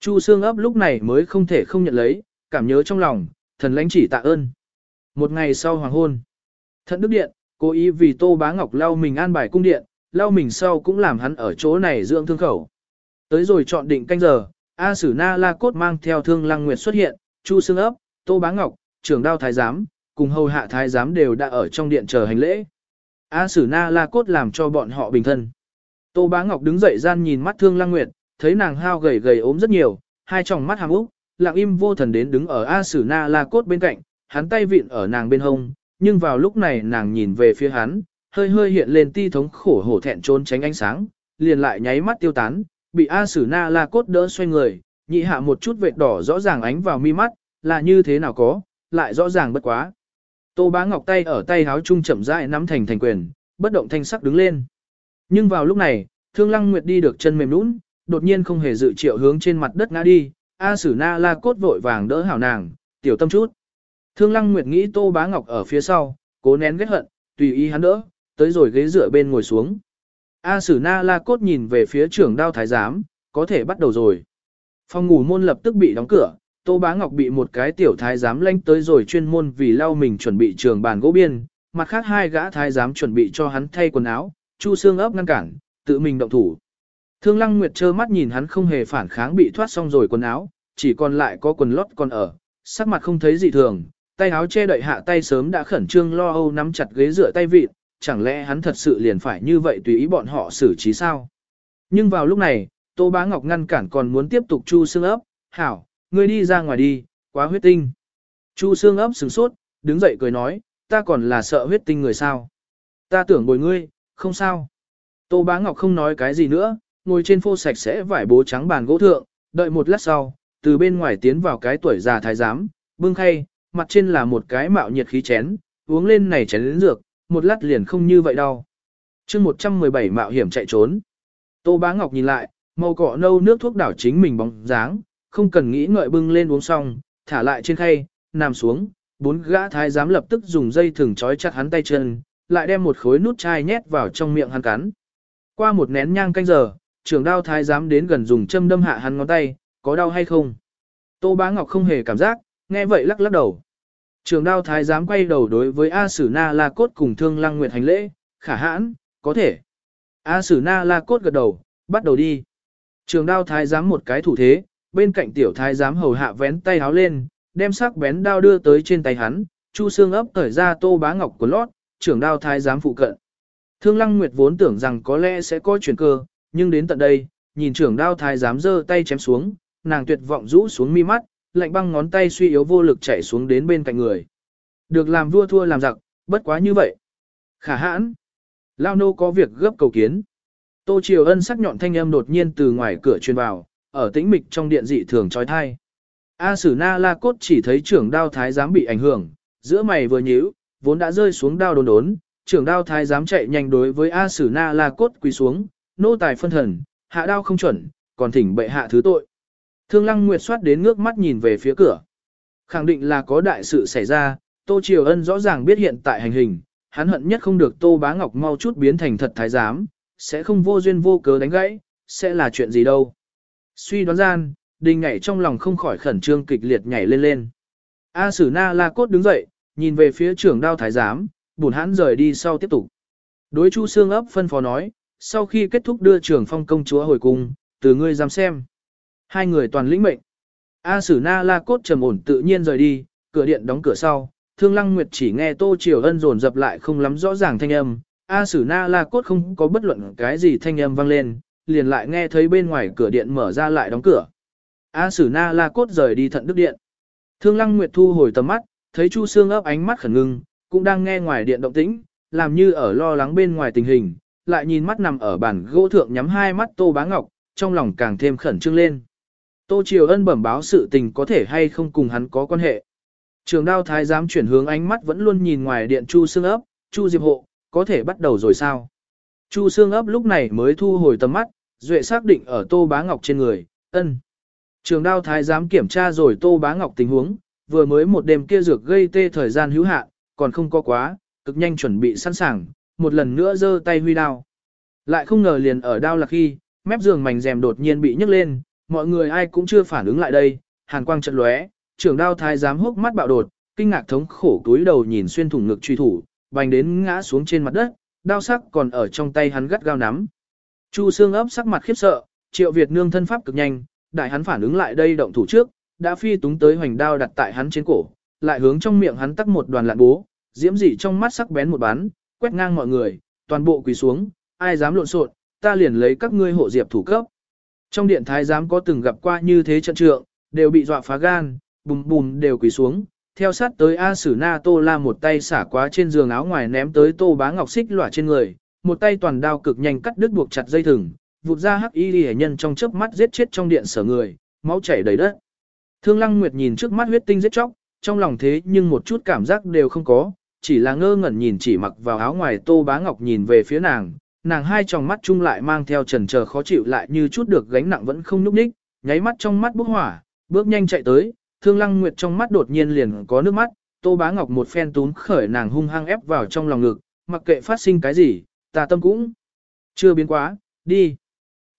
Chu xương ấp lúc này mới không thể không nhận lấy, cảm nhớ trong lòng, thần lãnh chỉ tạ ơn. Một ngày sau hoàng hôn, thận đức điện, cố ý vì tô bá ngọc lau mình an bài cung điện, lau mình sau cũng làm hắn ở chỗ này dưỡng thương khẩu. Tới rồi chọn định canh giờ, A Sử Na La Cốt mang theo thương lăng nguyệt xuất hiện, Chu Sương ấp, tô bá ngọc, trưởng đao thái giám, cùng hầu hạ thái giám đều đã ở trong điện chờ hành lễ. A Sử Na La Cốt làm cho bọn họ bình thân. Tô Bá Ngọc đứng dậy gian nhìn mắt Thương Lăng Nguyệt, thấy nàng hao gầy gầy ốm rất nhiều, hai tròng mắt hàm úc, lặng im vô thần đến đứng ở A Sử Na La Cốt bên cạnh, hắn tay vịn ở nàng bên hông, nhưng vào lúc này nàng nhìn về phía hắn, hơi hơi hiện lên ti thống khổ hổ thẹn trốn tránh ánh sáng, liền lại nháy mắt tiêu tán, bị A Sử Na La Cốt đỡ xoay người, nhị hạ một chút vệt đỏ rõ ràng ánh vào mi mắt, là như thế nào có, lại rõ ràng bất quá. Tô Bá Ngọc tay ở tay háo trung chậm rãi nắm thành thành quyền, bất động thanh sắc đứng lên. Nhưng vào lúc này, Thương Lăng Nguyệt đi được chân mềm nhũn, đột nhiên không hề dự triệu hướng trên mặt đất ngã đi, A Sử Na La cốt vội vàng đỡ hảo nàng, tiểu tâm chút. Thương Lăng Nguyệt nghĩ Tô Bá Ngọc ở phía sau, cố nén ghét hận, tùy ý hắn đỡ, tới rồi ghế dựa bên ngồi xuống. A Sử Na La cốt nhìn về phía trưởng đao thái giám, có thể bắt đầu rồi. Phòng ngủ môn lập tức bị đóng cửa, Tô Bá Ngọc bị một cái tiểu thái giám lanh tới rồi chuyên môn vì lau mình chuẩn bị trường bàn gỗ biên, mặt khác hai gã thái giám chuẩn bị cho hắn thay quần áo, Chu Xương ấp ngăn cản, tự mình động thủ. Thương Lăng Nguyệt trơ mắt nhìn hắn không hề phản kháng bị thoát xong rồi quần áo, chỉ còn lại có quần lót còn ở, sắc mặt không thấy gì thường, tay áo che đậy hạ tay sớm đã khẩn trương lo âu nắm chặt ghế dựa tay vịt, chẳng lẽ hắn thật sự liền phải như vậy tùy ý bọn họ xử trí sao? Nhưng vào lúc này, Tô Bá Ngọc ngăn cản còn muốn tiếp tục Chu Xương ấp, hảo, ngươi đi ra ngoài đi, quá huyết tinh. Chu xương ấp sửng sốt, đứng dậy cười nói, ta còn là sợ huyết tinh người sao. Ta tưởng bồi ngươi, không sao. Tô Bá Ngọc không nói cái gì nữa, ngồi trên phô sạch sẽ vải bố trắng bàn gỗ thượng, đợi một lát sau, từ bên ngoài tiến vào cái tuổi già thái giám, bưng khay, mặt trên là một cái mạo nhiệt khí chén, uống lên này chén lĩnh dược, một lát liền không như vậy đau. chương 117 mạo hiểm chạy trốn. Tô Bá Ngọc nhìn lại, màu cỏ nâu nước thuốc đảo chính mình bóng dáng, không cần nghĩ ngợi bưng lên uống xong, thả lại trên khay, nằm xuống, bốn gã thái giám lập tức dùng dây thừng trói chặt hắn tay chân, lại đem một khối nút chai nhét vào trong miệng hắn cắn. Qua một nén nhang canh giờ, trưởng đao thái giám đến gần dùng châm đâm hạ hắn ngón tay, có đau hay không? Tô Bá Ngọc không hề cảm giác, nghe vậy lắc lắc đầu. Trường đao thái giám quay đầu đối với A Sử Na La Cốt cùng Thương Lăng Nguyệt hành lễ, khả hãn, có thể. A Sử Na La Cốt gật đầu, bắt đầu đi. Trường đao thái giám một cái thủ thế, bên cạnh tiểu thái giám hầu hạ vén tay háo lên, đem sắc bén đao đưa tới trên tay hắn, Chu Xương ấp cởi ra Tô Bá Ngọc của lót, trưởng đao thái giám phụ cận. Thương Lăng Nguyệt vốn tưởng rằng có lẽ sẽ có chuyển cơ, nhưng đến tận đây, nhìn trưởng đao thái giám giơ tay chém xuống, nàng tuyệt vọng rũ xuống mi mắt, lạnh băng ngón tay suy yếu vô lực chảy xuống đến bên cạnh người. Được làm vua thua làm giặc, bất quá như vậy. Khả hãn. Lao nô có việc gấp cầu kiến. Tô Triều Ân sắc nhọn thanh âm đột nhiên từ ngoài cửa truyền vào, ở tĩnh mịch trong điện dị thường trói thai. A Sử Na La Cốt chỉ thấy trưởng đao thái giám bị ảnh hưởng, giữa mày vừa nhíu, vốn đã rơi xuống đao đốn đốn, trưởng đao thái giám chạy nhanh đối với A Sử Na La Cốt quỳ xuống, nô tài phân thần, hạ đao không chuẩn, còn thỉnh bệ hạ thứ tội. Thương Lăng Nguyệt soát đến ngước mắt nhìn về phía cửa. Khẳng định là có đại sự xảy ra, Tô Triều Ân rõ ràng biết hiện tại hành hình, hắn hận nhất không được Tô Bá Ngọc mau chút biến thành thật thái giám, sẽ không vô duyên vô cớ đánh gãy, sẽ là chuyện gì đâu. Suy đoán gian, đình nhảy trong lòng không khỏi khẩn trương kịch liệt nhảy lên lên. A Sử Na La Cốt đứng dậy, nhìn về phía trưởng đao thái giám, buồn hắn rời đi sau tiếp tục. Đối Chu Xương ấp phân phó nói, sau khi kết thúc đưa trưởng phong công chúa hồi cung, từ ngươi dám xem. Hai người toàn lĩnh mệnh. A Sử Na La Cốt trầm ổn tự nhiên rời đi, cửa điện đóng cửa sau, Thương Lăng Nguyệt chỉ nghe Tô Triều Ân dồn dập lại không lắm rõ ràng thanh âm. A Sử Na La Cốt không có bất luận cái gì thanh âm vang lên, liền lại nghe thấy bên ngoài cửa điện mở ra lại đóng cửa. A Sử Na La Cốt rời đi thận đức điện. Thương Lăng Nguyệt thu hồi tầm mắt, thấy Chu Sương ấp ánh mắt khẩn ngưng, cũng đang nghe ngoài điện động tĩnh, làm như ở lo lắng bên ngoài tình hình, lại nhìn mắt nằm ở bàn gỗ thượng nhắm hai mắt Tô Bá Ngọc, trong lòng càng thêm khẩn trương lên. Tô Triều Ân bẩm báo sự tình có thể hay không cùng hắn có quan hệ. Trường đao thái giám chuyển hướng ánh mắt vẫn luôn nhìn ngoài điện Chu Sương ấp, Chu Diệp hộ, có thể bắt đầu rồi sao? Chu Sương ấp lúc này mới thu hồi tầm mắt, duệ xác định ở Tô Bá Ngọc trên người, ân. Trường đao thái giám kiểm tra rồi Tô Bá Ngọc tình huống, vừa mới một đêm kia dược gây tê thời gian hữu hạn, còn không có quá, cực nhanh chuẩn bị sẵn sàng, một lần nữa giơ tay huy đao. Lại không ngờ liền ở đao là khi, mép giường mảnh rèm đột nhiên bị nhấc lên, mọi người ai cũng chưa phản ứng lại đây, hàn quang chợt lóe, trưởng đao thái giám hốc mắt bạo đột, kinh ngạc thống khổ túi đầu nhìn xuyên thủng ngực truy thủ, bành đến ngã xuống trên mặt đất, đao sắc còn ở trong tay hắn gắt gao nắm. Chu xương ấp sắc mặt khiếp sợ, triệu Việt nương thân pháp cực nhanh, đại hắn phản ứng lại đây động thủ trước, đã phi túng tới hoành đao đặt tại hắn trên cổ, lại hướng trong miệng hắn tắc một đoàn lạn bố, diễm dị trong mắt sắc bén một bán, quét ngang mọi người, toàn bộ quỳ xuống, ai dám lộn xộn, ta liền lấy các ngươi hộ diệp thủ cấp. Trong điện thái giám có từng gặp qua như thế trận trượng, đều bị dọa phá gan, bùm bùm đều quỳ xuống, theo sát tới A Sử Na Tô La một tay xả quá trên giường áo ngoài ném tới Tô Bá Ngọc xích lỏa trên người, một tay toàn đao cực nhanh cắt đứt buộc chặt dây thừng, vụt ra hắc y hệ nhân trong chớp mắt giết chết trong điện sở người, máu chảy đầy đất. Thương Lăng Nguyệt nhìn trước mắt huyết tinh giết chóc, trong lòng thế nhưng một chút cảm giác đều không có, chỉ là ngơ ngẩn nhìn chỉ mặc vào áo ngoài Tô Bá Ngọc nhìn về phía nàng, nàng hai tròng mắt chung lại mang theo trần chờ khó chịu lại như chút được gánh nặng vẫn không nhúc nhích, nháy mắt trong mắt bốc hỏa, bước nhanh chạy tới, Thương Lăng Nguyệt trong mắt đột nhiên liền có nước mắt, Tô Bá Ngọc một phen túm khởi nàng hung hăng ép vào trong lòng ngực, mặc kệ phát sinh cái gì, ta tâm cũng chưa biến quá, đi.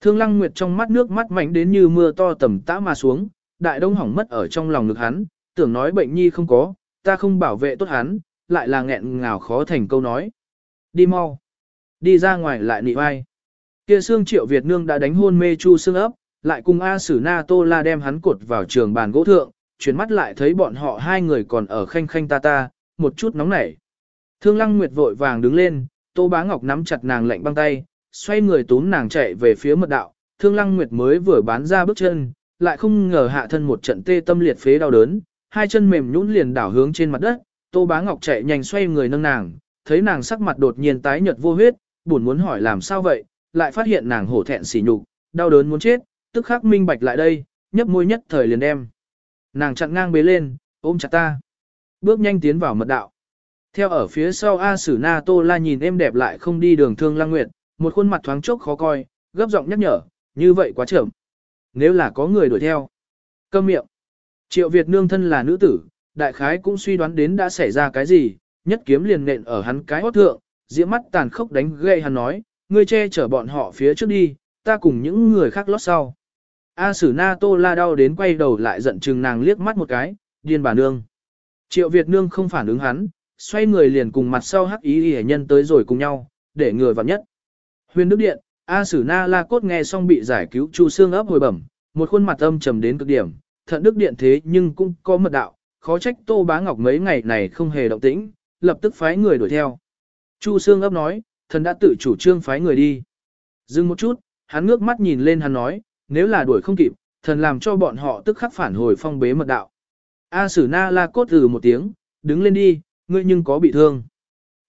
Thương Lăng Nguyệt trong mắt nước mắt mạnh đến như mưa to tầm tã mà xuống, đại đông hỏng mất ở trong lòng ngực hắn, tưởng nói bệnh nhi không có, ta không bảo vệ tốt hắn, lại là nghẹn ngào khó thành câu nói. Đi mau. Đi ra ngoài lại nị vai. Kia xương triệu Việt Nương đã đánh hôn mê chu xương ấp, lại cùng A Sử Na Tô La đem hắn cột vào trường bàn gỗ thượng, chuyển mắt lại thấy bọn họ hai người còn ở khanh khanh ta ta, một chút nóng nảy. Thương Lăng Nguyệt vội vàng đứng lên, Tô Bá Ngọc nắm chặt nàng lạnh băng tay, xoay người túm nàng chạy về phía mật đạo, Thương Lăng Nguyệt mới vừa bán ra bước chân, lại không ngờ hạ thân một trận tê tâm liệt phế đau đớn, hai chân mềm nhũn liền đảo hướng trên mặt đất, Tô Bá Ngọc chạy nhanh xoay người nâng nàng, thấy nàng sắc mặt đột nhiên tái nhợt vô huyết, buồn muốn hỏi làm sao vậy, lại phát hiện nàng hổ thẹn xỉ nhục, đau đớn muốn chết, tức khắc minh bạch lại đây, nhấp môi nhất thời liền đem. Nàng chặn ngang bế lên, ôm chặt ta. Bước nhanh tiến vào mật đạo. Theo ở phía sau A Sử Na Tô La nhìn em đẹp lại không đi đường thương lang nguyệt, một khuôn mặt thoáng chốc khó coi, gấp giọng nhắc nhở, như vậy quá chậm. Nếu là có người đuổi theo. Câm miệng. Triệu Việt nương thân là nữ tử, đại khái cũng suy đoán đến đã xảy ra cái gì, nhất kiếm liền nện ở hắn cái hót thượng, diễm mắt tàn khốc đánh gây hắn nói, ngươi che chở bọn họ phía trước đi, ta cùng những người khác lót sau. A Sử Na Tô La đau đến quay đầu lại giận chừng nàng liếc mắt một cái, điên bà nương. Triệu Việt nương không phản ứng hắn, xoay người liền cùng mặt sau hắc ý hề nhân tới rồi cùng nhau, để người vào nhất. Huyền Đức Điện, A Sử Na La Cốt nghe xong bị giải cứu Chu Xương ấp hồi bẩm, một khuôn mặt âm trầm đến cực điểm, thận Đức Điện thế nhưng cũng có mật đạo, khó trách Tô Bá Ngọc mấy ngày này không hề động tĩnh, lập tức phái người đuổi theo. Chu Sương ấp nói, thần đã tự chủ trương phái người đi. Dừng một chút, hắn ngước mắt nhìn lên hắn nói, nếu là đuổi không kịp, thần làm cho bọn họ tức khắc phản hồi phong bế mật đạo. A Sử Na La cốt từ một tiếng, đứng lên đi, ngươi nhưng có bị thương.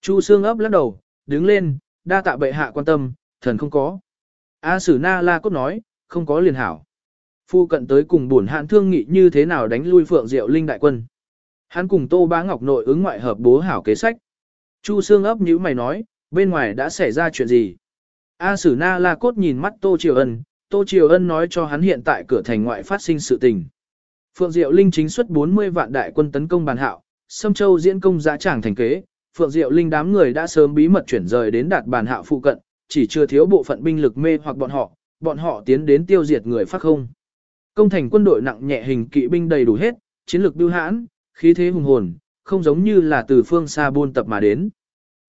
Chu Sương ấp lắc đầu, đứng lên, đa tạ bệ hạ quan tâm, thần không có. A Sử Na La cốt nói, không có liền hảo. Phu cận tới cùng buồn hạn thương nghị như thế nào đánh lui Phượng Diệu Linh đại quân. Hắn cùng Tô Bá Ngọc nội ứng ngoại hợp bố hảo kế sách. Chu Sương ấp nhíu mày nói, bên ngoài đã xảy ra chuyện gì? A Sử Na La Cốt nhìn mắt Tô Triều Ân, Tô Triều Ân nói cho hắn hiện tại cửa thành ngoại phát sinh sự tình. Phượng Diệu Linh chính xuất 40 vạn đại quân tấn công bàn hạo, Sâm Châu diễn công giã tràng thành kế, Phượng Diệu Linh đám người đã sớm bí mật chuyển rời đến đạt bàn hạo phụ cận, chỉ chưa thiếu bộ phận binh lực mê hoặc bọn họ, bọn họ tiến đến tiêu diệt người phát không. Công thành quân đội nặng nhẹ hình kỵ binh đầy đủ hết, chiến lược biêu hãn, khí thế hùng hồn, không giống như là từ phương xa buôn tập mà đến.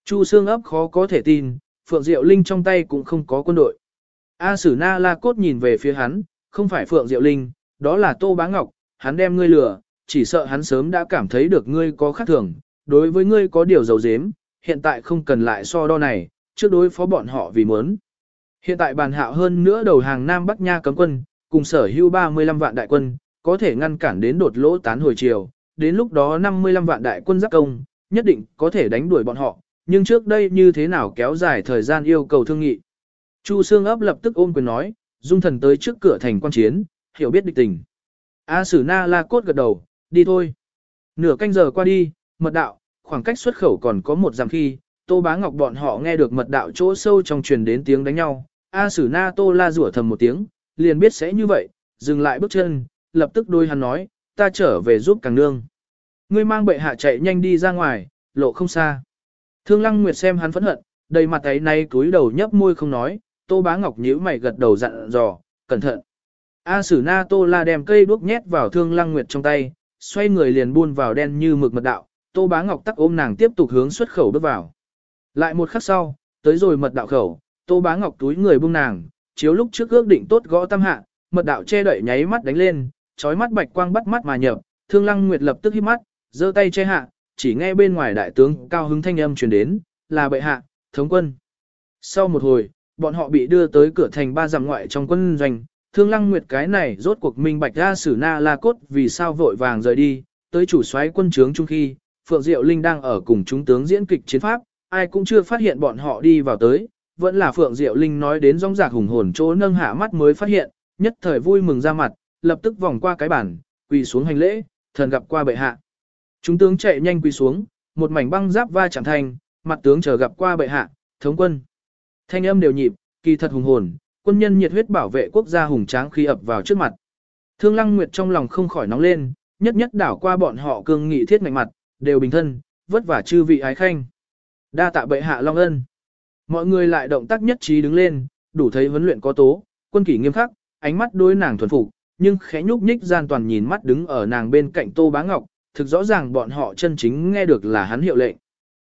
Chu xương ấp khó có thể tin, Phượng Diệu Linh trong tay cũng không có quân đội. A Sử Na La Cốt nhìn về phía hắn, không phải Phượng Diệu Linh, đó là Tô Bá Ngọc, hắn đem ngươi lừa, chỉ sợ hắn sớm đã cảm thấy được ngươi có khác thường, đối với ngươi có điều dầu dếm, hiện tại không cần lại so đo này, trước đối phó bọn họ vì muốn. Hiện tại bàn hạo hơn nữa đầu hàng Nam Bắc Nha cấm quân, cùng sở hữu 35 vạn đại quân, có thể ngăn cản đến đột lỗ tán hồi chiều, đến lúc đó 55 vạn đại quân giáp công, nhất định có thể đánh đuổi bọn họ, nhưng trước đây như thế nào kéo dài thời gian yêu cầu thương nghị. Chu Sương ấp lập tức ôm quyền nói, dung thần tới trước cửa thành quan chiến, hiểu biết địch tình. A Sử Na La Cốt gật đầu, đi thôi. Nửa canh giờ qua đi, mật đạo, khoảng cách xuất khẩu còn có một dặm khi, Tô Bá Ngọc bọn họ nghe được mật đạo chỗ sâu trong truyền đến tiếng đánh nhau, A Sử Na Tô la rủa thầm một tiếng, liền biết sẽ như vậy, dừng lại bước chân, lập tức đôi hắn nói, ta trở về giúp càng nương. Ngươi mang bệ hạ chạy nhanh đi ra ngoài, lộ không xa. Thương Lăng Nguyệt xem hắn phẫn hận, đầy mặt ấy nay cúi đầu nhấp môi không nói, Tô Bá Ngọc nhíu mày gật đầu dặn dò, cẩn thận. A Sử Na Tô La đem cây đuốc nhét vào Thương Lăng Nguyệt trong tay, xoay người liền buôn vào đen như mực mật đạo, Tô Bá Ngọc tắc ôm nàng tiếp tục hướng xuất khẩu bước vào. Lại một khắc sau, tới rồi mật đạo khẩu, Tô Bá Ngọc túi người buông nàng, chiếu lúc trước ước định tốt gõ tam hạ, mật đạo che đậy nháy mắt đánh lên, chói mắt bạch quang bắt mắt mà nhập, Thương Lăng Nguyệt lập tức hít mắt, giơ tay che hạ, chỉ nghe bên ngoài đại tướng cao hứng thanh âm truyền đến, là bệ hạ, thống quân. Sau một hồi, bọn họ bị đưa tới cửa thành ba dặm ngoại trong quân doanh, Thương Lăng Nguyệt cái này rốt cuộc minh bạch ra sử na la cốt vì sao vội vàng rời đi, tới chủ soái quân trướng chung khi, Phượng Diệu Linh đang ở cùng chúng tướng diễn kịch chiến pháp, ai cũng chưa phát hiện bọn họ đi vào tới, vẫn là Phượng Diệu Linh nói đến rong rạc hùng hồn chỗ nâng hạ mắt mới phát hiện, nhất thời vui mừng ra mặt, lập tức vòng qua cái bản, quỳ xuống hành lễ, thần gặp qua bệ hạ. Chúng tướng chạy nhanh quỳ xuống, một mảnh băng giáp va chạm thành, mặt tướng chờ gặp qua bệ hạ, thống quân. Thanh âm đều nhịp, kỳ thật hùng hồn, quân nhân nhiệt huyết bảo vệ quốc gia hùng tráng khi ập vào trước mặt. Thương Lăng Nguyệt trong lòng không khỏi nóng lên, nhất nhất đảo qua bọn họ cương nghị thiết mạnh mặt, đều bình thân, vất vả chư vị ái khanh. Đa tạ bệ hạ long ân. Mọi người lại động tác nhất trí đứng lên, đủ thấy huấn luyện có tố, quân kỷ nghiêm khắc, ánh mắt đối nàng thuần phục, nhưng khẽ nhúc nhích gian toàn nhìn mắt đứng ở nàng bên cạnh Tô Bá Ngọc, thực rõ ràng bọn họ chân chính nghe được là hắn hiệu lệnh.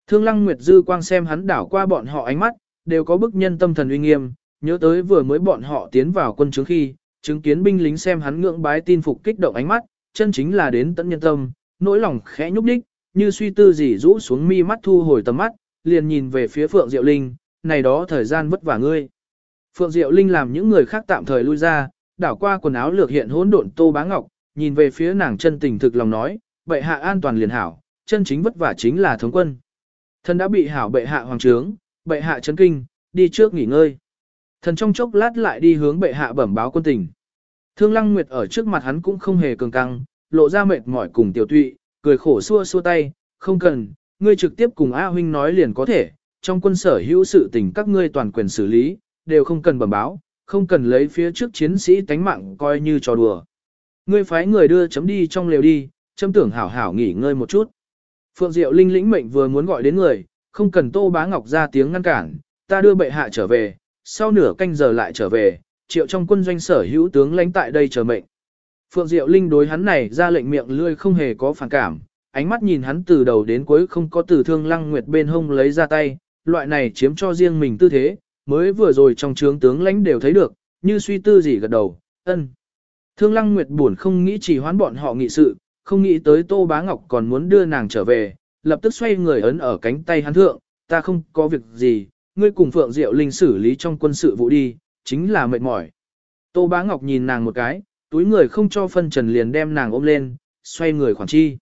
Thương Lăng Nguyệt dư quang xem hắn đảo qua bọn họ ánh mắt, đều có bức nhân tâm thần uy nghiêm, nhớ tới vừa mới bọn họ tiến vào quân chứng khi, chứng kiến binh lính xem hắn ngưỡng bái tin phục kích động ánh mắt, chân chính là đến tận nhân tâm, nỗi lòng khẽ nhúc nhích, như suy tư gì rũ xuống mi mắt thu hồi tầm mắt, liền nhìn về phía Phượng Diệu Linh, này đó thời gian vất vả ngươi. Phượng Diệu Linh làm những người khác tạm thời lui ra, đảo qua quần áo lược hiện hỗn độn Tô Bá Ngọc, nhìn về phía nàng chân tình thực lòng nói, bệ hạ an toàn liền hảo, chân chính vất vả chính là thống quân. Thần đã bị hảo bệ hạ hoàng trướng, bệ hạ chấn kinh, đi trước nghỉ ngơi. Thần trong chốc lát lại đi hướng bệ hạ bẩm báo quân tình. Thương Lăng Nguyệt ở trước mặt hắn cũng không hề cường căng, lộ ra mệt mỏi cùng tiểu tụy, cười khổ xua xua tay, không cần, ngươi trực tiếp cùng A huynh nói liền có thể, trong quân sở hữu sự tình các ngươi toàn quyền xử lý, đều không cần bẩm báo, không cần lấy phía trước chiến sĩ tánh mạng coi như trò đùa. Ngươi phái người đưa chấm đi trong lều đi, châm tưởng hảo hảo nghỉ ngơi một chút. Phượng Diệu Linh lĩnh mệnh vừa muốn gọi đến người, không cần Tô Bá Ngọc ra tiếng ngăn cản, ta đưa bệ hạ trở về, sau nửa canh giờ lại trở về, triệu trong quân doanh sở hữu tướng lãnh tại đây chờ mệnh. Phượng Diệu Linh đối hắn này ra lệnh miệng lươi không hề có phản cảm, ánh mắt nhìn hắn từ đầu đến cuối không có từ thương lăng nguyệt bên hông lấy ra tay, loại này chiếm cho riêng mình tư thế, mới vừa rồi trong trướng tướng lãnh đều thấy được, như suy tư gì gật đầu, ân. Thương lăng nguyệt buồn không nghĩ chỉ hoán bọn họ nghị sự, không nghĩ tới Tô Bá Ngọc còn muốn đưa nàng trở về, lập tức xoay người ấn ở cánh tay hắn thượng, ta không có việc gì, ngươi cùng Phượng Diệu Linh xử lý trong quân sự vụ đi, chính là mệt mỏi. Tô Bá Ngọc nhìn nàng một cái, túi người không cho phân trần liền đem nàng ôm lên, xoay người khoản chi.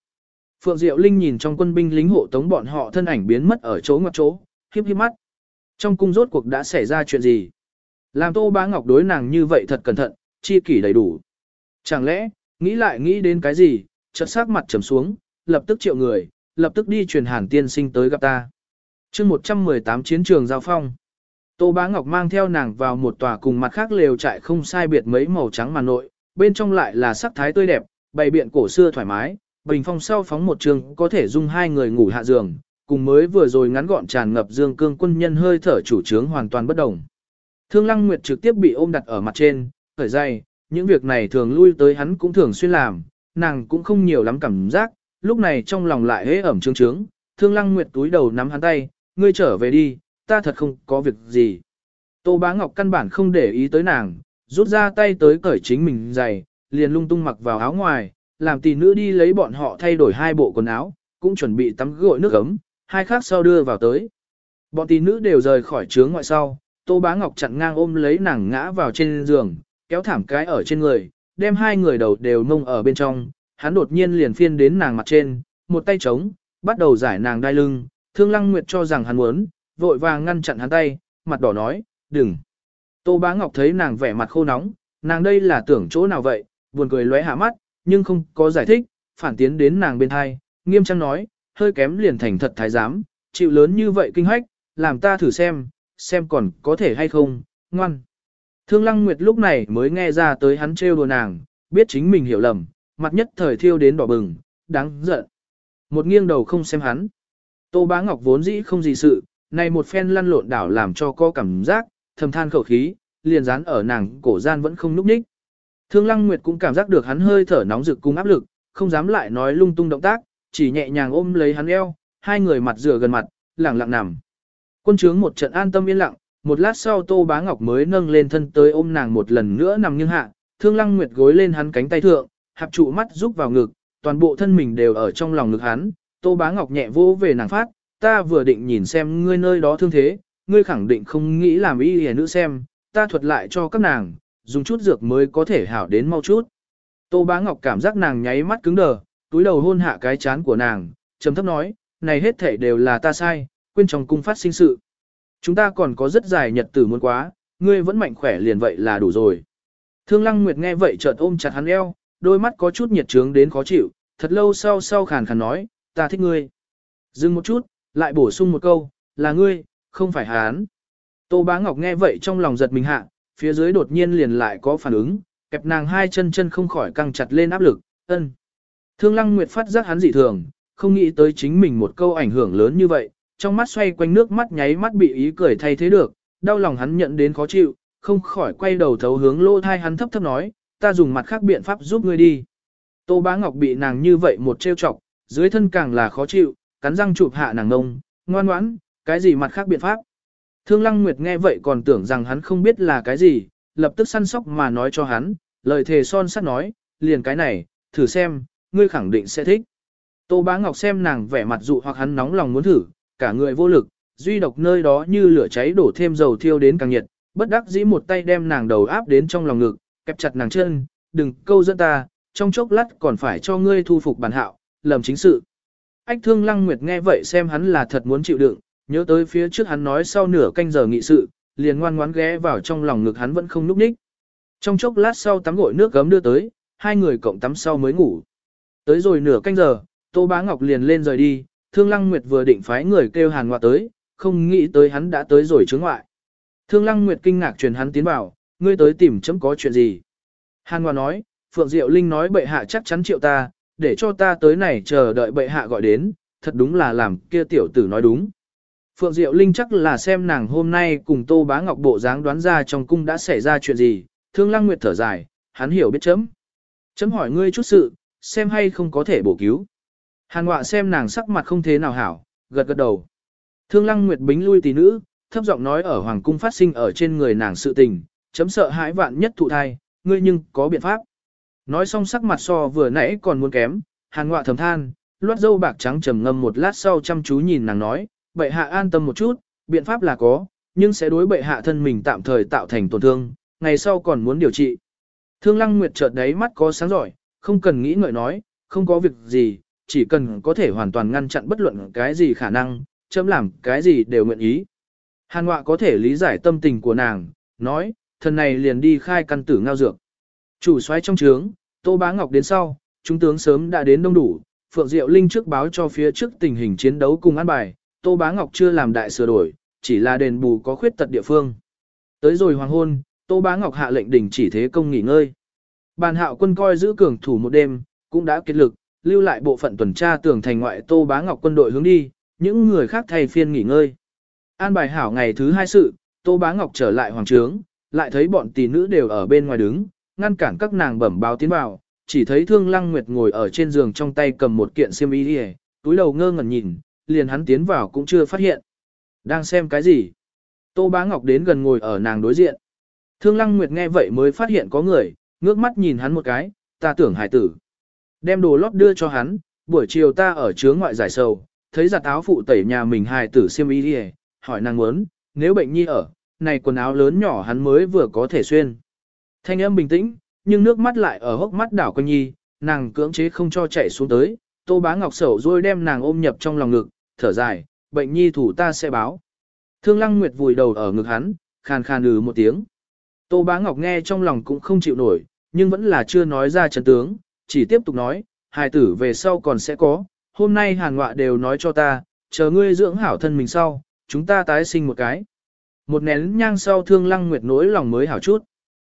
Phượng Diệu Linh nhìn trong quân binh lính hộ tống bọn họ thân ảnh biến mất ở chỗ ngoặt chỗ, khiếp khiếp mắt. Trong cung rốt cuộc đã xảy ra chuyện gì? Làm Tô Bá Ngọc đối nàng như vậy thật cẩn thận, chi kỷ đầy đủ. Chẳng lẽ, nghĩ lại nghĩ đến cái gì, chợt sắc mặt trầm xuống, lập tức triệu người, lập tức đi truyền hàn tiên sinh tới gặp ta. chương 118 chiến trường giao phong. Tô Bá Ngọc mang theo nàng vào một tòa cùng mặt khác lều trại không sai biệt mấy màu trắng mà nội, bên trong lại là sắc thái tươi đẹp, bày biện cổ xưa thoải mái, bình phong sau phóng một trường có thể dung hai người ngủ hạ giường, cùng mới vừa rồi ngắn gọn tràn ngập dương cương quân nhân hơi thở chủ trướng hoàn toàn bất đồng. Thương Lăng Nguyệt trực tiếp bị ôm đặt ở mặt trên, khởi dây, những việc này thường lui tới hắn cũng thường xuyên làm, nàng cũng không nhiều lắm cảm giác, lúc này trong lòng lại hế ẩm trướng trướng, Thương Lăng Nguyệt túi đầu nắm hắn tay, ngươi trở về đi, ta thật không có việc gì. Tô Bá Ngọc căn bản không để ý tới nàng, rút ra tay tới cởi chính mình giày, liền lung tung mặc vào áo ngoài, làm tỷ nữ đi lấy bọn họ thay đổi hai bộ quần áo, cũng chuẩn bị tắm gội nước ấm, hai khác sau đưa vào tới. Bọn tỷ nữ đều rời khỏi trướng ngoại sau, Tô Bá Ngọc chặn ngang ôm lấy nàng ngã vào trên giường, kéo thảm cái ở trên người, đem hai người đầu đều mông ở bên trong, hắn đột nhiên liền phiên đến nàng mặt trên, một tay trống, bắt đầu giải nàng đai lưng, Thương Lăng Nguyệt cho rằng hắn muốn, vội vàng ngăn chặn hắn tay, mặt đỏ nói, đừng. Tô Bá Ngọc thấy nàng vẻ mặt khô nóng, nàng đây là tưởng chỗ nào vậy, buồn cười lóe hạ mắt, nhưng không có giải thích, phản tiến đến nàng bên hai, nghiêm trang nói, hơi kém liền thành thật thái giám, chịu lớn như vậy kinh hách, làm ta thử xem, xem còn có thể hay không, ngoan. Thương Lăng Nguyệt lúc này mới nghe ra tới hắn trêu đùa nàng, biết chính mình hiểu lầm, mặt nhất thời thiêu đến đỏ bừng, đáng giận. Một nghiêng đầu không xem hắn. Tô Bá Ngọc vốn dĩ không gì sự, này một phen lăn lộn đảo làm cho có cảm giác, thầm than khẩu khí, liền dán ở nàng cổ gian vẫn không núp ních. Thương Lăng Nguyệt cũng cảm giác được hắn hơi thở nóng rực cùng áp lực, không dám lại nói lung tung động tác, chỉ nhẹ nhàng ôm lấy hắn eo, hai người mặt rửa gần mặt, lẳng lặng nằm. Quân trướng một trận an tâm yên lặng, một lát sau Tô Bá Ngọc mới nâng lên thân tới ôm nàng một lần nữa nằm nghiêng hạ, Thương Lăng Nguyệt gối lên hắn cánh tay thượng, hạp trụ mắt rúc vào ngực, toàn bộ thân mình đều ở trong lòng ngực hắn. Tô Bá Ngọc nhẹ vỗ về nàng phát, ta vừa định nhìn xem ngươi nơi đó thương thế, ngươi khẳng định không nghĩ làm y hề nữ xem, ta thuật lại cho các nàng, dùng chút dược mới có thể hảo đến mau chút. Tô Bá Ngọc cảm giác nàng nháy mắt cứng đờ, túi đầu hôn hạ cái chán của nàng, trầm thấp nói, này hết thể đều là ta sai, quên trong cung phát sinh sự. Chúng ta còn có rất dài nhật tử muốn quá, ngươi vẫn mạnh khỏe liền vậy là đủ rồi. Thương Lăng Nguyệt nghe vậy chợt ôm chặt hắn eo, đôi mắt có chút nhiệt trướng đến khó chịu, thật lâu sau sau khàn khàn nói, ta thích ngươi. Dừng một chút, lại bổ sung một câu, là ngươi, không phải hắn. Tô Bá Ngọc nghe vậy trong lòng giật mình hạ, phía dưới đột nhiên liền lại có phản ứng, kẹp nàng hai chân chân không khỏi căng chặt lên áp lực, ân. Thương Lăng Nguyệt phát giác hắn dị thường, không nghĩ tới chính mình một câu ảnh hưởng lớn như vậy, trong mắt xoay quanh nước mắt nháy mắt bị ý cười thay thế được, đau lòng hắn nhận đến khó chịu, không khỏi quay đầu thấu hướng lô thai hắn thấp thấp nói, ta dùng mặt khác biện pháp giúp ngươi đi. Tô Bá Ngọc bị nàng như vậy một trêu chọc, dưới thân càng là khó chịu, cắn răng chụp hạ nàng ngông, ngoan ngoãn, cái gì mặt khác biện pháp. Thương Lăng Nguyệt nghe vậy còn tưởng rằng hắn không biết là cái gì, lập tức săn sóc mà nói cho hắn, lời thề son sắt nói, liền cái này, thử xem, ngươi khẳng định sẽ thích. Tô Bá Ngọc xem nàng vẻ mặt dụ hoặc hắn nóng lòng muốn thử, cả người vô lực, duy độc nơi đó như lửa cháy đổ thêm dầu thiêu đến càng nhiệt, bất đắc dĩ một tay đem nàng đầu áp đến trong lòng ngực, kẹp chặt nàng chân, đừng câu dẫn ta, trong chốc lát còn phải cho ngươi thu phục bản hạo, lầm chính sự. Ách thương lăng nguyệt nghe vậy xem hắn là thật muốn chịu đựng, nhớ tới phía trước hắn nói sau nửa canh giờ nghị sự, liền ngoan ngoãn ghé vào trong lòng ngực hắn vẫn không núp ních. Trong chốc lát sau tắm gội nước gấm đưa tới, hai người cộng tắm sau mới ngủ. Tới rồi nửa canh giờ, Tô Bá Ngọc liền lên rời đi, Thương Lăng Nguyệt vừa định phái người kêu Hàn Ngoại tới, không nghĩ tới hắn đã tới rồi chướng ngoại. Thương Lăng Nguyệt kinh ngạc truyền hắn tiến vào, ngươi tới tìm chấm có chuyện gì. Hàn Ngoại nói, Phượng Diệu Linh nói bệ hạ chắc chắn triệu ta, để cho ta tới này chờ đợi bệ hạ gọi đến, thật đúng là làm kia tiểu tử nói đúng. Phượng Diệu Linh chắc là xem nàng hôm nay cùng Tô Bá Ngọc bộ dáng đoán ra trong cung đã xảy ra chuyện gì, Thương Lăng Nguyệt thở dài, hắn hiểu biết chấm. Chấm hỏi ngươi chút sự, xem hay không có thể bổ cứu. Hàn Ngoạ xem nàng sắc mặt không thế nào hảo, gật gật đầu. Thương Lăng Nguyệt bính lui tỷ nữ, thấp giọng nói ở hoàng cung phát sinh ở trên người nàng sự tình, chấm sợ hãi vạn nhất thụ thai, ngươi nhưng có biện pháp. Nói xong sắc mặt so vừa nãy còn muốn kém, Hàn Ngoạ thầm than, loát dâu bạc trắng trầm ngâm một lát sau chăm chú nhìn nàng nói, bệ hạ an tâm một chút, biện pháp là có, nhưng sẽ đối bệ hạ thân mình tạm thời tạo thành tổn thương, ngày sau còn muốn điều trị. Thương Lăng Nguyệt chợt đấy mắt có sáng giỏi, không cần nghĩ ngợi nói, không có việc gì, chỉ cần có thể hoàn toàn ngăn chặn bất luận cái gì khả năng, chấm làm cái gì đều nguyện ý. Hàn Ngoạ có thể lý giải tâm tình của nàng, nói, thần này liền đi khai căn tử ngao dược. Chủ xoáy trong trướng, Tô Bá Ngọc đến sau, chúng tướng sớm đã đến đông đủ, Phượng Diệu Linh trước báo cho phía trước tình hình chiến đấu cùng an bài, Tô Bá Ngọc chưa làm đại sửa đổi, chỉ là đền bù có khuyết tật địa phương. Tới rồi hoàng hôn, Tô Bá Ngọc hạ lệnh đình chỉ thế công nghỉ ngơi. Bàn hạo quân coi giữ cường thủ một đêm, cũng đã kết lực, lưu lại bộ phận tuần tra tường thành ngoại Tô Bá Ngọc quân đội hướng đi, những người khác thay phiên nghỉ ngơi. An bài hảo ngày thứ hai sự, Tô Bá Ngọc trở lại hoàng trướng, lại thấy bọn tỷ nữ đều ở bên ngoài đứng, ngăn cản các nàng bẩm báo tiến vào, chỉ thấy Thương Lăng Nguyệt ngồi ở trên giường trong tay cầm một kiện xiêm y, túi đầu ngơ ngẩn nhìn, liền hắn tiến vào cũng chưa phát hiện. Đang xem cái gì? Tô Bá Ngọc đến gần ngồi ở nàng đối diện. Thương Lăng Nguyệt nghe vậy mới phát hiện có người, ngước mắt nhìn hắn một cái, ta tưởng hải tử. Đem đồ lót đưa cho hắn, buổi chiều ta ở chướng ngoại giải sầu, thấy giặt áo phụ tẩy nhà mình hài tử xiêm y đi hỏi nàng muốn, nếu bệnh nhi ở, này quần áo lớn nhỏ hắn mới vừa có thể xuyên. Thanh âm bình tĩnh, nhưng nước mắt lại ở hốc mắt đảo quanh nhi, nàng cưỡng chế không cho chạy xuống tới, tô bá ngọc sầu rồi đem nàng ôm nhập trong lòng ngực, thở dài, bệnh nhi thủ ta sẽ báo. Thương lăng nguyệt vùi đầu ở ngực hắn, khàn khàn ừ một tiếng. Tô bá ngọc nghe trong lòng cũng không chịu nổi, nhưng vẫn là chưa nói ra chân tướng, chỉ tiếp tục nói, hài tử về sau còn sẽ có, hôm nay hàn ngọa đều nói cho ta, chờ ngươi dưỡng hảo thân mình sau, chúng ta tái sinh một cái. Một nén nhang sau thương lăng nguyệt nỗi lòng mới hảo chút.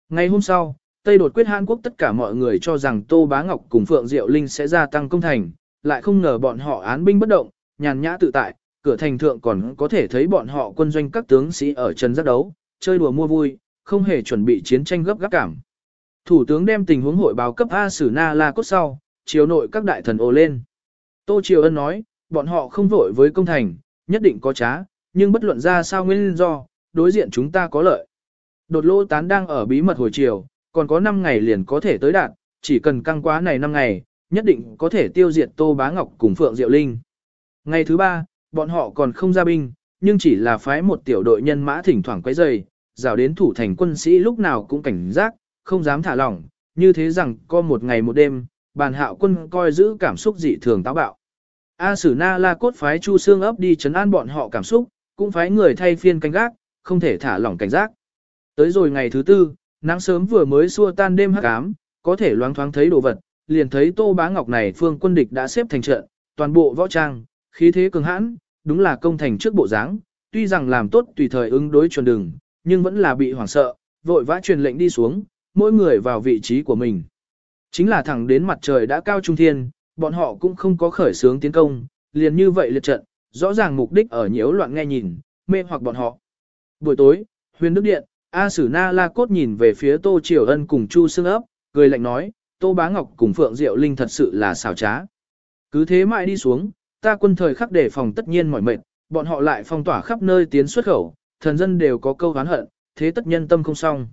Ngày hôm sau, Tây đột quyết Hàn Quốc tất cả mọi người cho rằng Tô Bá Ngọc cùng Phượng Diệu Linh sẽ gia tăng công thành, lại không ngờ bọn họ án binh bất động, nhàn nhã tự tại, cửa thành thượng còn có thể thấy bọn họ quân doanh các tướng sĩ ở trần giác đấu, chơi đùa mua vui, không hề chuẩn bị chiến tranh gấp gáp cảm. Thủ tướng đem tình huống hội báo cấp A Sử Na La Cốt sau, chiều nội các đại thần ồ lên. Tô Triều Ân nói, bọn họ không vội với công thành, nhất định có trá, nhưng bất luận ra sao nguyên do, đối diện chúng ta có lợi. Đột lô tán đang ở bí mật hồi chiều, còn có 5 ngày liền có thể tới đạt, chỉ cần căng quá này 5 ngày, nhất định có thể tiêu diệt Tô Bá Ngọc cùng Phượng Diệu Linh. Ngày thứ ba, bọn họ còn không ra binh, nhưng chỉ là phái một tiểu đội nhân mã thỉnh thoảng quấy rầy, rào đến thủ thành quân sĩ lúc nào cũng cảnh giác, không dám thả lỏng, như thế rằng có một ngày một đêm, bàn hạo quân coi giữ cảm xúc dị thường táo bạo. A Sử Na La cốt phái Chu Xương ấp đi chấn an bọn họ cảm xúc, cũng phái người thay phiên canh gác, không thể thả lỏng cảnh giác. Tới rồi ngày thứ tư, nắng sớm vừa mới xua tan đêm hắc ám, có thể loáng thoáng thấy đồ vật, liền thấy Tô Bá Ngọc này phương quân địch đã xếp thành trận, toàn bộ võ trang, khí thế cường hãn, đúng là công thành trước bộ dáng, tuy rằng làm tốt tùy thời ứng đối chuẩn đường, nhưng vẫn là bị hoảng sợ, vội vã truyền lệnh đi xuống, mỗi người vào vị trí của mình. Chính là thẳng đến mặt trời đã cao trung thiên, bọn họ cũng không có khởi sướng tiến công, liền như vậy liệt trận, rõ ràng mục đích ở nhiễu loạn nghe nhìn, mê hoặc bọn họ. Buổi tối, huyền đức điện, A Sử Na La Cốt nhìn về phía Tô Triều Ân cùng Chu Sương ấp, cười lạnh nói, Tô Bá Ngọc cùng Phượng Diệu Linh thật sự là xảo trá. Cứ thế mãi đi xuống, ta quân thời khắc đề phòng tất nhiên mỏi mệt, bọn họ lại phong tỏa khắp nơi tiến xuất khẩu, thần dân đều có câu hán hận, thế tất nhân tâm không xong.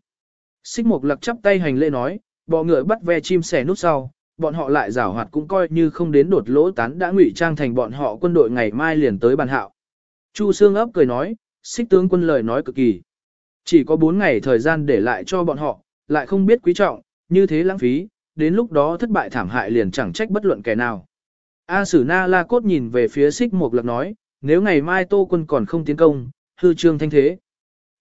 Xích Mục Lặc chắp tay hành lễ nói, bọ ngựa bắt ve chim sẻ nút sau, bọn họ lại giảo hoạt cũng coi như không đến đột lỗ tán đã ngụy trang thành bọn họ quân đội ngày mai liền tới bàn hạo. Chu Sương ấp cười nói, xích tướng quân lời nói cực kỳ. Chỉ có 4 ngày thời gian để lại cho bọn họ, lại không biết quý trọng, như thế lãng phí, đến lúc đó thất bại thảm hại liền chẳng trách bất luận kẻ nào. A Sử Na La Cốt nhìn về phía xích mục lạc nói, nếu ngày mai Tô quân còn không tiến công, hư trương thanh thế.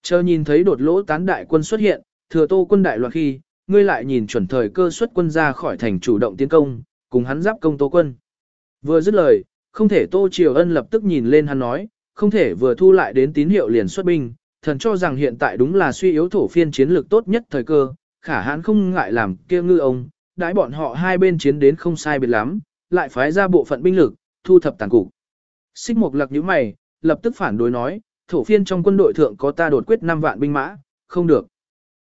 Chờ nhìn thấy đột lỗ tán đại quân xuất hiện, thừa Tô quân đại loạn khi, ngươi lại nhìn chuẩn thời cơ xuất quân ra khỏi thành chủ động tiến công, cùng hắn giáp công Tô quân. Vừa dứt lời, không thể Tô Triều Ân lập tức nhìn lên hắn nói, không thể vừa thu lại đến tín hiệu liền xuất binh, thần cho rằng hiện tại đúng là suy yếu thổ phiên chiến lược tốt nhất thời cơ, khả hãn không ngại làm kia ngư ông, đãi bọn họ hai bên chiến đến không sai biệt lắm, lại phái ra bộ phận binh lực, thu thập tàn cục. Xích Mộc Lặc nhíu mày, lập tức phản đối nói, thổ phiên trong quân đội thượng có ta đột quyết 5 vạn binh mã, không được.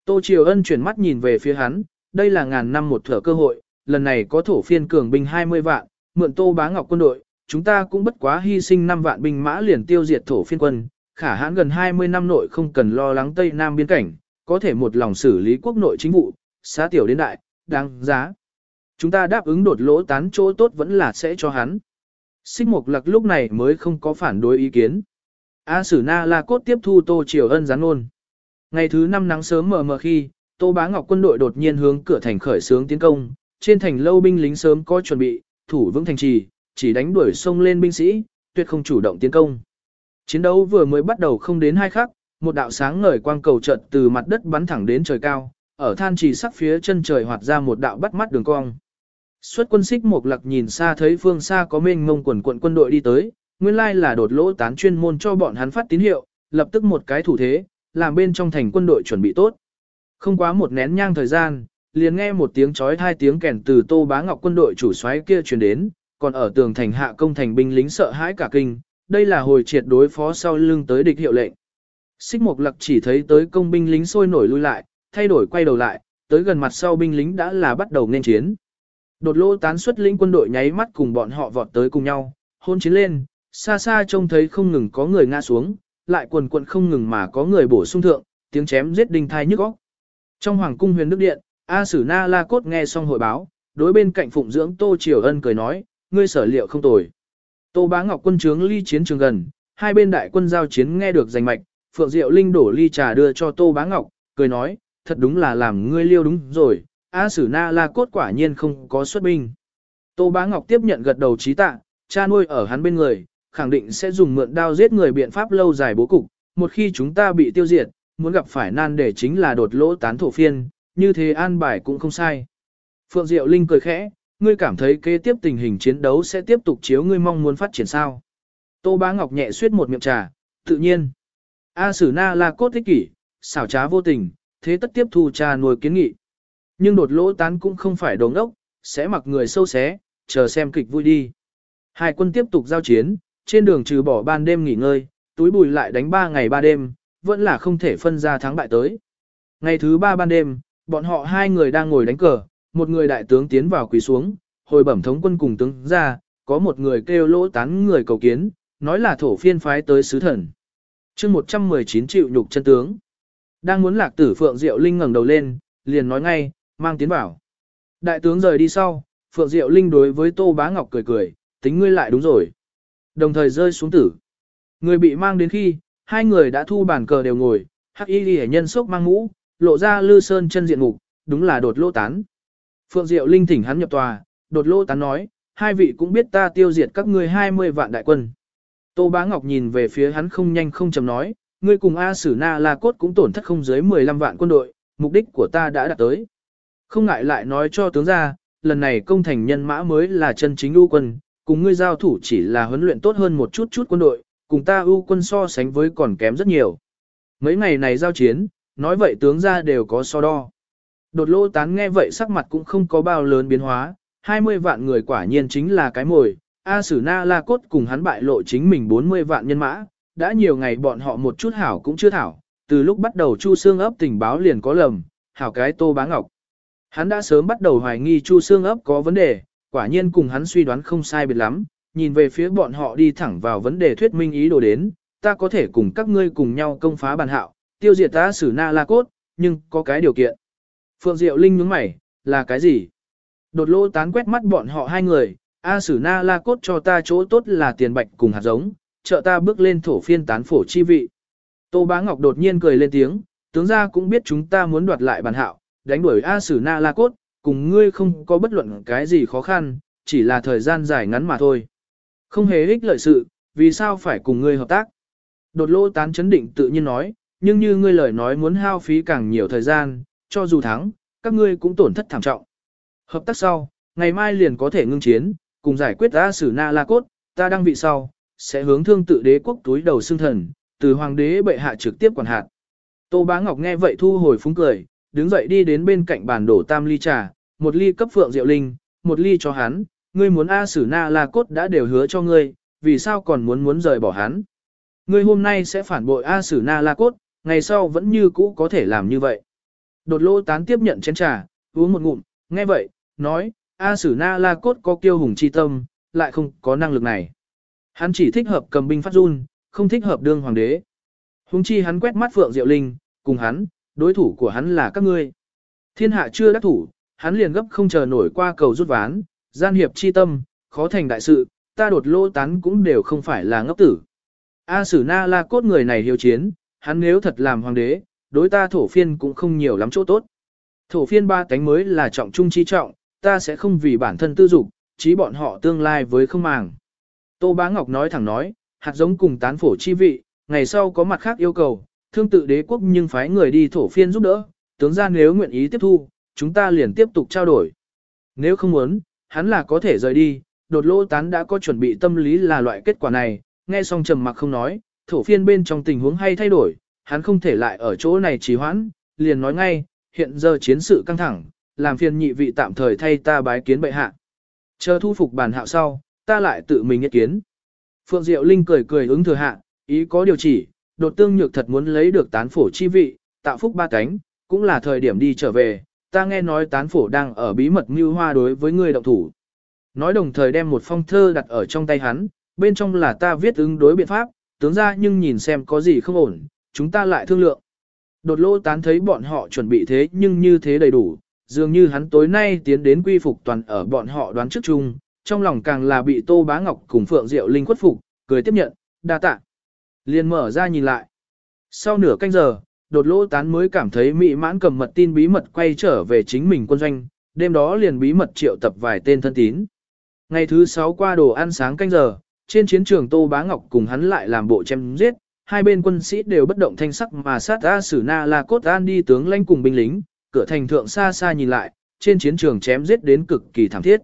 Tô Triều Ân chuyển mắt nhìn về phía hắn, đây là ngàn năm một thở cơ hội, lần này có thổ phiên cường binh 20 vạn, mượn Tô Bá Ngọc quân đội, chúng ta cũng bất quá hy sinh 5 vạn binh mã liền tiêu diệt thổ phiên quân, khả hãn gần 20 năm nội không cần lo lắng Tây Nam biên cảnh, có thể một lòng xử lý quốc nội chính vụ, xá tiểu đến đại, đáng giá. Chúng ta đáp ứng đột lỗ tán chỗ tốt vẫn là sẽ cho hắn. Xích mục Lặc lúc này mới không có phản đối ý kiến. A Sử Na La Cốt tiếp thu Tô Triều Ân gián ngôn. Ngày thứ năm nắng sớm mờ mờ khi, Tô Bá Ngọc quân đội đột nhiên hướng cửa thành khởi sướng tiến công, trên thành lâu binh lính sớm có chuẩn bị, thủ vững thành trì, chỉ đánh đuổi sông lên binh sĩ, tuyệt không chủ động tiến công. Chiến đấu vừa mới bắt đầu không đến hai khắc, một đạo sáng ngời quang cầu chợt từ mặt đất bắn thẳng đến trời cao, ở than trì sắc phía chân trời hoạt ra một đạo bắt mắt đường cong. Xuất quân xích một lặc nhìn xa thấy phương xa có mênh mông quần quận quân đội đi tới, nguyên lai là đột lỗ tán chuyên môn cho bọn hắn phát tín hiệu, lập tức một cái thủ thế, làm bên trong thành quân đội chuẩn bị tốt. Không quá một nén nhang thời gian, liền nghe một tiếng chói hai tiếng kèn từ Tô Bá Ngọc quân đội chủ soái kia truyền đến, còn ở tường thành hạ công thành binh lính sợ hãi cả kinh, đây là hồi triệt đối phó sau lưng tới địch hiệu lệnh. Xích Mộc Lặc chỉ thấy tới công binh lính sôi nổi lui lại, thay đổi quay đầu lại, tới gần mặt sau binh lính đã là bắt đầu nên chiến. Đột lô tán xuất lĩnh quân đội nháy mắt cùng bọn họ vọt tới cùng nhau, hôn chiến lên, xa xa trông thấy không ngừng có người ngã xuống, lại quần quận không ngừng mà có người bổ sung thượng, tiếng chém giết đinh thai nhức óc. Trong hoàng cung huyền đức điện, A Sử Na La Cốt nghe xong hội báo, đối bên cạnh phụng dưỡng Tô Triều Ân cười nói, ngươi sở liệu không tồi. Tô Bá Ngọc quân trướng ly chiến trường gần, hai bên đại quân giao chiến nghe được giành mạch, Phượng Diệu Linh đổ ly trà đưa cho Tô Bá Ngọc, cười nói, thật đúng là làm ngươi liêu đúng rồi, A Sử Na La Cốt quả nhiên không có xuất binh. Tô Bá Ngọc tiếp nhận gật đầu trí tạ, cha nuôi ở hắn bên người, khẳng định sẽ dùng mượn đao giết người biện pháp lâu dài bố cục, một khi chúng ta bị tiêu diệt, muốn gặp phải nan để chính là đột lỗ tán thổ phiên, như thế an bài cũng không sai. Phượng Diệu Linh cười khẽ, Ngươi cảm thấy kế tiếp tình hình chiến đấu sẽ tiếp tục chiếu ngươi mong muốn phát triển sao? Tô Bá Ngọc nhẹ suyết một miệng trà, tự nhiên. A Sử Na là cốt thích kỷ, xảo trá vô tình, thế tất tiếp thu trà nuôi kiến nghị. Nhưng đột lỗ tán cũng không phải đồ ngốc, sẽ mặc người sâu xé, chờ xem kịch vui đi. Hai quân tiếp tục giao chiến, trên đường trừ bỏ ban đêm nghỉ ngơi, túi bùi lại đánh ba ngày ba đêm, vẫn là không thể phân ra thắng bại tới. Ngày thứ ba ban đêm, bọn họ hai người đang ngồi đánh cờ, một người đại tướng tiến vào quỳ xuống, hồi bẩm thống quân cùng tướng ra, có một người kêu lỗ tán người cầu kiến, nói là thổ phiên phái tới sứ thần. chương 119 triệu nhục chân tướng. Đang muốn lạc tử Phượng Diệu Linh ngẩng đầu lên, liền nói ngay, mang tiến vào. Đại tướng rời đi sau, Phượng Diệu Linh đối với Tô Bá Ngọc cười cười, tính ngươi lại đúng rồi. Đồng thời rơi xuống tử. Người bị mang đến khi, hai người đã thu bàn cờ đều ngồi, hắc y ghi nhân sốc mang mũ, lộ ra lư sơn chân diện ngục, đúng là đột lô tán. Phượng Diệu Linh thỉnh hắn nhập tòa, đột lô tán nói, hai vị cũng biết ta tiêu diệt các ngươi 20 vạn đại quân. Tô Bá Ngọc nhìn về phía hắn không nhanh không chậm nói, ngươi cùng A Sử Na La Cốt cũng tổn thất không dưới 15 vạn quân đội, mục đích của ta đã đạt tới. Không ngại lại nói cho tướng ra, lần này công thành nhân mã mới là chân chính ưu quân, cùng ngươi giao thủ chỉ là huấn luyện tốt hơn một chút chút quân đội, cùng ta ưu quân so sánh với còn kém rất nhiều. Mấy ngày này giao chiến, nói vậy tướng ra đều có so đo. Đột lô tán nghe vậy sắc mặt cũng không có bao lớn biến hóa, 20 vạn người quả nhiên chính là cái mồi, A Sử Na La Cốt cùng hắn bại lộ chính mình 40 vạn nhân mã, đã nhiều ngày bọn họ một chút hảo cũng chưa thảo, từ lúc bắt đầu Chu Xương ấp tình báo liền có lầm, hảo cái Tô Bá Ngọc. Hắn đã sớm bắt đầu hoài nghi Chu Xương ấp có vấn đề, quả nhiên cùng hắn suy đoán không sai biệt lắm, nhìn về phía bọn họ đi thẳng vào vấn đề thuyết minh ý đồ đến, ta có thể cùng các ngươi cùng nhau công phá bàn hạo, tiêu diệt ta Sử Na La Cốt, nhưng có cái điều kiện. Phượng Diệu Linh nhướng mày, là cái gì? Đột lô tán quét mắt bọn họ hai người, A Sử Na La Cốt cho ta chỗ tốt là tiền bạch cùng hạt giống, trợ ta bước lên thổ phiên tán phổ chi vị. Tô Bá Ngọc đột nhiên cười lên tiếng, tướng gia cũng biết chúng ta muốn đoạt lại bàn hạo, đánh đuổi A Sử Na La Cốt, cùng ngươi không có bất luận cái gì khó khăn, chỉ là thời gian dài ngắn mà thôi. Không hề ích lợi sự, vì sao phải cùng ngươi hợp tác? Đột lô tán chấn định tự nhiên nói, nhưng như ngươi lời nói muốn hao phí càng nhiều thời gian, cho dù thắng, các ngươi cũng tổn thất thảm trọng. Hợp tác sau, ngày mai liền có thể ngưng chiến, cùng giải quyết A Sử Na La Cốt, ta đang vị sau, sẽ hướng thương tự đế quốc túi đầu xương thần, từ hoàng đế bệ hạ trực tiếp quản hạt. Tô Bá Ngọc nghe vậy thu hồi phúng cười, đứng dậy đi đến bên cạnh bàn đổ tam ly trà, một ly cấp phượng rượu linh, một ly cho hắn, ngươi muốn A Sử Na La Cốt đã đều hứa cho ngươi, vì sao còn muốn muốn rời bỏ hắn. Ngươi hôm nay sẽ phản bội A Sử Na La Cốt, ngày sau vẫn như cũ có thể làm như vậy. Đột lô tán tiếp nhận chén trà, uống một ngụm, nghe vậy, nói, A Sử Na La Cốt có kiêu hùng chi tâm, lại không có năng lực này. Hắn chỉ thích hợp cầm binh phát run, không thích hợp đương hoàng đế. Hùng chi hắn quét mắt Phượng Diệu Linh, cùng hắn, đối thủ của hắn là các ngươi. Thiên hạ chưa đắc thủ, hắn liền gấp không chờ nổi qua cầu rút ván, gian hiệp chi tâm, khó thành đại sự, ta đột lô tán cũng đều không phải là ngốc tử. A Sử Na La Cốt người này hiếu chiến, hắn nếu thật làm hoàng đế, đối ta thổ phiên cũng không nhiều lắm chỗ tốt. Thổ phiên ba cánh mới là trọng trung chi trọng, ta sẽ không vì bản thân tư dục, chí bọn họ tương lai với không màng. Tô Bá Ngọc nói thẳng nói, hạt giống cùng tán phổ chi vị, ngày sau có mặt khác yêu cầu, thương tự đế quốc nhưng phái người đi thổ phiên giúp đỡ, tướng ra nếu nguyện ý tiếp thu, chúng ta liền tiếp tục trao đổi. Nếu không muốn, hắn là có thể rời đi, đột lô tán đã có chuẩn bị tâm lý là loại kết quả này, nghe xong trầm mặc không nói, thổ phiên bên trong tình huống hay thay đổi, hắn không thể lại ở chỗ này trì hoãn, liền nói ngay, hiện giờ chiến sự căng thẳng, làm phiền nhị vị tạm thời thay ta bái kiến bệ hạ. Chờ thu phục bàn hạo sau, ta lại tự mình nhận kiến. Phượng Diệu Linh cười cười ứng thừa hạ, ý có điều chỉ, đột tương nhược thật muốn lấy được tán phổ chi vị, tạo phúc ba cánh, cũng là thời điểm đi trở về, ta nghe nói tán phổ đang ở bí mật mưu hoa đối với người động thủ. Nói đồng thời đem một phong thơ đặt ở trong tay hắn, bên trong là ta viết ứng đối biện pháp, tướng ra nhưng nhìn xem có gì không ổn, chúng ta lại thương lượng. Đột lô tán thấy bọn họ chuẩn bị thế nhưng như thế đầy đủ, dường như hắn tối nay tiến đến quy phục toàn ở bọn họ đoán trước chung, trong lòng càng là bị Tô Bá Ngọc cùng Phượng Diệu Linh khuất phục, cười tiếp nhận, đa tạ. Liền mở ra nhìn lại. Sau nửa canh giờ, đột lỗ tán mới cảm thấy mỹ mãn cầm mật tin bí mật quay trở về chính mình quân doanh, đêm đó liền bí mật triệu tập vài tên thân tín. Ngày thứ sáu qua đồ ăn sáng canh giờ, trên chiến trường Tô Bá Ngọc cùng hắn lại làm bộ chém giết, hai bên quân sĩ đều bất động thanh sắc mà sát ra sử na la cốt an đi tướng lãnh cùng binh lính, cửa thành thượng xa xa nhìn lại, trên chiến trường chém giết đến cực kỳ thảm thiết.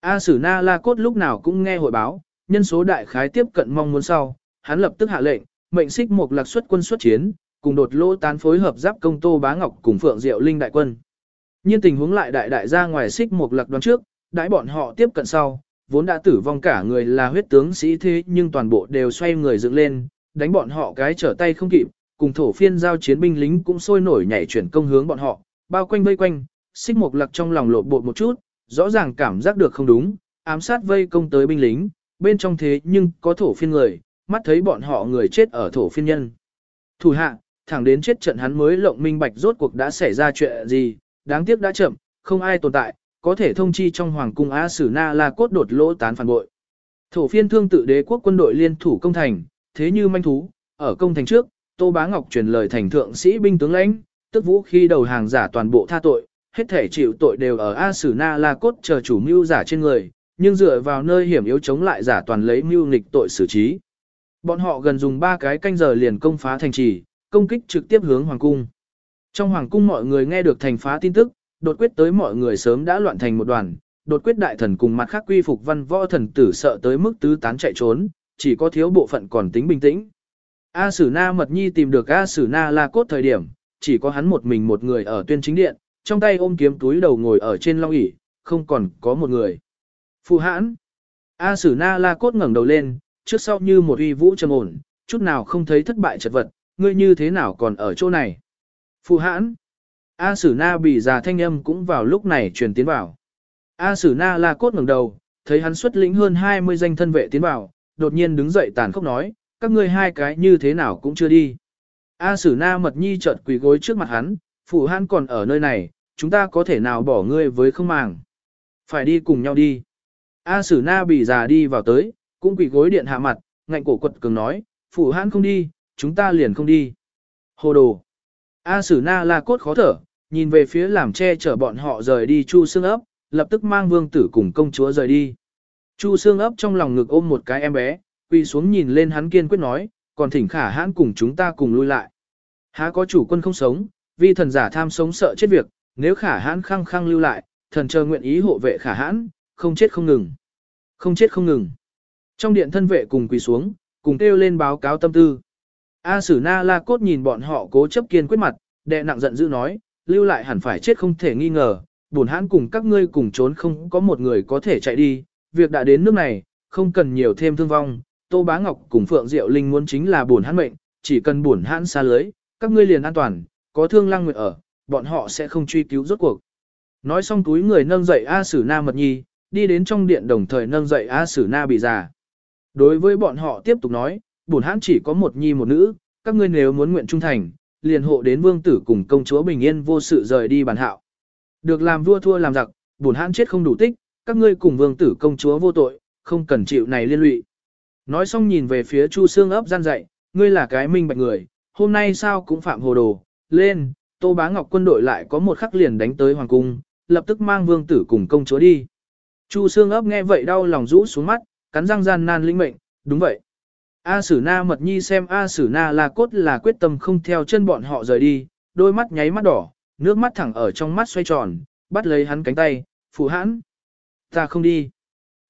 A Sử Na La Cốt lúc nào cũng nghe hội báo, nhân số đại khái tiếp cận mong muốn sau, hắn lập tức hạ lệnh, mệnh xích một lạc xuất quân xuất chiến, cùng đột lỗ tán phối hợp giáp công Tô Bá Ngọc cùng Phượng Diệu Linh đại quân. Nhiên tình huống lại đại đại ra ngoài xích một lạc đoán trước, đãi bọn họ tiếp cận sau, vốn đã tử vong cả người là huyết tướng sĩ thế nhưng toàn bộ đều xoay người dựng lên, đánh bọn họ cái trở tay không kịp, cùng thổ phiên giao chiến binh lính cũng sôi nổi nhảy chuyển công hướng bọn họ, bao quanh vây quanh, xích một lạc trong lòng lộn bột một chút, rõ ràng cảm giác được không đúng, ám sát vây công tới binh lính, bên trong thế nhưng có thổ phiên người, mắt thấy bọn họ người chết ở thổ phiên nhân. Thủ hạ, thẳng đến chết trận hắn mới lộng minh bạch rốt cuộc đã xảy ra chuyện gì, đáng tiếc đã chậm, không ai tồn tại, có thể thông chi trong hoàng cung A Sử Na La cốt đột lỗ tán phản bội. Thổ phiên thương tự đế quốc quân đội liên thủ công thành, thế như manh thú, ở công thành trước, Tô Bá Ngọc truyền lời thành thượng sĩ binh tướng lãnh, tức vũ khi đầu hàng giả toàn bộ tha tội, hết thể chịu tội đều ở A Sử Na La cốt chờ chủ mưu giả trên người, nhưng dựa vào nơi hiểm yếu chống lại giả toàn lấy mưu nghịch tội xử trí. Bọn họ gần dùng 3 cái canh giờ liền công phá thành trì, công kích trực tiếp hướng hoàng cung. Trong hoàng cung mọi người nghe được thành phá tin tức, đột quyết tới mọi người sớm đã loạn thành một đoàn, đột quyết đại thần cùng mặt khác quy phục văn võ thần tử sợ tới mức tứ tán chạy trốn, chỉ có thiếu bộ phận còn tính bình tĩnh. A Sử Na Mật Nhi tìm được A Sử Na La Cốt thời điểm, chỉ có hắn một mình một người ở tuyên chính điện, trong tay ôm kiếm túi đầu ngồi ở trên long ỷ, không còn có một người. Phù hãn. A Sử Na La Cốt ngẩng đầu lên, trước sau như một uy vũ trầm ổn, chút nào không thấy thất bại chật vật, ngươi như thế nào còn ở chỗ này. Phù hãn. A Sử Na bị già thanh âm cũng vào lúc này truyền tiến vào. A Sử Na La Cốt ngẩng đầu, thấy hắn xuất lĩnh hơn 20 danh thân vệ tiến vào, đột nhiên đứng dậy tàn khốc nói, các ngươi hai cái như thế nào cũng chưa đi. A Sử Na mật nhi chợt quỳ gối trước mặt hắn, Phù hãn còn ở nơi này, chúng ta có thể nào bỏ ngươi với không màng. Phải đi cùng nhau đi. A Sử Na bị già đi vào tới, cũng quỳ gối điện hạ mặt, ngạnh cổ quật cường nói, phủ hãn không đi, chúng ta liền không đi. Hồ đồ. A Sử Na la cốt khó thở, nhìn về phía làm che chở bọn họ rời đi Chu Xương ấp, lập tức mang vương tử cùng công chúa rời đi. Chu Xương ấp trong lòng ngực ôm một cái em bé, quỳ xuống nhìn lên hắn kiên quyết nói, còn thỉnh khả hãn cùng chúng ta cùng lui lại. Há có chủ quân không sống, vì thần giả tham sống sợ chết việc, nếu khả hãn khăng khăng lưu lại, thần chờ nguyện ý hộ vệ khả hãn, không chết không ngừng. Không chết không ngừng. Trong điện thân vệ cùng quỳ xuống, cùng kêu lên báo cáo tâm tư. A Sử Na La Cốt nhìn bọn họ cố chấp kiên quyết mặt, đệ nặng giận dữ nói, lưu lại hẳn phải chết không thể nghi ngờ, buồn hãn cùng các ngươi cùng trốn không có một người có thể chạy đi, việc đã đến nước này, không cần nhiều thêm thương vong, Tô Bá Ngọc cùng Phượng Diệu Linh muốn chính là buồn hãn mệnh, chỉ cần buồn hãn xa lưới, các ngươi liền an toàn, có thương lăng nguyện ở, bọn họ sẽ không truy cứu rốt cuộc. Nói xong túi người nâng dậy A Sử Na Mật Nhi, đi đến trong điện đồng thời nâng dậy A Sử Na bị già. Đối với bọn họ tiếp tục nói, bổn hãn chỉ có một nhi một nữ, các ngươi nếu muốn nguyện trung thành, liền hộ đến vương tử cùng công chúa bình yên vô sự rời đi bản hạo. Được làm vua thua làm giặc, bổn hãn chết không đủ tích, các ngươi cùng vương tử công chúa vô tội, không cần chịu này liên lụy. Nói xong nhìn về phía Chu Xương ấp gian dạy, ngươi là cái minh bạch người, hôm nay sao cũng phạm hồ đồ, lên, Tô Bá Ngọc quân đội lại có một khắc liền đánh tới hoàng cung, lập tức mang vương tử cùng công chúa đi. Chu Xương ấp nghe vậy đau lòng rũ xuống mắt, cắn răng gian nan linh mệnh, đúng vậy. A Sử Na mật nhi xem A Sử Na là cốt là quyết tâm không theo chân bọn họ rời đi, đôi mắt nháy mắt đỏ, nước mắt thẳng ở trong mắt xoay tròn, bắt lấy hắn cánh tay, phụ hãn. Ta không đi.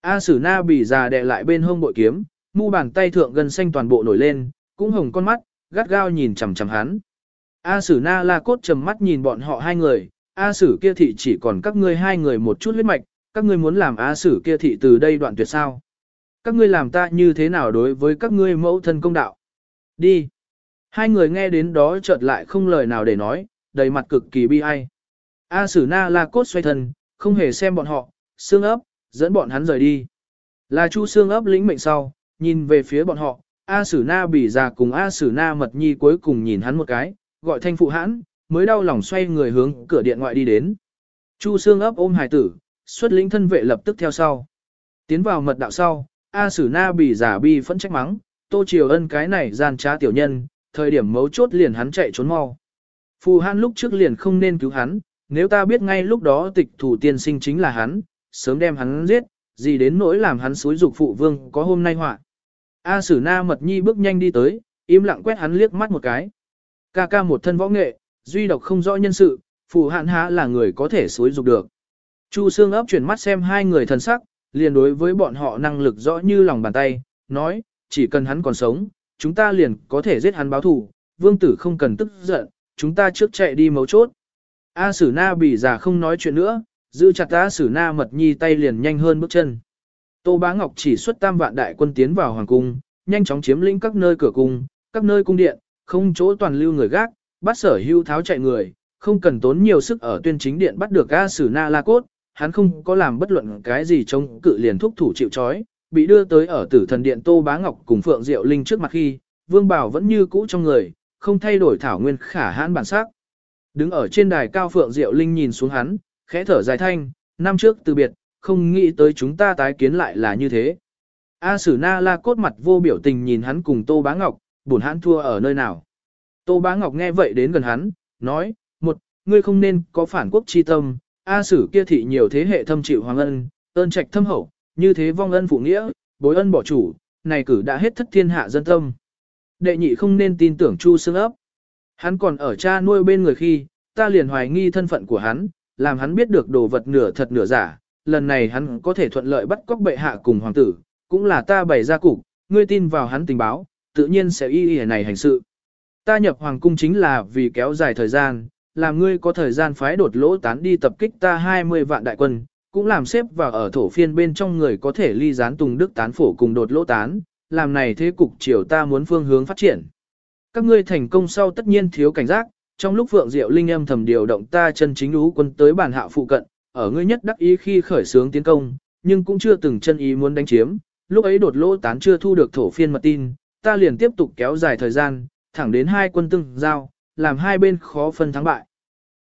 A Sử Na bị già đè lại bên hông bội kiếm, mu bàn tay thượng gần xanh toàn bộ nổi lên, cũng hồng con mắt, gắt gao nhìn chằm chằm hắn. A Sử Na la cốt trầm mắt nhìn bọn họ hai người, A Sử kia thị chỉ còn các ngươi hai người một chút huyết mạch, các ngươi muốn làm A Sử kia thị từ đây đoạn tuyệt sao các ngươi làm ta như thế nào đối với các ngươi mẫu thân công đạo. Đi. Hai người nghe đến đó chợt lại không lời nào để nói, đầy mặt cực kỳ bi ai. A Sử Na La Cốt xoay thân, không hề xem bọn họ, xương ấp, dẫn bọn hắn rời đi. Là Chu xương ấp lĩnh mệnh sau, nhìn về phía bọn họ, A Sử Na bỉ già cùng A Sử Na mật nhi cuối cùng nhìn hắn một cái, gọi thanh phụ hãn, mới đau lòng xoay người hướng cửa điện ngoại đi đến. Chu xương ấp ôm hài tử, xuất lĩnh thân vệ lập tức theo sau. Tiến vào mật đạo sau, A Sử Na bị giả bi phẫn trách mắng, Tô Triều Ân cái này gian trá tiểu nhân, thời điểm mấu chốt liền hắn chạy trốn mau. Phù Hãn lúc trước liền không nên cứu hắn, nếu ta biết ngay lúc đó tịch thủ tiên sinh chính là hắn, sớm đem hắn giết, gì đến nỗi làm hắn xúi dục phụ vương có hôm nay họa. A Sử Na mật nhi bước nhanh đi tới, im lặng quét hắn liếc mắt một cái. Ca ca một thân võ nghệ, duy độc không rõ nhân sự, phù Hãn há là người có thể xúi dục được. Chu Sương ấp chuyển mắt xem hai người thần sắc, liền đối với bọn họ năng lực rõ như lòng bàn tay, nói, chỉ cần hắn còn sống, chúng ta liền có thể giết hắn báo thù, vương tử không cần tức giận, chúng ta trước chạy đi mấu chốt. A Sử Na bị già không nói chuyện nữa, giữ chặt A Sử Na mật nhi tay liền nhanh hơn bước chân. Tô Bá Ngọc chỉ xuất tam vạn đại quân tiến vào hoàng cung, nhanh chóng chiếm lĩnh các nơi cửa cung, các nơi cung điện, không chỗ toàn lưu người gác, bắt sở hưu tháo chạy người, không cần tốn nhiều sức ở tuyên chính điện bắt được A Sử Na La Cốt, hắn không có làm bất luận cái gì chống cự liền thúc thủ chịu trói, bị đưa tới ở tử thần điện Tô Bá Ngọc cùng Phượng Diệu Linh trước mặt khi, Vương Bảo vẫn như cũ trong người, không thay đổi thảo nguyên khả hãn bản sắc. Đứng ở trên đài cao Phượng Diệu Linh nhìn xuống hắn, khẽ thở dài thanh, năm trước từ biệt, không nghĩ tới chúng ta tái kiến lại là như thế. A Sử Na La cốt mặt vô biểu tình nhìn hắn cùng Tô Bá Ngọc, buồn hắn thua ở nơi nào. Tô Bá Ngọc nghe vậy đến gần hắn, nói, một, ngươi không nên có phản quốc chi tâm, A Sử kia thị nhiều thế hệ thâm chịu hoàng ân, ơn trạch thâm hậu, như thế vong ân phụ nghĩa, bối ân bỏ chủ, này cử đã hết thất thiên hạ dân tâm. Đệ nhị không nên tin tưởng Chu Sương ấp. Hắn còn ở cha nuôi bên người khi, ta liền hoài nghi thân phận của hắn, làm hắn biết được đồ vật nửa thật nửa giả, lần này hắn có thể thuận lợi bắt cóc bệ hạ cùng hoàng tử, cũng là ta bày ra cục, ngươi tin vào hắn tình báo, tự nhiên sẽ y y này hành sự. Ta nhập hoàng cung chính là vì kéo dài thời gian, làm ngươi có thời gian phái đột lỗ tán đi tập kích ta 20 vạn đại quân, cũng làm xếp vào ở thổ phiên bên trong người có thể ly gián tùng đức tán phổ cùng đột lỗ tán, làm này thế cục triều ta muốn phương hướng phát triển. Các ngươi thành công sau tất nhiên thiếu cảnh giác, trong lúc Phượng Diệu Linh âm thầm điều động ta chân chính lũ quân tới bản hạ phụ cận, ở ngươi nhất đắc ý khi khởi xướng tiến công, nhưng cũng chưa từng chân ý muốn đánh chiếm, lúc ấy đột lỗ tán chưa thu được thổ phiên mật tin, ta liền tiếp tục kéo dài thời gian, thẳng đến hai quân tương giao, làm hai bên khó phân thắng bại.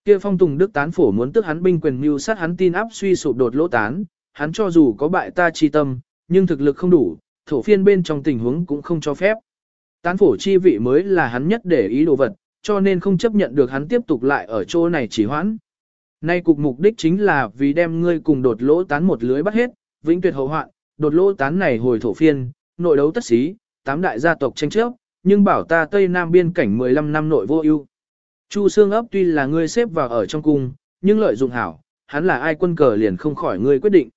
Kia phong tùng đức tán phổ muốn tức hắn binh quyền mưu sát hắn tin áp suy sụp đột lỗ tán, hắn cho dù có bại ta chi tâm, nhưng thực lực không đủ, thổ phiên bên trong tình huống cũng không cho phép. Tán phổ chi vị mới là hắn nhất để ý đồ vật, cho nên không chấp nhận được hắn tiếp tục lại ở chỗ này chỉ hoãn. Nay cục mục đích chính là vì đem ngươi cùng đột lỗ tán một lưới bắt hết, vĩnh tuyệt hậu hoạn, đột lỗ tán này hồi thổ phiên, nội đấu tất xí, tám đại gia tộc tranh chấp, nhưng bảo ta Tây Nam biên cảnh 15 năm nội vô ưu. Chu Sương ấp tuy là ngươi xếp vào ở trong cung, nhưng lợi dụng hảo, hắn là ai quân cờ liền không khỏi ngươi quyết định.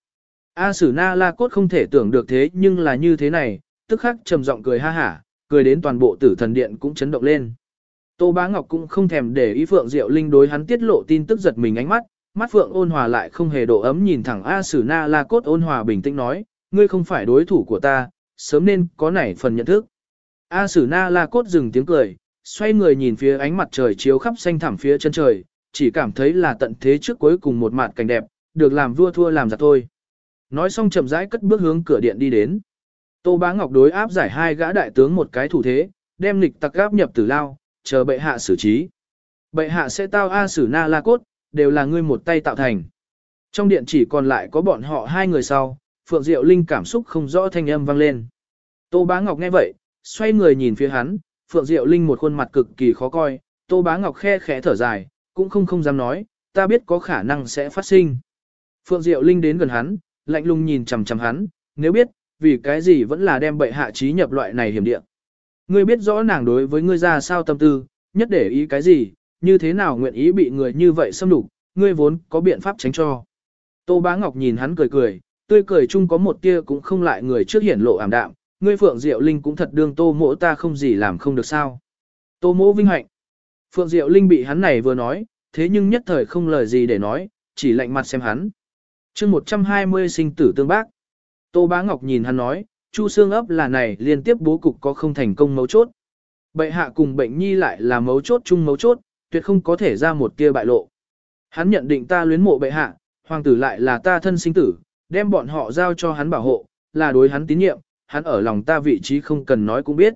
A Sử Na La Cốt không thể tưởng được thế nhưng là như thế này, tức khắc trầm giọng cười ha hả, cười đến toàn bộ tử thần điện cũng chấn động lên. Tô Bá Ngọc cũng không thèm để ý Phượng Diệu Linh đối hắn tiết lộ tin tức giật mình ánh mắt, mắt Phượng ôn hòa lại không hề độ ấm nhìn thẳng A Sử Na La Cốt ôn hòa bình tĩnh nói, ngươi không phải đối thủ của ta, sớm nên có nảy phần nhận thức. A Sử Na La Cốt dừng tiếng cười, xoay người nhìn phía ánh mặt trời chiếu khắp xanh thẳm phía chân trời, chỉ cảm thấy là tận thế trước cuối cùng một mặt cảnh đẹp, được làm vua thua làm giặc thôi. Nói xong chậm rãi cất bước hướng cửa điện đi đến. Tô Bá Ngọc đối áp giải hai gã đại tướng một cái thủ thế, đem lịch tặc gáp nhập tử lao, chờ bệ hạ xử trí. Bệ hạ sẽ tao A Sử Na La Cốt, đều là ngươi một tay tạo thành. Trong điện chỉ còn lại có bọn họ hai người sau, Phượng Diệu Linh cảm xúc không rõ thanh âm vang lên. Tô Bá Ngọc nghe vậy, xoay người nhìn phía hắn, Phượng Diệu Linh một khuôn mặt cực kỳ khó coi, Tô Bá Ngọc khe khẽ thở dài, cũng không không dám nói, ta biết có khả năng sẽ phát sinh. Phượng Diệu Linh đến gần hắn, lạnh lùng nhìn chằm chằm hắn, nếu biết, vì cái gì vẫn là đem bệ hạ trí nhập loại này hiểm địa. Ngươi biết rõ nàng đối với ngươi ra sao tâm tư, nhất để ý cái gì, như thế nào nguyện ý bị người như vậy xâm đục, ngươi vốn có biện pháp tránh cho. Tô Bá Ngọc nhìn hắn cười cười, tươi cười chung có một tia cũng không lại người trước hiển lộ ảm đạm, ngươi Phượng Diệu Linh cũng thật đương Tô Mỗ ta không gì làm không được sao. Tô Mỗ vinh hạnh. Phượng Diệu Linh bị hắn này vừa nói, thế nhưng nhất thời không lời gì để nói, chỉ lạnh mặt xem hắn. chương 120 sinh tử tương bác. Tô Bá Ngọc nhìn hắn nói, Chu xương ấp là này liên tiếp bố cục có không thành công mấu chốt. Bệ hạ cùng bệnh nhi lại là mấu chốt chung mấu chốt, tuyệt không có thể ra một tia bại lộ. Hắn nhận định ta luyến mộ bệ hạ, hoàng tử lại là ta thân sinh tử, đem bọn họ giao cho hắn bảo hộ, là đối hắn tín nhiệm, hắn ở lòng ta vị trí không cần nói cũng biết.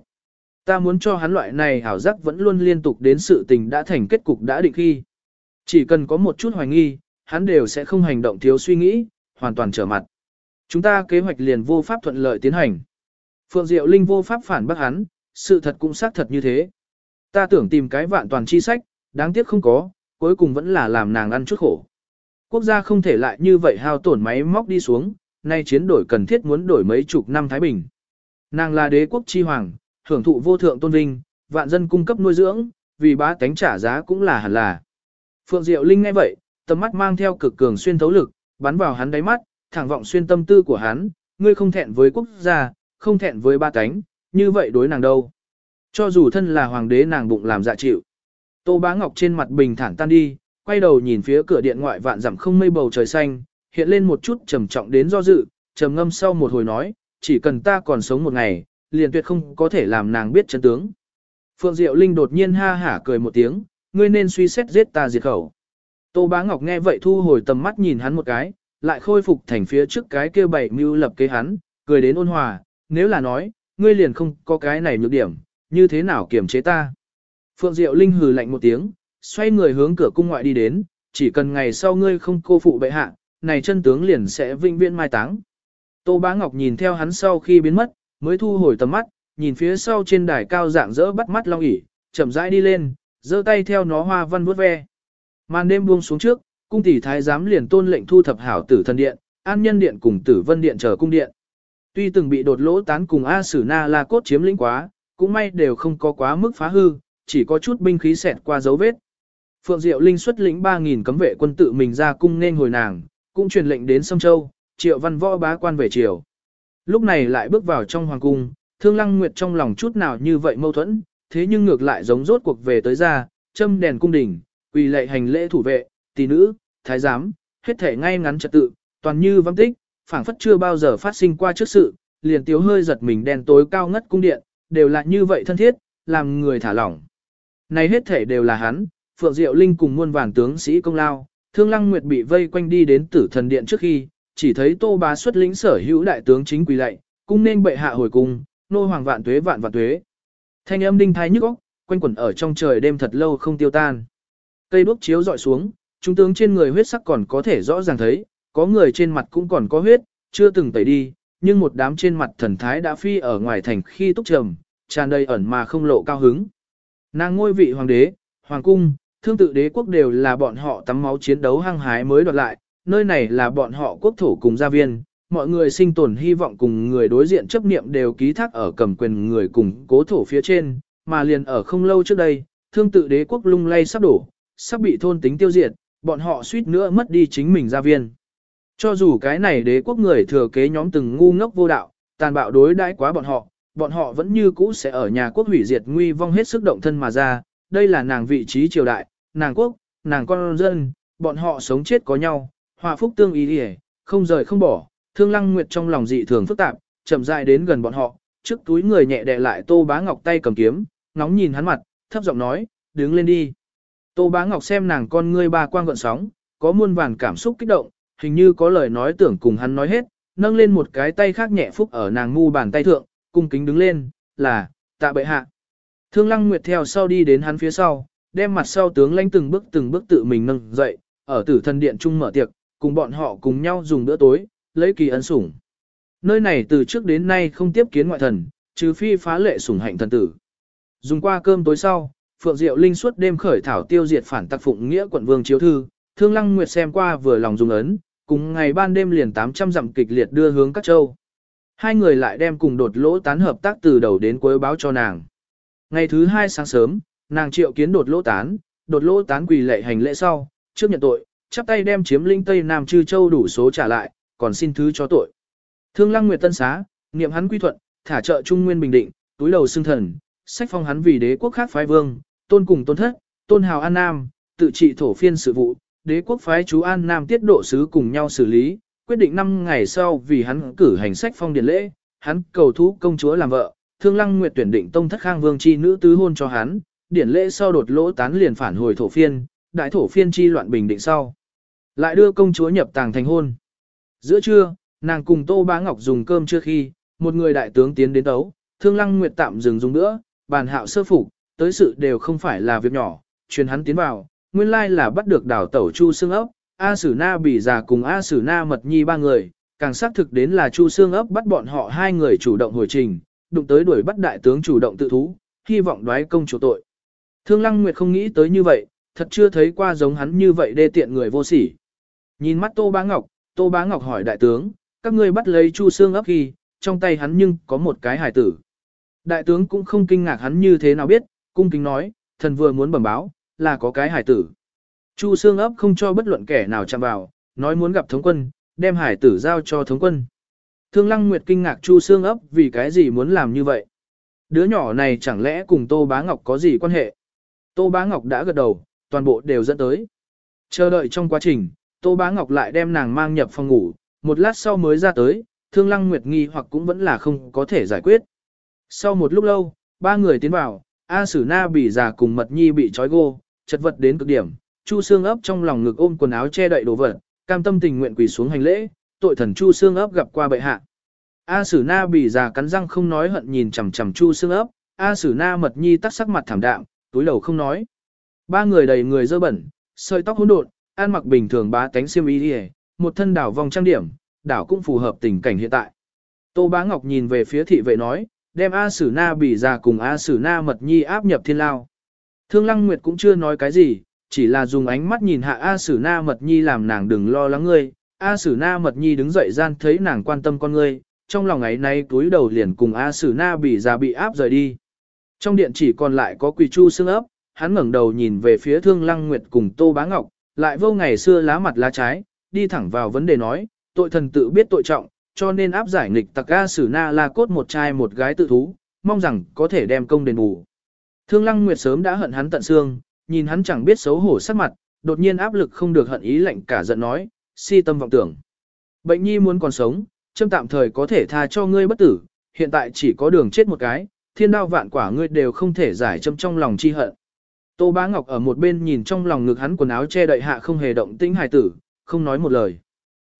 Ta muốn cho hắn loại này hảo giác vẫn luôn liên tục đến sự tình đã thành kết cục đã định khi. Chỉ cần có một chút hoài nghi, hắn đều sẽ không hành động thiếu suy nghĩ, hoàn toàn trở mặt. Chúng ta kế hoạch liền vô pháp thuận lợi tiến hành. Phượng Diệu Linh vô pháp phản bác hắn, sự thật cũng xác thật như thế. Ta tưởng tìm cái vạn toàn chi sách, đáng tiếc không có, cuối cùng vẫn là làm nàng ăn chút khổ. Quốc gia không thể lại như vậy hao tổn máy móc đi xuống, nay chiến đổi cần thiết muốn đổi mấy chục năm Thái Bình. Nàng là đế quốc chi hoàng, hưởng thụ vô thượng tôn vinh, vạn dân cung cấp nuôi dưỡng, vì bá tánh trả giá cũng là hẳn là. Phượng Diệu Linh nghe vậy, tầm mắt mang theo cực cường xuyên thấu lực, bắn vào hắn đáy mắt, thẳng vọng xuyên tâm tư của hắn, ngươi không thẹn với quốc gia, không thẹn với ba cánh, như vậy đối nàng đâu. Cho dù thân là hoàng đế nàng bụng làm dạ chịu. Tô Bá Ngọc trên mặt bình thản tan đi, quay đầu nhìn phía cửa điện ngoại vạn dặm không mây bầu trời xanh, hiện lên một chút trầm trọng đến do dự, trầm ngâm sau một hồi nói, chỉ cần ta còn sống một ngày, liền tuyệt không có thể làm nàng biết chân tướng. Phượng Diệu Linh đột nhiên ha hả cười một tiếng, ngươi nên suy xét giết ta diệt khẩu. Tô Bá Ngọc nghe vậy thu hồi tầm mắt nhìn hắn một cái, lại khôi phục thành phía trước cái kia bảy mưu lập kế hắn, cười đến ôn hòa, nếu là nói, ngươi liền không có cái này nhược điểm, như thế nào kiểm chế ta. Phượng Diệu Linh hừ lạnh một tiếng, xoay người hướng cửa cung ngoại đi đến, chỉ cần ngày sau ngươi không cô phụ bệ hạ, này chân tướng liền sẽ vinh viễn mai táng. Tô Bá Ngọc nhìn theo hắn sau khi biến mất, mới thu hồi tầm mắt, nhìn phía sau trên đài cao dạng dỡ bắt mắt long ỉ, chậm rãi đi lên, giơ tay theo nó hoa văn vuốt ve. Màn đêm buông xuống trước, cung tỷ thái giám liền tôn lệnh thu thập hảo tử thần điện, an nhân điện cùng tử vân điện chờ cung điện. Tuy từng bị đột lỗ tán cùng A Sử Na La Cốt chiếm lĩnh quá, cũng may đều không có quá mức phá hư, chỉ có chút binh khí xẹt qua dấu vết. Phượng Diệu Linh xuất lĩnh 3.000 cấm vệ quân tự mình ra cung nên hồi nàng, cũng truyền lệnh đến Sông Châu, triệu văn võ bá quan về triều. Lúc này lại bước vào trong hoàng cung, thương lăng nguyệt trong lòng chút nào như vậy mâu thuẫn, thế nhưng ngược lại giống rốt cuộc về tới ra, châm đèn cung đình, quỳ lệ hành lễ thủ vệ, tỷ nữ, thái giám, hết thể ngay ngắn trật tự, toàn như văn tích, phảng phất chưa bao giờ phát sinh qua trước sự, liền tiếu hơi giật mình đèn tối cao ngất cung điện, đều là như vậy thân thiết, làm người thả lỏng. Này hết thể đều là hắn, Phượng Diệu Linh cùng muôn vàn tướng sĩ công lao, Thương Lăng Nguyệt bị vây quanh đi đến tử thần điện trước khi, chỉ thấy Tô Bá xuất lĩnh sở hữu đại tướng chính quỳ lạy, cung nên bệ hạ hồi cung, nô hoàng vạn tuế vạn vạn tuế. Thanh âm đinh thái nhức óc, quanh quẩn ở trong trời đêm thật lâu không tiêu tan. Cây đuốc chiếu dọi xuống, trung tướng trên người huyết sắc còn có thể rõ ràng thấy, có người trên mặt cũng còn có huyết, chưa từng tẩy đi, nhưng một đám trên mặt thần thái đã phi ở ngoài thành khi túc trầm, tràn đầy ẩn mà không lộ cao hứng. Nàng ngôi vị hoàng đế, hoàng cung, thương tự đế quốc đều là bọn họ tắm máu chiến đấu hăng hái mới đoạt lại, nơi này là bọn họ quốc thổ cùng gia viên, mọi người sinh tồn hy vọng cùng người đối diện chấp niệm đều ký thác ở cầm quyền người cùng cố thổ phía trên, mà liền ở không lâu trước đây, thương tự đế quốc lung lay sắp đổ, sắp bị thôn tính tiêu diệt, bọn họ suýt nữa mất đi chính mình gia viên. Cho dù cái này đế quốc người thừa kế nhóm từng ngu ngốc vô đạo, tàn bạo đối đãi quá bọn họ, bọn họ vẫn như cũ sẽ ở nhà quốc hủy diệt nguy vong hết sức động thân mà ra, đây là nàng vị trí triều đại, nàng quốc, nàng con dân, bọn họ sống chết có nhau, hòa phúc tương ý đi không rời không bỏ, thương lăng nguyệt trong lòng dị thường phức tạp, chậm rãi đến gần bọn họ, trước túi người nhẹ đè lại tô bá ngọc tay cầm kiếm, ngóng nhìn hắn mặt, thấp giọng nói, đứng lên đi. Tô bá ngọc xem nàng con ngươi ba quang gợn sóng, có muôn vàn cảm xúc kích động, hình như có lời nói tưởng cùng hắn nói hết, nâng lên một cái tay khác nhẹ phúc ở nàng ngu bàn tay thượng, cung kính đứng lên, là, tạ bệ hạ. Thương lăng nguyệt theo sau đi đến hắn phía sau, đem mặt sau tướng lãnh từng bước từng bước tự mình nâng dậy, ở tử thần điện trung mở tiệc, cùng bọn họ cùng nhau dùng bữa tối, lấy kỳ ân sủng. Nơi này từ trước đến nay không tiếp kiến ngoại thần, trừ phi phá lệ sủng hạnh thần tử. Dùng qua cơm tối sau, Phượng Diệu Linh suốt đêm khởi thảo tiêu diệt phản tặc phụng nghĩa quận vương chiếu thư, Thương Lăng Nguyệt xem qua vừa lòng dùng ấn, cùng ngày ban đêm liền 800 dặm kịch liệt đưa hướng các châu. Hai người lại đem cùng đột lỗ tán hợp tác từ đầu đến cuối báo cho nàng. Ngày thứ hai sáng sớm, nàng triệu kiến đột lỗ tán, đột lỗ tán quỳ lệ hành lễ sau, trước nhận tội, chắp tay đem chiếm linh Tây Nam Chư Châu đủ số trả lại, còn xin thứ cho tội. Thương Lăng Nguyệt Tân Xá, niệm hắn quy thuận, thả trợ Trung Nguyên Bình Định, túi đầu xưng thần, sách phong hắn vì đế quốc khác phái vương, tôn cùng tôn thất, tôn hào An Nam, tự trị thổ phiên sự vụ, đế quốc phái chú An Nam tiết độ sứ cùng nhau xử lý, quyết định 5 ngày sau vì hắn cử hành sách phong điển lễ, hắn cầu thú công chúa làm vợ, Thương Lăng Nguyệt tuyển định tông thất khang vương chi nữ tứ hôn cho hắn, điển lễ sau đột lỗ tán liền phản hồi thổ phiên, đại thổ phiên chi loạn bình định sau. Lại đưa công chúa nhập tàng thành hôn. Giữa trưa, nàng cùng Tô Bá Ngọc dùng cơm trước khi, một người đại tướng tiến đến tấu, Thương Lăng Nguyệt tạm dừng dùng nữa, bàn hạo sơ phục, tới sự đều không phải là việc nhỏ, truyền hắn tiến vào, nguyên lai là bắt được đảo tẩu Chu Xương ấp, A Sử Na bị già cùng A Sử Na mật nhi ba người, càng xác thực đến là Chu Xương ấp bắt bọn họ hai người chủ động hồi trình, đụng tới đuổi bắt đại tướng chủ động tự thú, hy vọng đoái công chủ tội. Thương Lăng Nguyệt không nghĩ tới như vậy, thật chưa thấy qua giống hắn như vậy đê tiện người vô sỉ. Nhìn mắt Tô Bá Ngọc, Tô Bá Ngọc hỏi đại tướng, các ngươi bắt lấy Chu Xương ấp khi, trong tay hắn nhưng có một cái hải tử. Đại tướng cũng không kinh ngạc hắn như thế nào biết, cung kính nói, thần vừa muốn bẩm báo, là có cái hải tử. Chu Xương ấp không cho bất luận kẻ nào chạm vào, nói muốn gặp thống quân, đem hải tử giao cho thống quân. Thương Lăng Nguyệt kinh ngạc Chu Sương ấp vì cái gì muốn làm như vậy. Đứa nhỏ này chẳng lẽ cùng Tô Bá Ngọc có gì quan hệ? Tô Bá Ngọc đã gật đầu, toàn bộ đều dẫn tới. Chờ đợi trong quá trình, Tô Bá Ngọc lại đem nàng mang nhập phòng ngủ, một lát sau mới ra tới, Thương Lăng Nguyệt nghi hoặc cũng vẫn là không có thể giải quyết. Sau một lúc lâu, ba người tiến vào, A Sử Na bị già cùng Mật Nhi bị trói gô, chật vật đến cực điểm, Chu Sương ấp trong lòng ngực ôm quần áo che đậy đồ vật, cam tâm tình nguyện quỳ xuống hành lễ, tội thần Chu Xương ấp gặp qua bệ hạ. A Sử Na bị già cắn răng không nói hận nhìn chằm chằm Chu Xương ấp, A Sử Na Mật Nhi tắt sắc mặt thảm đạm, túi đầu không nói. Ba người đầy người dơ bẩn, sợi tóc hỗn độn, ăn mặc bình thường bá tánh xiêm y đi, một thân đảo vòng trang điểm, đảo cũng phù hợp tình cảnh hiện tại. Tô Bá Ngọc nhìn về phía thị vệ nói, đem A Sử Na bị già cùng A Sử Na Mật Nhi áp nhập thiên lao. Thương Lăng Nguyệt cũng chưa nói cái gì, chỉ là dùng ánh mắt nhìn hạ A Sử Na Mật Nhi làm nàng đừng lo lắng ngươi. A Sử Na Mật Nhi đứng dậy gian thấy nàng quan tâm con ngươi, trong lòng ấy nay túi đầu liền cùng A Sử Na bị già bị áp rời đi. Trong điện chỉ còn lại có Quỳ Chu xương ấp, hắn ngẩng đầu nhìn về phía Thương Lăng Nguyệt cùng Tô Bá Ngọc, lại vô ngày xưa lá mặt lá trái, đi thẳng vào vấn đề nói, tội thần tự biết tội trọng, cho nên áp giải nghịch tặc A Sử Na La cốt một trai một gái tự thú, mong rằng có thể đem công đền bù. Thương Lăng Nguyệt sớm đã hận hắn tận xương, nhìn hắn chẳng biết xấu hổ sắc mặt, đột nhiên áp lực không được hận ý lạnh cả giận nói, si tâm vọng tưởng. Bệnh nhi muốn còn sống, châm tạm thời có thể tha cho ngươi bất tử, hiện tại chỉ có đường chết một cái, thiên đao vạn quả ngươi đều không thể giải châm trong lòng chi hận. Tô Bá Ngọc ở một bên nhìn trong lòng ngực hắn quần áo che đậy hạ không hề động tĩnh hài tử, không nói một lời.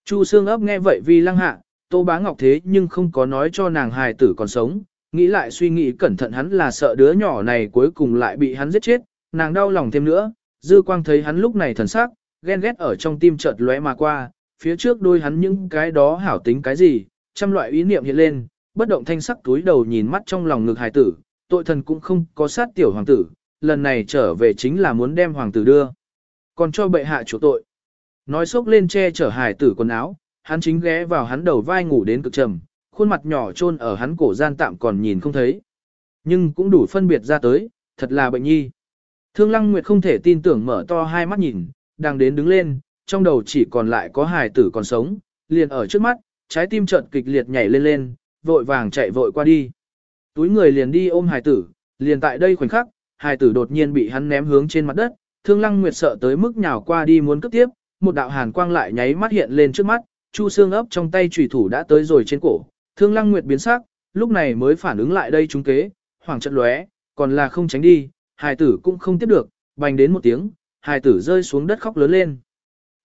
Chu Sương ấp nghe vậy vì lăng hạ, Tô Bá Ngọc thế nhưng không có nói cho nàng hài tử còn sống, nghĩ lại suy nghĩ cẩn thận hắn là sợ đứa nhỏ này cuối cùng lại bị hắn giết chết, nàng đau lòng thêm nữa, dư quang thấy hắn lúc này thần sắc, ghen ghét ở trong tim chợt lóe mà qua, phía trước đôi hắn những cái đó hảo tính cái gì, trăm loại ý niệm hiện lên, bất động thanh sắc túi đầu nhìn mắt trong lòng ngực hài tử, tội thần cũng không có sát tiểu hoàng tử, lần này trở về chính là muốn đem hoàng tử đưa. Còn cho bệ hạ chủ tội. Nói sốc lên che chở hài tử quần áo, hắn chính ghé vào hắn đầu vai ngủ đến cực trầm, khuôn mặt nhỏ chôn ở hắn cổ gian tạm còn nhìn không thấy. Nhưng cũng đủ phân biệt ra tới, thật là bệnh nhi. Thương Lăng Nguyệt không thể tin tưởng mở to hai mắt nhìn, đang đến đứng lên, trong đầu chỉ còn lại có hài tử còn sống, liền ở trước mắt, trái tim chợt kịch liệt nhảy lên lên, vội vàng chạy vội qua đi. Túi người liền đi ôm hài tử, liền tại đây khoảnh khắc, hài tử đột nhiên bị hắn ném hướng trên mặt đất, Thương Lăng Nguyệt sợ tới mức nhào qua đi muốn cướp tiếp, một đạo hàn quang lại nháy mắt hiện lên trước mắt, Chu xương ấp trong tay chủy thủ đã tới rồi trên cổ, Thương Lăng Nguyệt biến sắc, lúc này mới phản ứng lại đây chúng kế, hoàng trận lóe, còn là không tránh đi, hài tử cũng không tiếp được, bành đến một tiếng, hài tử rơi xuống đất khóc lớn lên.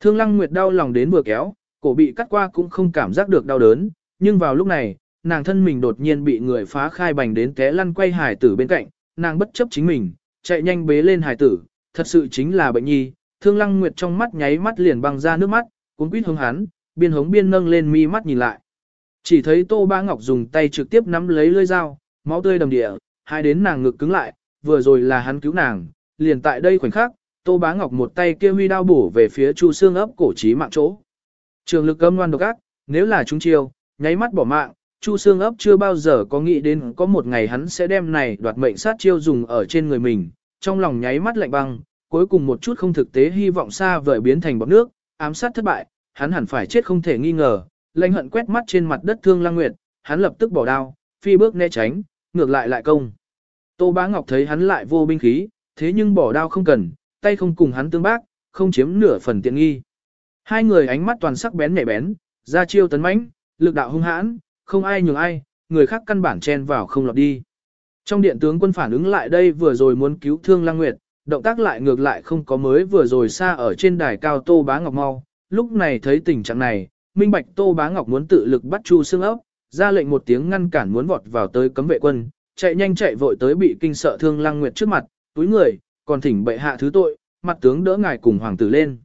Thương Lăng Nguyệt đau lòng đến vừa kéo, cổ bị cắt qua cũng không cảm giác được đau đớn, nhưng vào lúc này, nàng thân mình đột nhiên bị người phá khai bành đến té lăn quay hài tử bên cạnh, nàng bất chấp chính mình, chạy nhanh bế lên hài tử, thật sự chính là bệnh nhi, Thương Lăng Nguyệt trong mắt nháy mắt liền băng ra nước mắt, cuốn quýt hướng hắn, biên hống biên nâng lên mi mắt nhìn lại. Chỉ thấy Tô Ba Ngọc dùng tay trực tiếp nắm lấy lưỡi dao, máu tươi đầm địa, hai đến nàng ngực cứng lại, vừa rồi là hắn cứu nàng, liền tại đây khoảnh khắc, Tô Bá Ngọc một tay kia huy đao bổ về phía Chu Xương ấp cổ chí mạng chỗ. Trường lực âm ngoan độc ác, nếu là chúng chiêu, nháy mắt bỏ mạng, Chu Xương ấp chưa bao giờ có nghĩ đến có một ngày hắn sẽ đem này đoạt mệnh sát chiêu dùng ở trên người mình, trong lòng nháy mắt lạnh băng, cuối cùng một chút không thực tế hy vọng xa vời biến thành bọt nước, ám sát thất bại, hắn hẳn phải chết không thể nghi ngờ, lãnh hận quét mắt trên mặt đất thương lang nguyệt, hắn lập tức bỏ đao, phi bước né tránh, ngược lại lại công. Tô Bá Ngọc thấy hắn lại vô binh khí, thế nhưng bỏ đao không cần, tay không cùng hắn tương bác, không chiếm nửa phần tiện nghi. Hai người ánh mắt toàn sắc bén nhạy bén, ra chiêu tấn mãnh, lực đạo hung hãn, không ai nhường ai, người khác căn bản chen vào không lọt đi. Trong điện tướng quân phản ứng lại đây vừa rồi muốn cứu thương Lăng Nguyệt, động tác lại ngược lại không có mới vừa rồi xa ở trên đài cao Tô Bá Ngọc mau, lúc này thấy tình trạng này, minh bạch Tô Bá Ngọc muốn tự lực bắt Chu Xương ốc, ra lệnh một tiếng ngăn cản muốn vọt vào tới cấm vệ quân, chạy nhanh chạy vội tới bị kinh sợ thương Lăng Nguyệt trước mặt, túi người, còn thỉnh bệ hạ thứ tội, mặt tướng đỡ ngài cùng hoàng tử lên.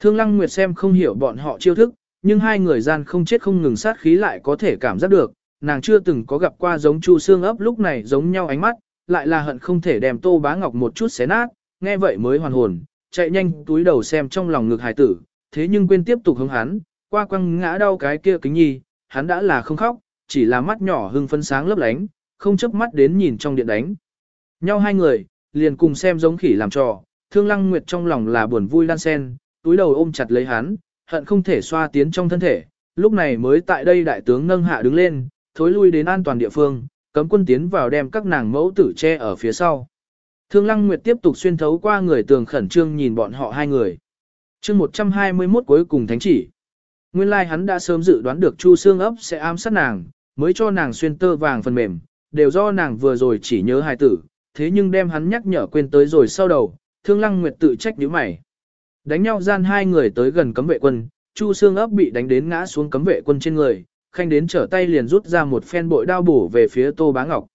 Thương Lăng Nguyệt xem không hiểu bọn họ chiêu thức, nhưng hai người gian không chết không ngừng sát khí lại có thể cảm giác được, nàng chưa từng có gặp qua giống Chu Xương ấp lúc này giống nhau ánh mắt, lại là hận không thể đem Tô Bá Ngọc một chút xé nát, nghe vậy mới hoàn hồn, chạy nhanh túi đầu xem trong lòng ngực hài tử, thế nhưng quên tiếp tục hướng hắn, qua quăng ngã đau cái kia kính nhi, hắn đã là không khóc, chỉ là mắt nhỏ hưng phấn sáng lấp lánh, không chớp mắt đến nhìn trong điện đánh. Nhau hai người, liền cùng xem giống khỉ làm trò, thương lăng nguyệt trong lòng là buồn vui lan sen, túi đầu ôm chặt lấy hắn, hận không thể xoa tiến trong thân thể, lúc này mới tại đây đại tướng nâng hạ đứng lên, thối lui đến an toàn địa phương, cấm quân tiến vào đem các nàng mẫu tử che ở phía sau. Thương Lăng Nguyệt tiếp tục xuyên thấu qua người tường khẩn trương nhìn bọn họ hai người. chương 121 cuối cùng thánh chỉ. Nguyên lai like hắn đã sớm dự đoán được Chu Xương ấp sẽ ám sát nàng, mới cho nàng xuyên tơ vàng phần mềm, đều do nàng vừa rồi chỉ nhớ hài tử, thế nhưng đem hắn nhắc nhở quên tới rồi sau đầu, Thương Lăng Nguyệt tự trách nhíu mày. Đánh nhau gian hai người tới gần cấm vệ quân, Chu Xương ấp bị đánh đến ngã xuống cấm vệ quân trên người, khanh đến trở tay liền rút ra một phen bội đao bổ về phía Tô Bá Ngọc.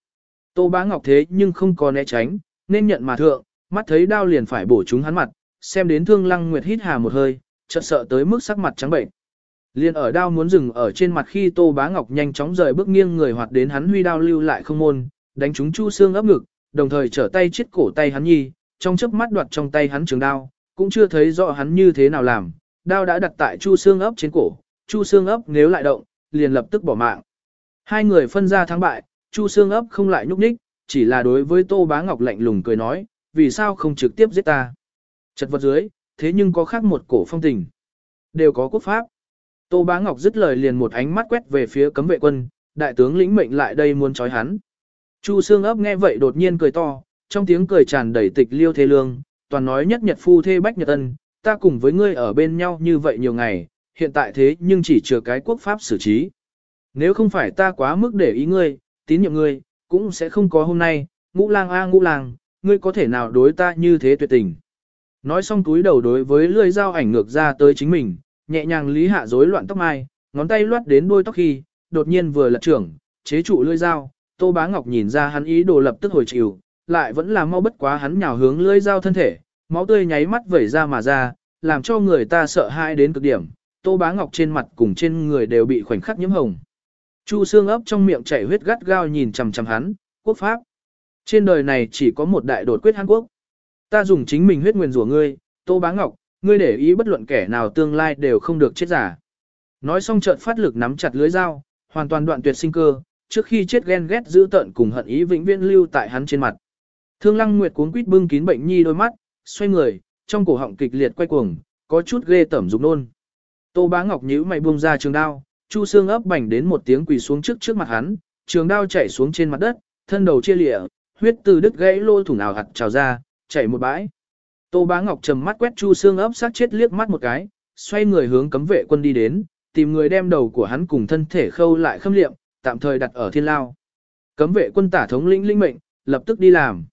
Tô Bá Ngọc thế nhưng không có né tránh, nên nhận mà thượng, mắt thấy đao liền phải bổ trúng hắn mặt, xem đến Thương Lăng Nguyệt hít hà một hơi, chợt sợ tới mức sắc mặt trắng bệnh. Liên ở đao muốn dừng ở trên mặt khi Tô Bá Ngọc nhanh chóng rời bước nghiêng người hoạt đến hắn huy đao lưu lại không môn, đánh trúng Chu Xương ấp ngực, đồng thời trở tay chết cổ tay hắn nhi, trong chớp mắt đoạt trong tay hắn trường đao, cũng chưa thấy rõ hắn như thế nào làm, đao đã đặt tại Chu Xương ấp trên cổ, Chu Xương ấp nếu lại động, liền lập tức bỏ mạng. Hai người phân ra thắng bại, Chu Xương ấp không lại nhúc nhích, chỉ là đối với Tô Bá Ngọc lạnh lùng cười nói, vì sao không trực tiếp giết ta. Chật vật dưới, thế nhưng có khác một cổ phong tình. Đều có quốc pháp. Tô Bá Ngọc dứt lời liền một ánh mắt quét về phía cấm vệ quân, đại tướng lĩnh mệnh lại đây muốn trói hắn. Chu Sương ấp nghe vậy đột nhiên cười to, trong tiếng cười tràn đầy tịch liêu thế lương, toàn nói nhất nhật phu thê bách nhật ân, ta cùng với ngươi ở bên nhau như vậy nhiều ngày, hiện tại thế nhưng chỉ chờ cái quốc pháp xử trí. Nếu không phải ta quá mức để ý ngươi, tín nhiệm ngươi, cũng sẽ không có hôm nay, ngũ lang a ngũ lang, ngươi có thể nào đối ta như thế tuyệt tình. Nói xong túi đầu đối với lưỡi dao ảnh ngược ra tới chính mình, nhẹ nhàng lý hạ rối loạn tóc mai, ngón tay loát đến đôi tóc khi, đột nhiên vừa lật trưởng, chế trụ lưỡi dao, Tô Bá Ngọc nhìn ra hắn ý đồ lập tức hồi chịu, lại vẫn là mau bất quá hắn nhào hướng lưỡi dao thân thể, máu tươi nháy mắt vẩy ra mà ra, làm cho người ta sợ hãi đến cực điểm. Tô Bá Ngọc trên mặt cùng trên người đều bị khoảnh khắc nhiễm hồng. Chu xương ấp trong miệng chảy huyết gắt gao nhìn chằm chằm hắn, quốc pháp. Trên đời này chỉ có một đại đột quyết Hàn Quốc. Ta dùng chính mình huyết nguyền rủa ngươi, Tô Bá Ngọc, ngươi để ý bất luận kẻ nào tương lai đều không được chết giả. Nói xong chợt phát lực nắm chặt lưới dao, hoàn toàn đoạn tuyệt sinh cơ, trước khi chết ghen ghét giữ tận cùng hận ý vĩnh viễn lưu tại hắn trên mặt. Thương Lăng Nguyệt cuống quýt bưng kín bệnh nhi đôi mắt, xoay người, trong cổ họng kịch liệt quay cuồng, có chút ghê tẩm dục nôn. Tô Bá Ngọc nhíu mày buông ra trường đao, Chu Xương ấp bành đến một tiếng quỳ xuống trước trước mặt hắn, trường đao chảy xuống trên mặt đất, thân đầu chia lịa, huyết từ đứt gãy lôi thủ nào hạt trào ra, chảy một bãi. Tô Bá Ngọc trầm mắt quét Chu Xương ấp sát chết liếc mắt một cái, xoay người hướng cấm vệ quân đi đến, tìm người đem đầu của hắn cùng thân thể khâu lại khâm liệm, tạm thời đặt ở thiên lao. Cấm vệ quân tả thống lĩnh linh mệnh, lập tức đi làm.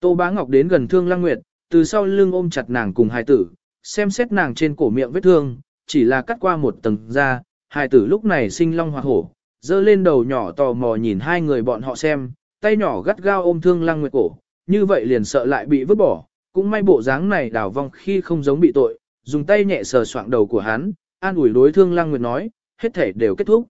Tô Bá Ngọc đến gần Thương Lăng Nguyệt, từ sau lưng ôm chặt nàng cùng hài tử, xem xét nàng trên cổ miệng vết thương, chỉ là cắt qua một tầng da, hài tử lúc này sinh long hoa hổ, dơ lên đầu nhỏ tò mò nhìn hai người bọn họ xem, tay nhỏ gắt gao ôm Thương Lăng Nguyệt cổ, như vậy liền sợ lại bị vứt bỏ, cũng may bộ dáng này đảo vong khi không giống bị tội, dùng tay nhẹ sờ soạng đầu của hắn, an ủi đối Thương Lăng Nguyệt nói, hết thể đều kết thúc.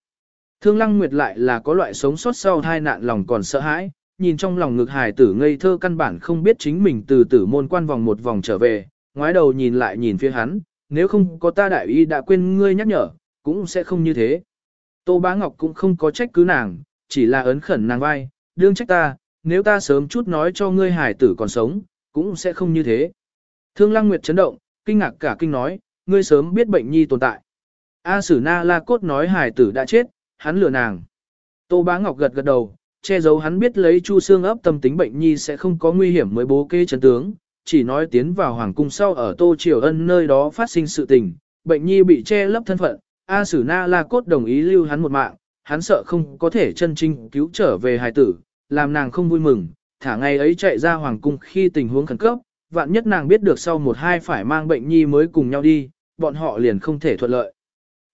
Thương Lăng Nguyệt lại là có loại sống sót sau hai nạn lòng còn sợ hãi, nhìn trong lòng ngực hài tử ngây thơ căn bản không biết chính mình từ tử môn quan vòng một vòng trở về, ngoái đầu nhìn lại nhìn phía hắn, nếu không có ta đại y đã quên ngươi nhắc nhở, cũng sẽ không như thế. Tô Bá Ngọc cũng không có trách cứ nàng, chỉ là ấn khẩn nàng vai, đương trách ta, nếu ta sớm chút nói cho ngươi hài tử còn sống, cũng sẽ không như thế. Thương Lăng Nguyệt chấn động, kinh ngạc cả kinh nói, ngươi sớm biết bệnh nhi tồn tại. A Sử Na La Cốt nói hài tử đã chết, hắn lừa nàng. Tô Bá Ngọc gật gật đầu, che giấu hắn biết lấy Chu Xương ấp tâm tính bệnh nhi sẽ không có nguy hiểm mới bố kê chấn tướng, chỉ nói tiến vào hoàng cung sau ở Tô Triều Ân nơi đó phát sinh sự tình, bệnh nhi bị che lấp thân phận, A Sử Na La Cốt đồng ý lưu hắn một mạng, hắn sợ không có thể chân chính cứu trở về hài tử, làm nàng không vui mừng, thả ngày ấy chạy ra hoàng cung khi tình huống khẩn cấp, vạn nhất nàng biết được sau một hai phải mang bệnh nhi mới cùng nhau đi, bọn họ liền không thể thuận lợi.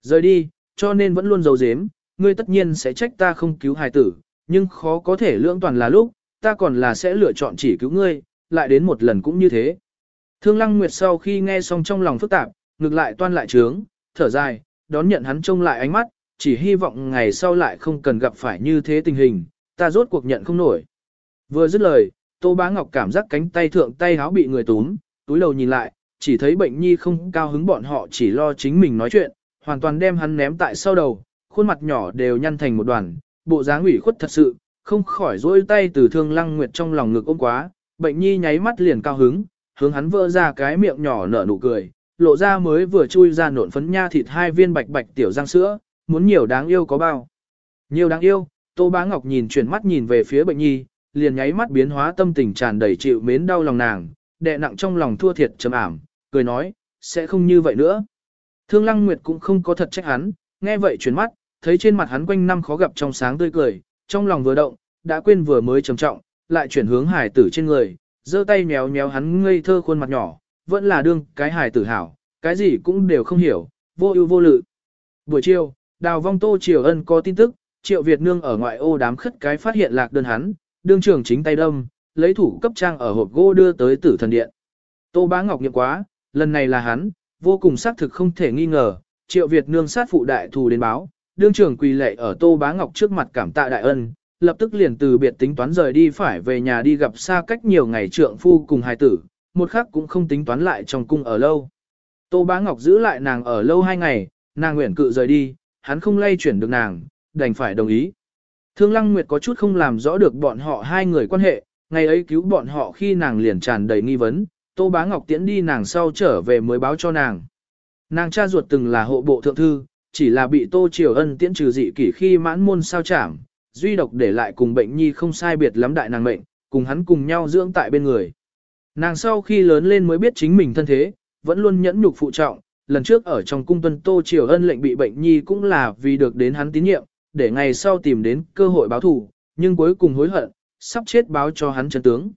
Rời đi, cho nên vẫn luôn giấu giếm, ngươi tất nhiên sẽ trách ta không cứu hài tử, nhưng khó có thể lưỡng toàn là lúc, ta còn là sẽ lựa chọn chỉ cứu ngươi, lại đến một lần cũng như thế. Thương Lăng Nguyệt sau khi nghe xong trong lòng phức tạp, ngược lại toan lại trướng, thở dài, đón nhận hắn trông lại ánh mắt, chỉ hy vọng ngày sau lại không cần gặp phải như thế tình hình, ta rốt cuộc nhận không nổi. Vừa dứt lời, Tô Bá Ngọc cảm giác cánh tay thượng tay háo bị người túm, túi đầu nhìn lại, chỉ thấy bệnh nhi không cao hứng bọn họ chỉ lo chính mình nói chuyện, hoàn toàn đem hắn ném tại sau đầu, khuôn mặt nhỏ đều nhăn thành một đoàn, bộ dáng ủy khuất thật sự, không khỏi rỗi tay từ thương lăng nguyệt trong lòng ngực ôm quá, bệnh nhi nháy mắt liền cao hứng, hướng hắn vỡ ra cái miệng nhỏ nở nụ cười, lộ ra mới vừa chui ra nộn phấn nha thịt hai viên bạch bạch tiểu răng sữa, muốn nhiều đáng yêu có bao. Nhiều đáng yêu, Tô Bá Ngọc nhìn chuyển mắt nhìn về phía bệnh nhi, liền nháy mắt biến hóa tâm tình tràn đầy chịu mến đau lòng nàng, đè nặng trong lòng thua thiệt trầm ảm, cười nói, sẽ không như vậy nữa. Thương Lăng Nguyệt cũng không có thật trách hắn, nghe vậy chuyển mắt, thấy trên mặt hắn quanh năm khó gặp trong sáng tươi cười, trong lòng vừa động, đã quên vừa mới trầm trọng, lại chuyển hướng hải tử trên người, giơ tay méo méo hắn ngây thơ khuôn mặt nhỏ, vẫn là đương cái hải tử hảo, cái gì cũng đều không hiểu, vô ưu vô lự. Buổi chiều, đào vong tô triều ân có tin tức, triệu Việt nương ở ngoại ô đám khất cái phát hiện lạc đơn hắn, đương trưởng chính tay đâm, lấy thủ cấp trang ở hộp gỗ đưa tới tử thần điện. Tô bá ngọc nghiệm quá, lần này là hắn, vô cùng xác thực không thể nghi ngờ, triệu Việt nương sát phụ đại thù đến báo, đương trưởng quỳ lệ ở tô bá ngọc trước mặt cảm tạ đại ân, lập tức liền từ biệt tính toán rời đi phải về nhà đi gặp xa cách nhiều ngày trượng phu cùng hài tử, một khắc cũng không tính toán lại trong cung ở lâu. Tô Bá Ngọc giữ lại nàng ở lâu hai ngày, nàng nguyện cự rời đi, hắn không lay chuyển được nàng, đành phải đồng ý. Thương Lăng Nguyệt có chút không làm rõ được bọn họ hai người quan hệ, ngày ấy cứu bọn họ khi nàng liền tràn đầy nghi vấn, Tô Bá Ngọc tiễn đi nàng sau trở về mới báo cho nàng. Nàng cha ruột từng là hộ bộ thượng thư, chỉ là bị Tô Triều Ân tiễn trừ dị kỷ khi mãn môn sao chảm, duy độc để lại cùng bệnh nhi không sai biệt lắm đại nàng mệnh, cùng hắn cùng nhau dưỡng tại bên người. Nàng sau khi lớn lên mới biết chính mình thân thế, vẫn luôn nhẫn nhục phụ trọng, lần trước ở trong cung tuân Tô Triều Ân lệnh bị bệnh nhi cũng là vì được đến hắn tín nhiệm, để ngày sau tìm đến cơ hội báo thù, nhưng cuối cùng hối hận, sắp chết báo cho hắn chân tướng.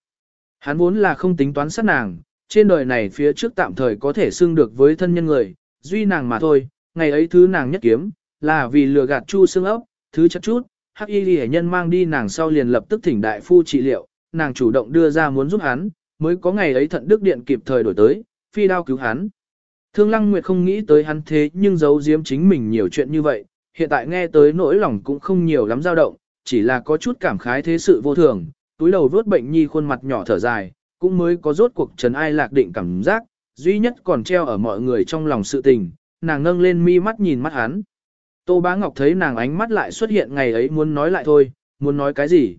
Hắn vốn là không tính toán sát nàng, trên đời này phía trước tạm thời có thể xưng được với thân nhân người, duy nàng mà thôi, ngày ấy thứ nàng nhất kiếm, là vì lừa gạt chu xương ốc, thứ chất chút, hắc y ghi nhân mang đi nàng sau liền lập tức thỉnh đại phu trị liệu, nàng chủ động đưa ra muốn giúp hắn, mới có ngày ấy thận đức điện kịp thời đổi tới, phi đao cứu hắn. Thương Lăng Nguyệt không nghĩ tới hắn thế nhưng giấu giếm chính mình nhiều chuyện như vậy, hiện tại nghe tới nỗi lòng cũng không nhiều lắm dao động, chỉ là có chút cảm khái thế sự vô thường, túi đầu vuốt bệnh nhi khuôn mặt nhỏ thở dài, cũng mới có rốt cuộc trần ai lạc định cảm giác, duy nhất còn treo ở mọi người trong lòng sự tình, nàng nâng lên mi mắt nhìn mắt hắn. Tô Bá Ngọc thấy nàng ánh mắt lại xuất hiện ngày ấy muốn nói lại thôi, muốn nói cái gì.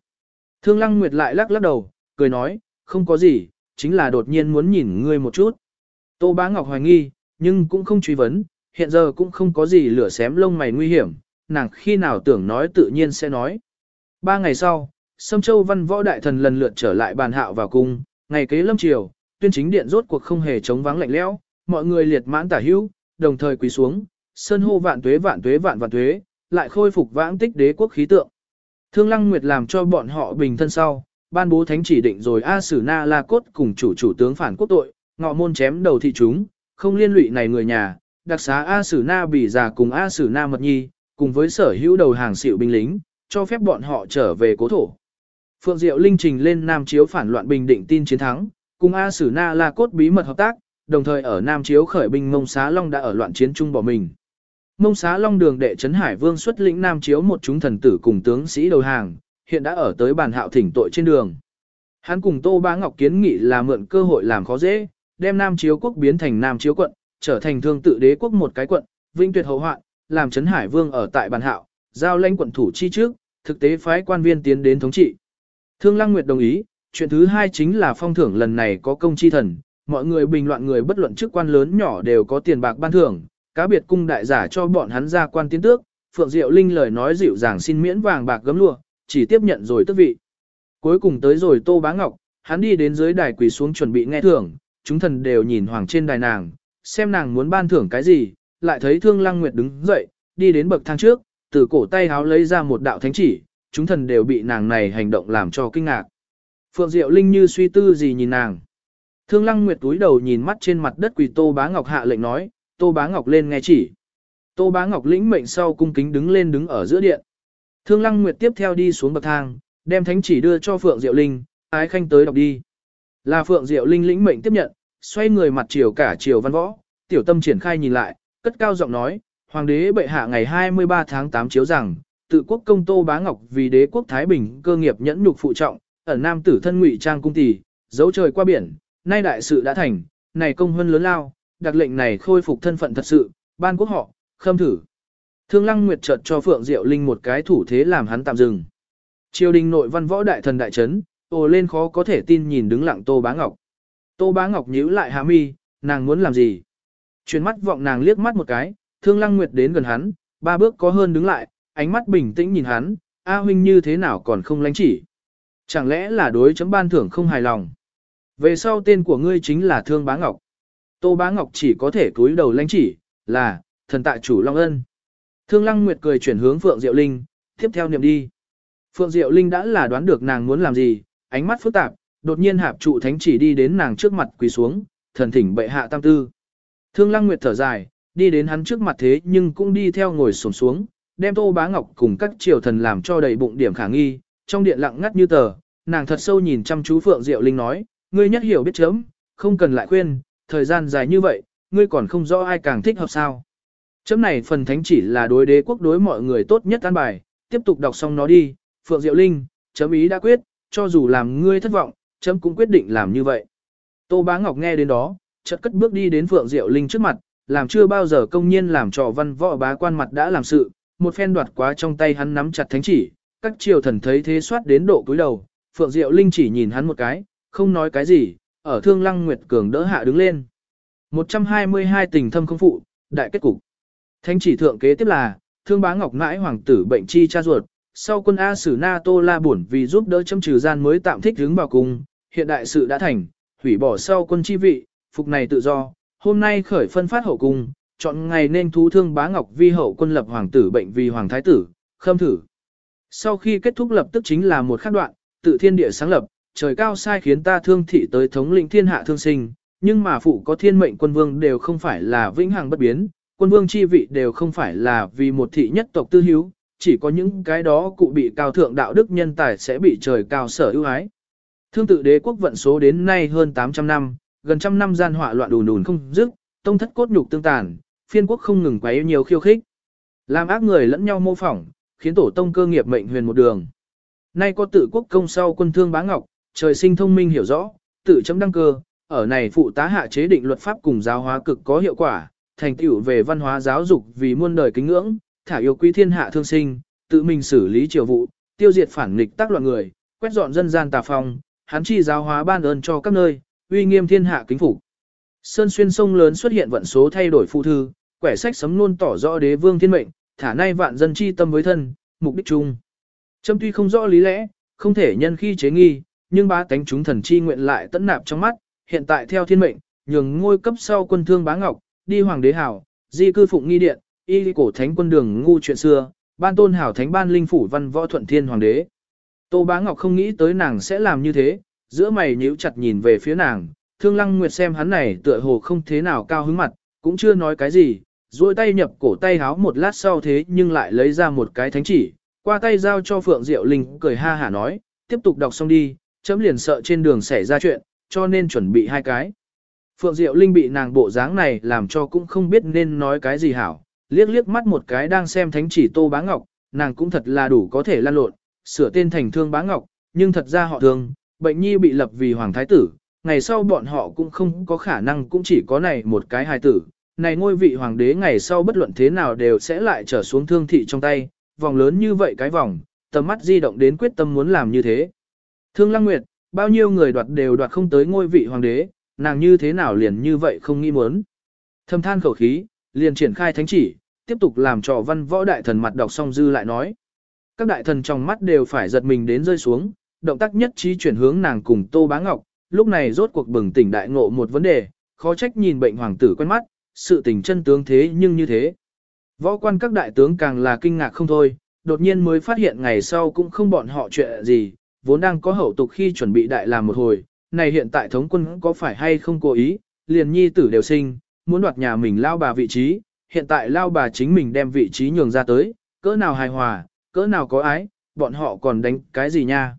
Thương Lăng Nguyệt lại lắc lắc đầu, cười nói, không có gì, chính là đột nhiên muốn nhìn ngươi một chút. Tô Bá Ngọc hoài nghi, nhưng cũng không truy vấn, hiện giờ cũng không có gì lửa xém lông mày nguy hiểm, nàng khi nào tưởng nói tự nhiên sẽ nói. Ba ngày sau, Sâm Châu văn võ đại thần lần lượt trở lại bàn hạo vào cung, ngày kế lâm triều, tuyên chính điện rốt cuộc không hề chống vắng lạnh lẽo, mọi người liệt mãn tả hữu, đồng thời quỳ xuống, sơn hô vạn tuế vạn tuế vạn vạn tuế, lại khôi phục vãng tích đế quốc khí tượng. Thương Lăng Nguyệt làm cho bọn họ bình thân sau, ban bố thánh chỉ định rồi A Sử Na La Cốt cùng chủ chủ tướng phản quốc tội, ngọ môn chém đầu thị chúng, không liên lụy này người nhà, đặc xá A Sử Na Bỉ già cùng A Sử Na Mật Nhi, cùng với sở hữu đầu hàng xịu binh lính, cho phép bọn họ trở về cố thổ. Phượng Diệu Linh trình lên Nam Chiếu phản loạn bình định tin chiến thắng, cùng A Sử Na La Cốt bí mật hợp tác, đồng thời ở Nam Chiếu khởi binh Mông Xá Long đã ở loạn chiến chung bỏ mình. Mông Xá Long đường đệ Trấn Hải Vương xuất lĩnh Nam Chiếu một chúng thần tử cùng tướng sĩ đầu hàng, hiện đã ở tới bàn hạo thỉnh tội trên đường. Hắn cùng Tô Bá Ngọc kiến nghị là mượn cơ hội làm khó dễ, đem Nam Chiếu quốc biến thành Nam Chiếu quận, trở thành thương tự đế quốc một cái quận, vinh tuyệt hậu hoạn, làm Trấn Hải Vương ở tại bàn hạo, giao lãnh quận thủ chi trước, thực tế phái quan viên tiến đến thống trị. Thương Lăng Nguyệt đồng ý, chuyện thứ hai chính là phong thưởng lần này có công chi thần, mọi người bình luận người bất luận chức quan lớn nhỏ đều có tiền bạc ban thưởng, cá biệt cung đại giả cho bọn hắn ra quan tiến tước, Phượng Diệu Linh lời nói dịu dàng xin miễn vàng bạc gấm lụa, chỉ tiếp nhận rồi tước vị. Cuối cùng tới rồi Tô Bá Ngọc, hắn đi đến dưới đài quỳ xuống chuẩn bị nghe thưởng, chúng thần đều nhìn hoàng trên đài nàng, xem nàng muốn ban thưởng cái gì, lại thấy Thương Lăng Nguyệt đứng dậy, đi đến bậc thang trước, từ cổ tay háo lấy ra một đạo thánh chỉ, chúng thần đều bị nàng này hành động làm cho kinh ngạc. Phượng Diệu Linh như suy tư gì nhìn nàng. Thương Lăng Nguyệt túi đầu nhìn mắt trên mặt đất quỳ Tô Bá Ngọc hạ lệnh nói, Tô Bá Ngọc lên nghe chỉ. Tô Bá Ngọc lĩnh mệnh sau cung kính đứng lên đứng ở giữa điện. Thương Lăng Nguyệt tiếp theo đi xuống bậc thang, đem thánh chỉ đưa cho Phượng Diệu Linh, ái khanh tới đọc đi. Là Phượng Diệu Linh lĩnh mệnh tiếp nhận, xoay người mặt chiều cả chiều văn võ, tiểu tâm triển khai nhìn lại, cất cao giọng nói, Hoàng đế bệ hạ ngày 23 tháng 8 chiếu rằng, tự quốc công Tô Bá Ngọc vì đế quốc Thái Bình cơ nghiệp nhẫn nhục phụ trọng, ở nam tử thân ngụy trang cung tỷ, dấu trời qua biển, nay đại sự đã thành, này công hơn lớn lao, đặc lệnh này khôi phục thân phận thật sự, ban quốc họ, khâm thử. Thương Lăng Nguyệt chợt cho Phượng Diệu Linh một cái thủ thế làm hắn tạm dừng. Triều đình nội văn võ đại thần đại chấn, ồ lên khó có thể tin nhìn đứng lặng Tô Bá Ngọc. Tô Bá Ngọc nhíu lại hạ mi, nàng muốn làm gì? Chuyển mắt vọng nàng liếc mắt một cái, thương lăng nguyệt đến gần hắn, ba bước có hơn đứng lại, ánh mắt bình tĩnh nhìn hắn, A huynh như thế nào còn không lánh chỉ. Chẳng lẽ là đối chấm ban thưởng không hài lòng. Về sau tên của ngươi chính là Thương Bá Ngọc. Tô Bá Ngọc chỉ có thể cúi đầu lãnh chỉ, là, thần tại chủ Long Ân. Thương Lăng Nguyệt cười chuyển hướng Phượng Diệu Linh, tiếp theo niệm đi. Phượng Diệu Linh đã là đoán được nàng muốn làm gì, ánh mắt phức tạp, đột nhiên hạp trụ thánh chỉ đi đến nàng trước mặt quỳ xuống, thần thỉnh bệ hạ tam tư. Thương Lăng Nguyệt thở dài, đi đến hắn trước mặt thế nhưng cũng đi theo ngồi xổm xuống, đem Tô Bá Ngọc cùng các triều thần làm cho đầy bụng điểm khả nghi, trong điện lặng ngắt như tờ, nàng thật sâu nhìn chăm chú Phượng Diệu Linh nói, ngươi nhất hiểu biết chấm, không cần lại khuyên, thời gian dài như vậy, ngươi còn không rõ ai càng thích hợp sao. Chấm này phần thánh chỉ là đối đế quốc đối mọi người tốt nhất an bài, tiếp tục đọc xong nó đi, Phượng Diệu Linh, chấm ý đã quyết, cho dù làm ngươi thất vọng, chấm cũng quyết định làm như vậy. Tô Bá Ngọc nghe đến đó, chợt cất bước đi đến Phượng Diệu Linh trước mặt, làm chưa bao giờ công nhiên làm trò văn võ bá quan mặt đã làm sự, một phen đoạt quá trong tay hắn nắm chặt thánh chỉ, các triều thần thấy thế soát đến độ cúi đầu, Phượng Diệu Linh chỉ nhìn hắn một cái, không nói cái gì, ở Thương Lăng Nguyệt Cường đỡ hạ đứng lên. 122 tình thâm không phụ, đại kết cục. Thánh chỉ thượng kế tiếp là, Thương Bá Ngọc nãi hoàng tử bệnh chi cha ruột, sau quân A Sử Na Tô La buồn vì giúp đỡ châm trừ gian mới tạm thích hướng vào cung, hiện đại sự đã thành, hủy bỏ sau quân chi vị, phục này tự do, hôm nay khởi phân phát hậu cung, chọn ngày nên thú thương bá ngọc vi hậu quân lập hoàng tử bệnh vì hoàng thái tử, khâm thử. Sau khi kết thúc lập tức chính là một khắc đoạn, tự thiên địa sáng lập, trời cao sai khiến ta thương thị tới thống lĩnh thiên hạ thương sinh, nhưng mà phụ có thiên mệnh quân vương đều không phải là vĩnh hằng bất biến, quân vương chi vị đều không phải là vì một thị nhất tộc tư hiếu, chỉ có những cái đó cụ bị cao thượng đạo đức nhân tài sẽ bị trời cao sở ưu ái. Thương tự đế quốc vận số đến nay hơn 800 năm, gần trăm năm gian họa loạn đùn đùn không dứt, tông thất cốt nhục tương tàn, phiên quốc không ngừng quấy nhiều khiêu khích. Làm ác người lẫn nhau mô phỏng, khiến tổ tông cơ nghiệp mệnh huyền một đường. Nay có tự quốc công sau quân thương bá ngọc, trời sinh thông minh hiểu rõ, tự chấm đăng cơ, ở này phụ tá hạ chế định luật pháp cùng giáo hóa cực có hiệu quả, thành tựu về văn hóa giáo dục vì muôn đời kính ngưỡng, thả yêu quý thiên hạ thương sinh, tự mình xử lý triều vụ, tiêu diệt phản nghịch tác loạn người, quét dọn dân gian tà phong, hắn chi giáo hóa ban ơn cho các nơi, uy nghiêm thiên hạ kính phục. Sơn xuyên sông lớn xuất hiện vận số thay đổi phụ thư, quẻ sách sấm luôn tỏ rõ đế vương thiên mệnh, thả nay vạn dân chi tâm với thân, mục đích chung. Trâm tuy không rõ lý lẽ, không thể nhân khi chế nghi, nhưng ba tánh chúng thần chi nguyện lại tận nạp trong mắt, hiện tại theo thiên mệnh, nhường ngôi cấp sau quân thương bá ngọc, đi hoàng đế hảo, di cư phụng nghi điện, y cổ thánh quân đường ngu chuyện xưa, ban tôn hảo thánh ban linh phủ văn võ thuận thiên hoàng đế. Tô bá ngọc không nghĩ tới nàng sẽ làm như thế, giữa mày nhíu chặt nhìn về phía nàng, thương lăng nguyệt xem hắn này tựa hồ không thế nào cao hứng mặt, cũng chưa nói cái gì, duỗi tay nhập cổ tay háo một lát sau thế nhưng lại lấy ra một cái thánh chỉ, qua tay giao cho Phượng Diệu Linh cười ha hả nói, tiếp tục đọc xong đi, chấm liền sợ trên đường xảy ra chuyện, cho nên chuẩn bị hai cái. Phượng Diệu Linh bị nàng bộ dáng này làm cho cũng không biết nên nói cái gì hảo, liếc liếc mắt một cái đang xem thánh chỉ Tô Bá Ngọc, nàng cũng thật là đủ có thể lan lộn, sửa tên thành Thương Bá Ngọc, nhưng thật ra họ thương, bệnh nhi bị lập vì Hoàng Thái Tử, ngày sau bọn họ cũng không có khả năng cũng chỉ có này một cái hài tử, này ngôi vị Hoàng đế ngày sau bất luận thế nào đều sẽ lại trở xuống thương thị trong tay, vòng lớn như vậy cái vòng, tầm mắt di động đến quyết tâm muốn làm như thế. Thương Lăng Nguyệt, bao nhiêu người đoạt đều đoạt không tới ngôi vị Hoàng đế, nàng như thế nào liền như vậy không nghĩ muốn. Thâm than khẩu khí, liền triển khai thánh chỉ, tiếp tục làm trò văn võ đại thần mặt đọc xong dư lại nói. Các đại thần trong mắt đều phải giật mình đến rơi xuống, động tác nhất trí chuyển hướng nàng cùng Tô Bá Ngọc, lúc này rốt cuộc bừng tỉnh đại ngộ một vấn đề, khó trách nhìn bệnh hoàng tử quen mắt, sự tình chân tướng thế nhưng như thế. Võ quan các đại tướng càng là kinh ngạc không thôi, đột nhiên mới phát hiện ngày sau cũng không bọn họ chuyện gì, vốn đang có hậu tục khi chuẩn bị đại làm một hồi, này hiện tại thống quân có phải hay không cố ý, liền nhi tử đều sinh, muốn đoạt nhà mình lao bà vị trí, hiện tại lao bà chính mình đem vị trí nhường ra tới, cỡ nào hài hòa, cỡ nào có ái, bọn họ còn đánh cái gì nha.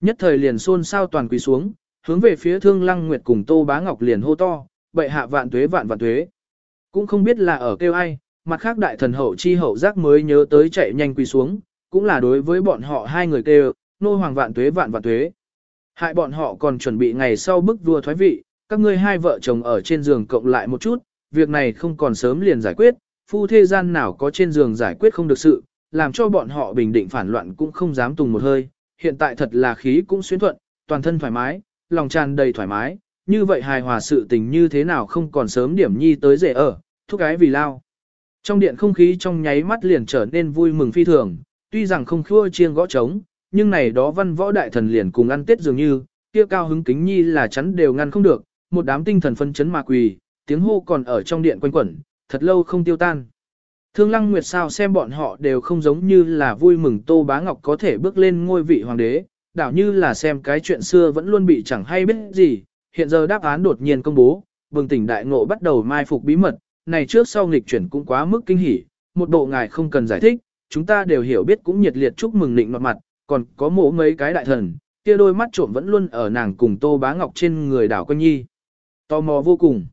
Nhất thời liền xôn xao toàn quỳ xuống, hướng về phía thương lăng nguyệt cùng tô bá ngọc liền hô to, bệ hạ vạn tuế vạn vạn tuế. Cũng không biết là ở kêu ai, mặt khác đại thần hậu chi hậu giác mới nhớ tới chạy nhanh quỳ xuống, cũng là đối với bọn họ hai người kêu, nô hoàng vạn tuế vạn vạn tuế. Hại bọn họ còn chuẩn bị ngày sau bức vua thoái vị, các ngươi hai vợ chồng ở trên giường cộng lại một chút, việc này không còn sớm liền giải quyết, phu thế gian nào có trên giường giải quyết không được sự, làm cho bọn họ bình định phản loạn cũng không dám tùng một hơi, hiện tại thật là khí cũng xuyến thuận, toàn thân thoải mái, lòng tràn đầy thoải mái, như vậy hài hòa sự tình như thế nào không còn sớm điểm nhi tới rể ở, thúc cái vì lao. Trong điện không khí trong nháy mắt liền trở nên vui mừng phi thường, tuy rằng không khua chiêng gõ trống, nhưng này đó văn võ đại thần liền cùng ăn tết dường như, kia cao hứng kính nhi là chắn đều ngăn không được, một đám tinh thần phân chấn mà quỳ, tiếng hô còn ở trong điện quanh quẩn, thật lâu không tiêu tan. Thương Lăng Nguyệt sao xem bọn họ đều không giống như là vui mừng Tô Bá Ngọc có thể bước lên ngôi vị hoàng đế, đảo như là xem cái chuyện xưa vẫn luôn bị chẳng hay biết gì, hiện giờ đáp án đột nhiên công bố, bừng tỉnh đại ngộ bắt đầu mai phục bí mật, này trước sau nghịch chuyển cũng quá mức kinh hỉ, một bộ ngài không cần giải thích, chúng ta đều hiểu biết cũng nhiệt liệt chúc mừng định mặt mặt, còn có mộ mấy cái đại thần, kia đôi mắt trộm vẫn luôn ở nàng cùng Tô Bá Ngọc trên người đảo quanh nhi. Tò mò vô cùng.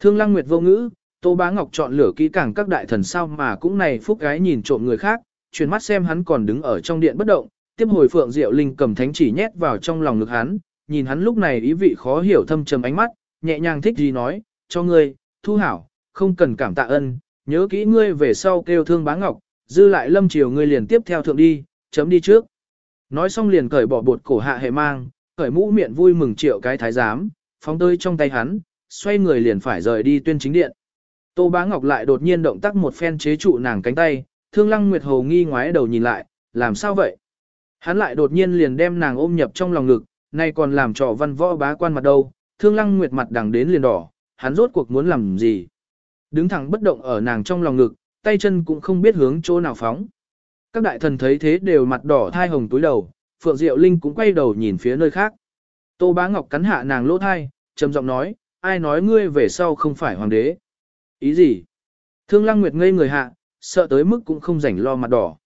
Thương Lăng Nguyệt vô ngữ, Tô Bá Ngọc chọn lửa kỹ càng các đại thần sao mà cũng này phúc gái nhìn trộm người khác, chuyển mắt xem hắn còn đứng ở trong điện bất động, tiếp hồi Phượng Diệu Linh cầm thánh chỉ nhét vào trong lòng ngực hắn, nhìn hắn lúc này ý vị khó hiểu thâm trầm ánh mắt, nhẹ nhàng thích gì nói, cho ngươi, thu hảo, không cần cảm tạ ân, nhớ kỹ ngươi về sau kêu thương Bá Ngọc, dư lại lâm chiều ngươi liền tiếp theo thượng đi, chấm đi trước. Nói xong liền cởi bỏ bột cổ hạ hệ mang, cởi mũ miệng vui mừng triệu cái thái giám, phóng tơi trong tay hắn, xoay người liền phải rời đi tuyên chính điện. Tô Bá Ngọc lại đột nhiên động tác một phen chế trụ nàng cánh tay, Thương Lăng Nguyệt Hồ nghi ngoái đầu nhìn lại, làm sao vậy? Hắn lại đột nhiên liền đem nàng ôm nhập trong lòng ngực, nay còn làm trò văn võ bá quan mặt đâu, Thương Lăng Nguyệt mặt đằng đến liền đỏ, hắn rốt cuộc muốn làm gì? Đứng thẳng bất động ở nàng trong lòng ngực, tay chân cũng không biết hướng chỗ nào phóng. Các đại thần thấy thế đều mặt đỏ thai hồng túi đầu, Phượng Diệu Linh cũng quay đầu nhìn phía nơi khác. Tô Bá Ngọc cắn hạ nàng lỗ thai, trầm giọng nói, ai nói ngươi về sau không phải hoàng đế. Ý gì? Thương Lăng Nguyệt ngây người hạ, sợ tới mức cũng không rảnh lo mặt đỏ.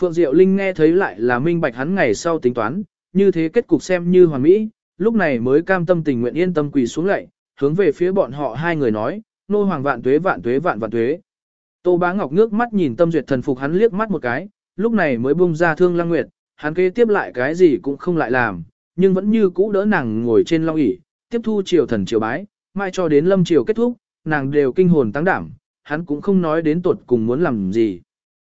Phượng Diệu Linh nghe thấy lại là minh bạch hắn ngày sau tính toán, như thế kết cục xem như hoàn mỹ, lúc này mới cam tâm tình nguyện yên tâm quỳ xuống lạy, hướng về phía bọn họ hai người nói, nô hoàng vạn tuế vạn tuế vạn vạn tuế. Tô Bá Ngọc ngước mắt nhìn tâm duyệt thần phục hắn liếc mắt một cái, lúc này mới bung ra thương Lăng Nguyệt, hắn kế tiếp lại cái gì cũng không lại làm, nhưng vẫn như cũ đỡ nàng ngồi trên long ỷ, tiếp thu triều thần triều bái, mai cho đến lâm triều kết thúc, nàng đều kinh hồn tăng đảm, hắn cũng không nói đến tuột cùng muốn làm gì.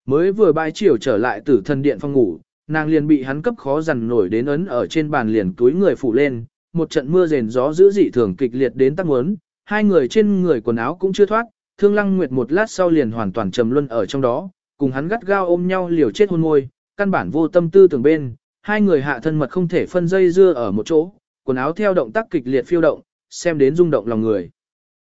Mới vừa bái triều trở lại tử thần điện phòng ngủ, nàng liền bị hắn cấp khó dằn nổi đến ấn ở trên bàn liền túi người phủ lên, một trận mưa rền gió dữ dị thường kịch liệt đến tăng muốn, hai người trên người quần áo cũng chưa thoát, thương lăng nguyệt một lát sau liền hoàn toàn trầm luân ở trong đó, cùng hắn gắt gao ôm nhau liều chết hôn môi, căn bản vô tâm tư tưởng bên, hai người hạ thân mật không thể phân dây dưa ở một chỗ, quần áo theo động tác kịch liệt phiêu động, xem đến rung động lòng người.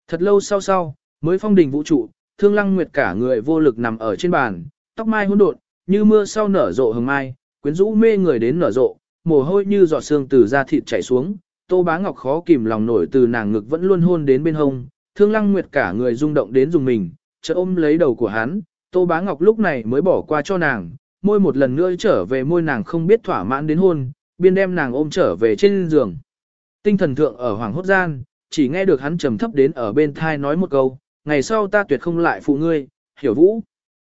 Thật lâu sau sau, mới phong đình vũ trụ, thương lăng nguyệt cả người vô lực nằm ở trên bàn, tóc mai hỗn độn, như mưa sau nở rộ hừng mai, quyến rũ mê người đến nở rộ, mồ hôi như giọt sương từ da thịt chảy xuống, Tô Bá Ngọc khó kìm lòng nổi từ nàng ngực vẫn luôn hôn đến bên hông, Thương Lăng Nguyệt cả người rung động đến dùng mình, chợt ôm lấy đầu của hắn, Tô Bá Ngọc lúc này mới bỏ qua cho nàng, môi một lần nữa trở về môi nàng không biết thỏa mãn đến hôn, biên đem nàng ôm trở về trên giường. Tinh thần thượng ở hoàng hốt gian, chỉ nghe được hắn trầm thấp đến ở bên thai nói một câu, ngày sau ta tuyệt không lại phụ ngươi, hiểu vũ.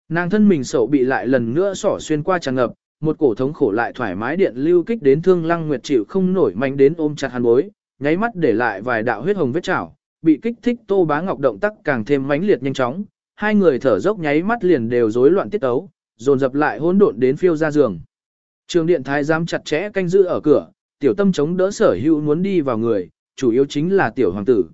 Nàng thân mình sầu bị lại lần nữa sỏ xuyên qua tràn ngập, một cổ thống khổ lại thoải mái điện lưu kích đến thương lăng nguyệt chịu không nổi mạnh đến ôm chặt hắn bối, nháy mắt để lại vài đạo huyết hồng vết chảo, bị kích thích tô bá ngọc động tác càng thêm mãnh liệt nhanh chóng, hai người thở dốc nháy mắt liền đều rối loạn tiết tấu, dồn dập lại hỗn độn đến phiêu ra giường. Trường điện thái giám chặt chẽ canh giữ ở cửa, tiểu tâm chống đỡ sở hữu muốn đi vào người, chủ yếu chính là tiểu hoàng tử.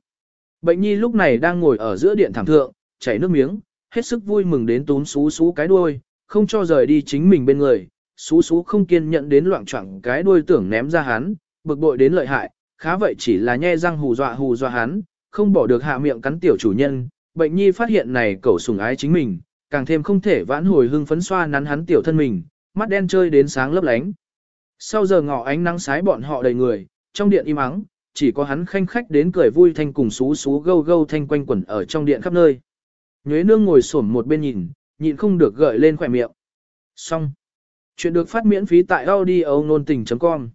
Bệnh nhi lúc này đang ngồi ở giữa điện thảm thượng, chảy nước miếng, hết sức vui mừng đến túm xú xú cái đuôi, không cho rời đi chính mình bên người, xú xú không kiên nhận đến loạn choạng cái đuôi tưởng ném ra hắn, bực bội đến lợi hại, khá vậy chỉ là nhe răng hù dọa hù dọa hắn, không bỏ được hạ miệng cắn tiểu chủ nhân, bệnh nhi phát hiện này cậu sủng ái chính mình, càng thêm không thể vãn hồi hưng phấn xoa nắn hắn tiểu thân mình, mắt đen chơi đến sáng lấp lánh. Sau giờ ngọ ánh nắng sái bọn họ đầy người, trong điện im ắng, chỉ có hắn khanh khách đến cười vui thanh cùng xú xú gâu gâu thanh quanh quẩn ở trong điện khắp nơi. Nhuế nương ngồi xổm một bên nhìn, nhịn không được gợi lên khỏe miệng. Xong. Chuyện được phát miễn phí tại audio nôn tình.com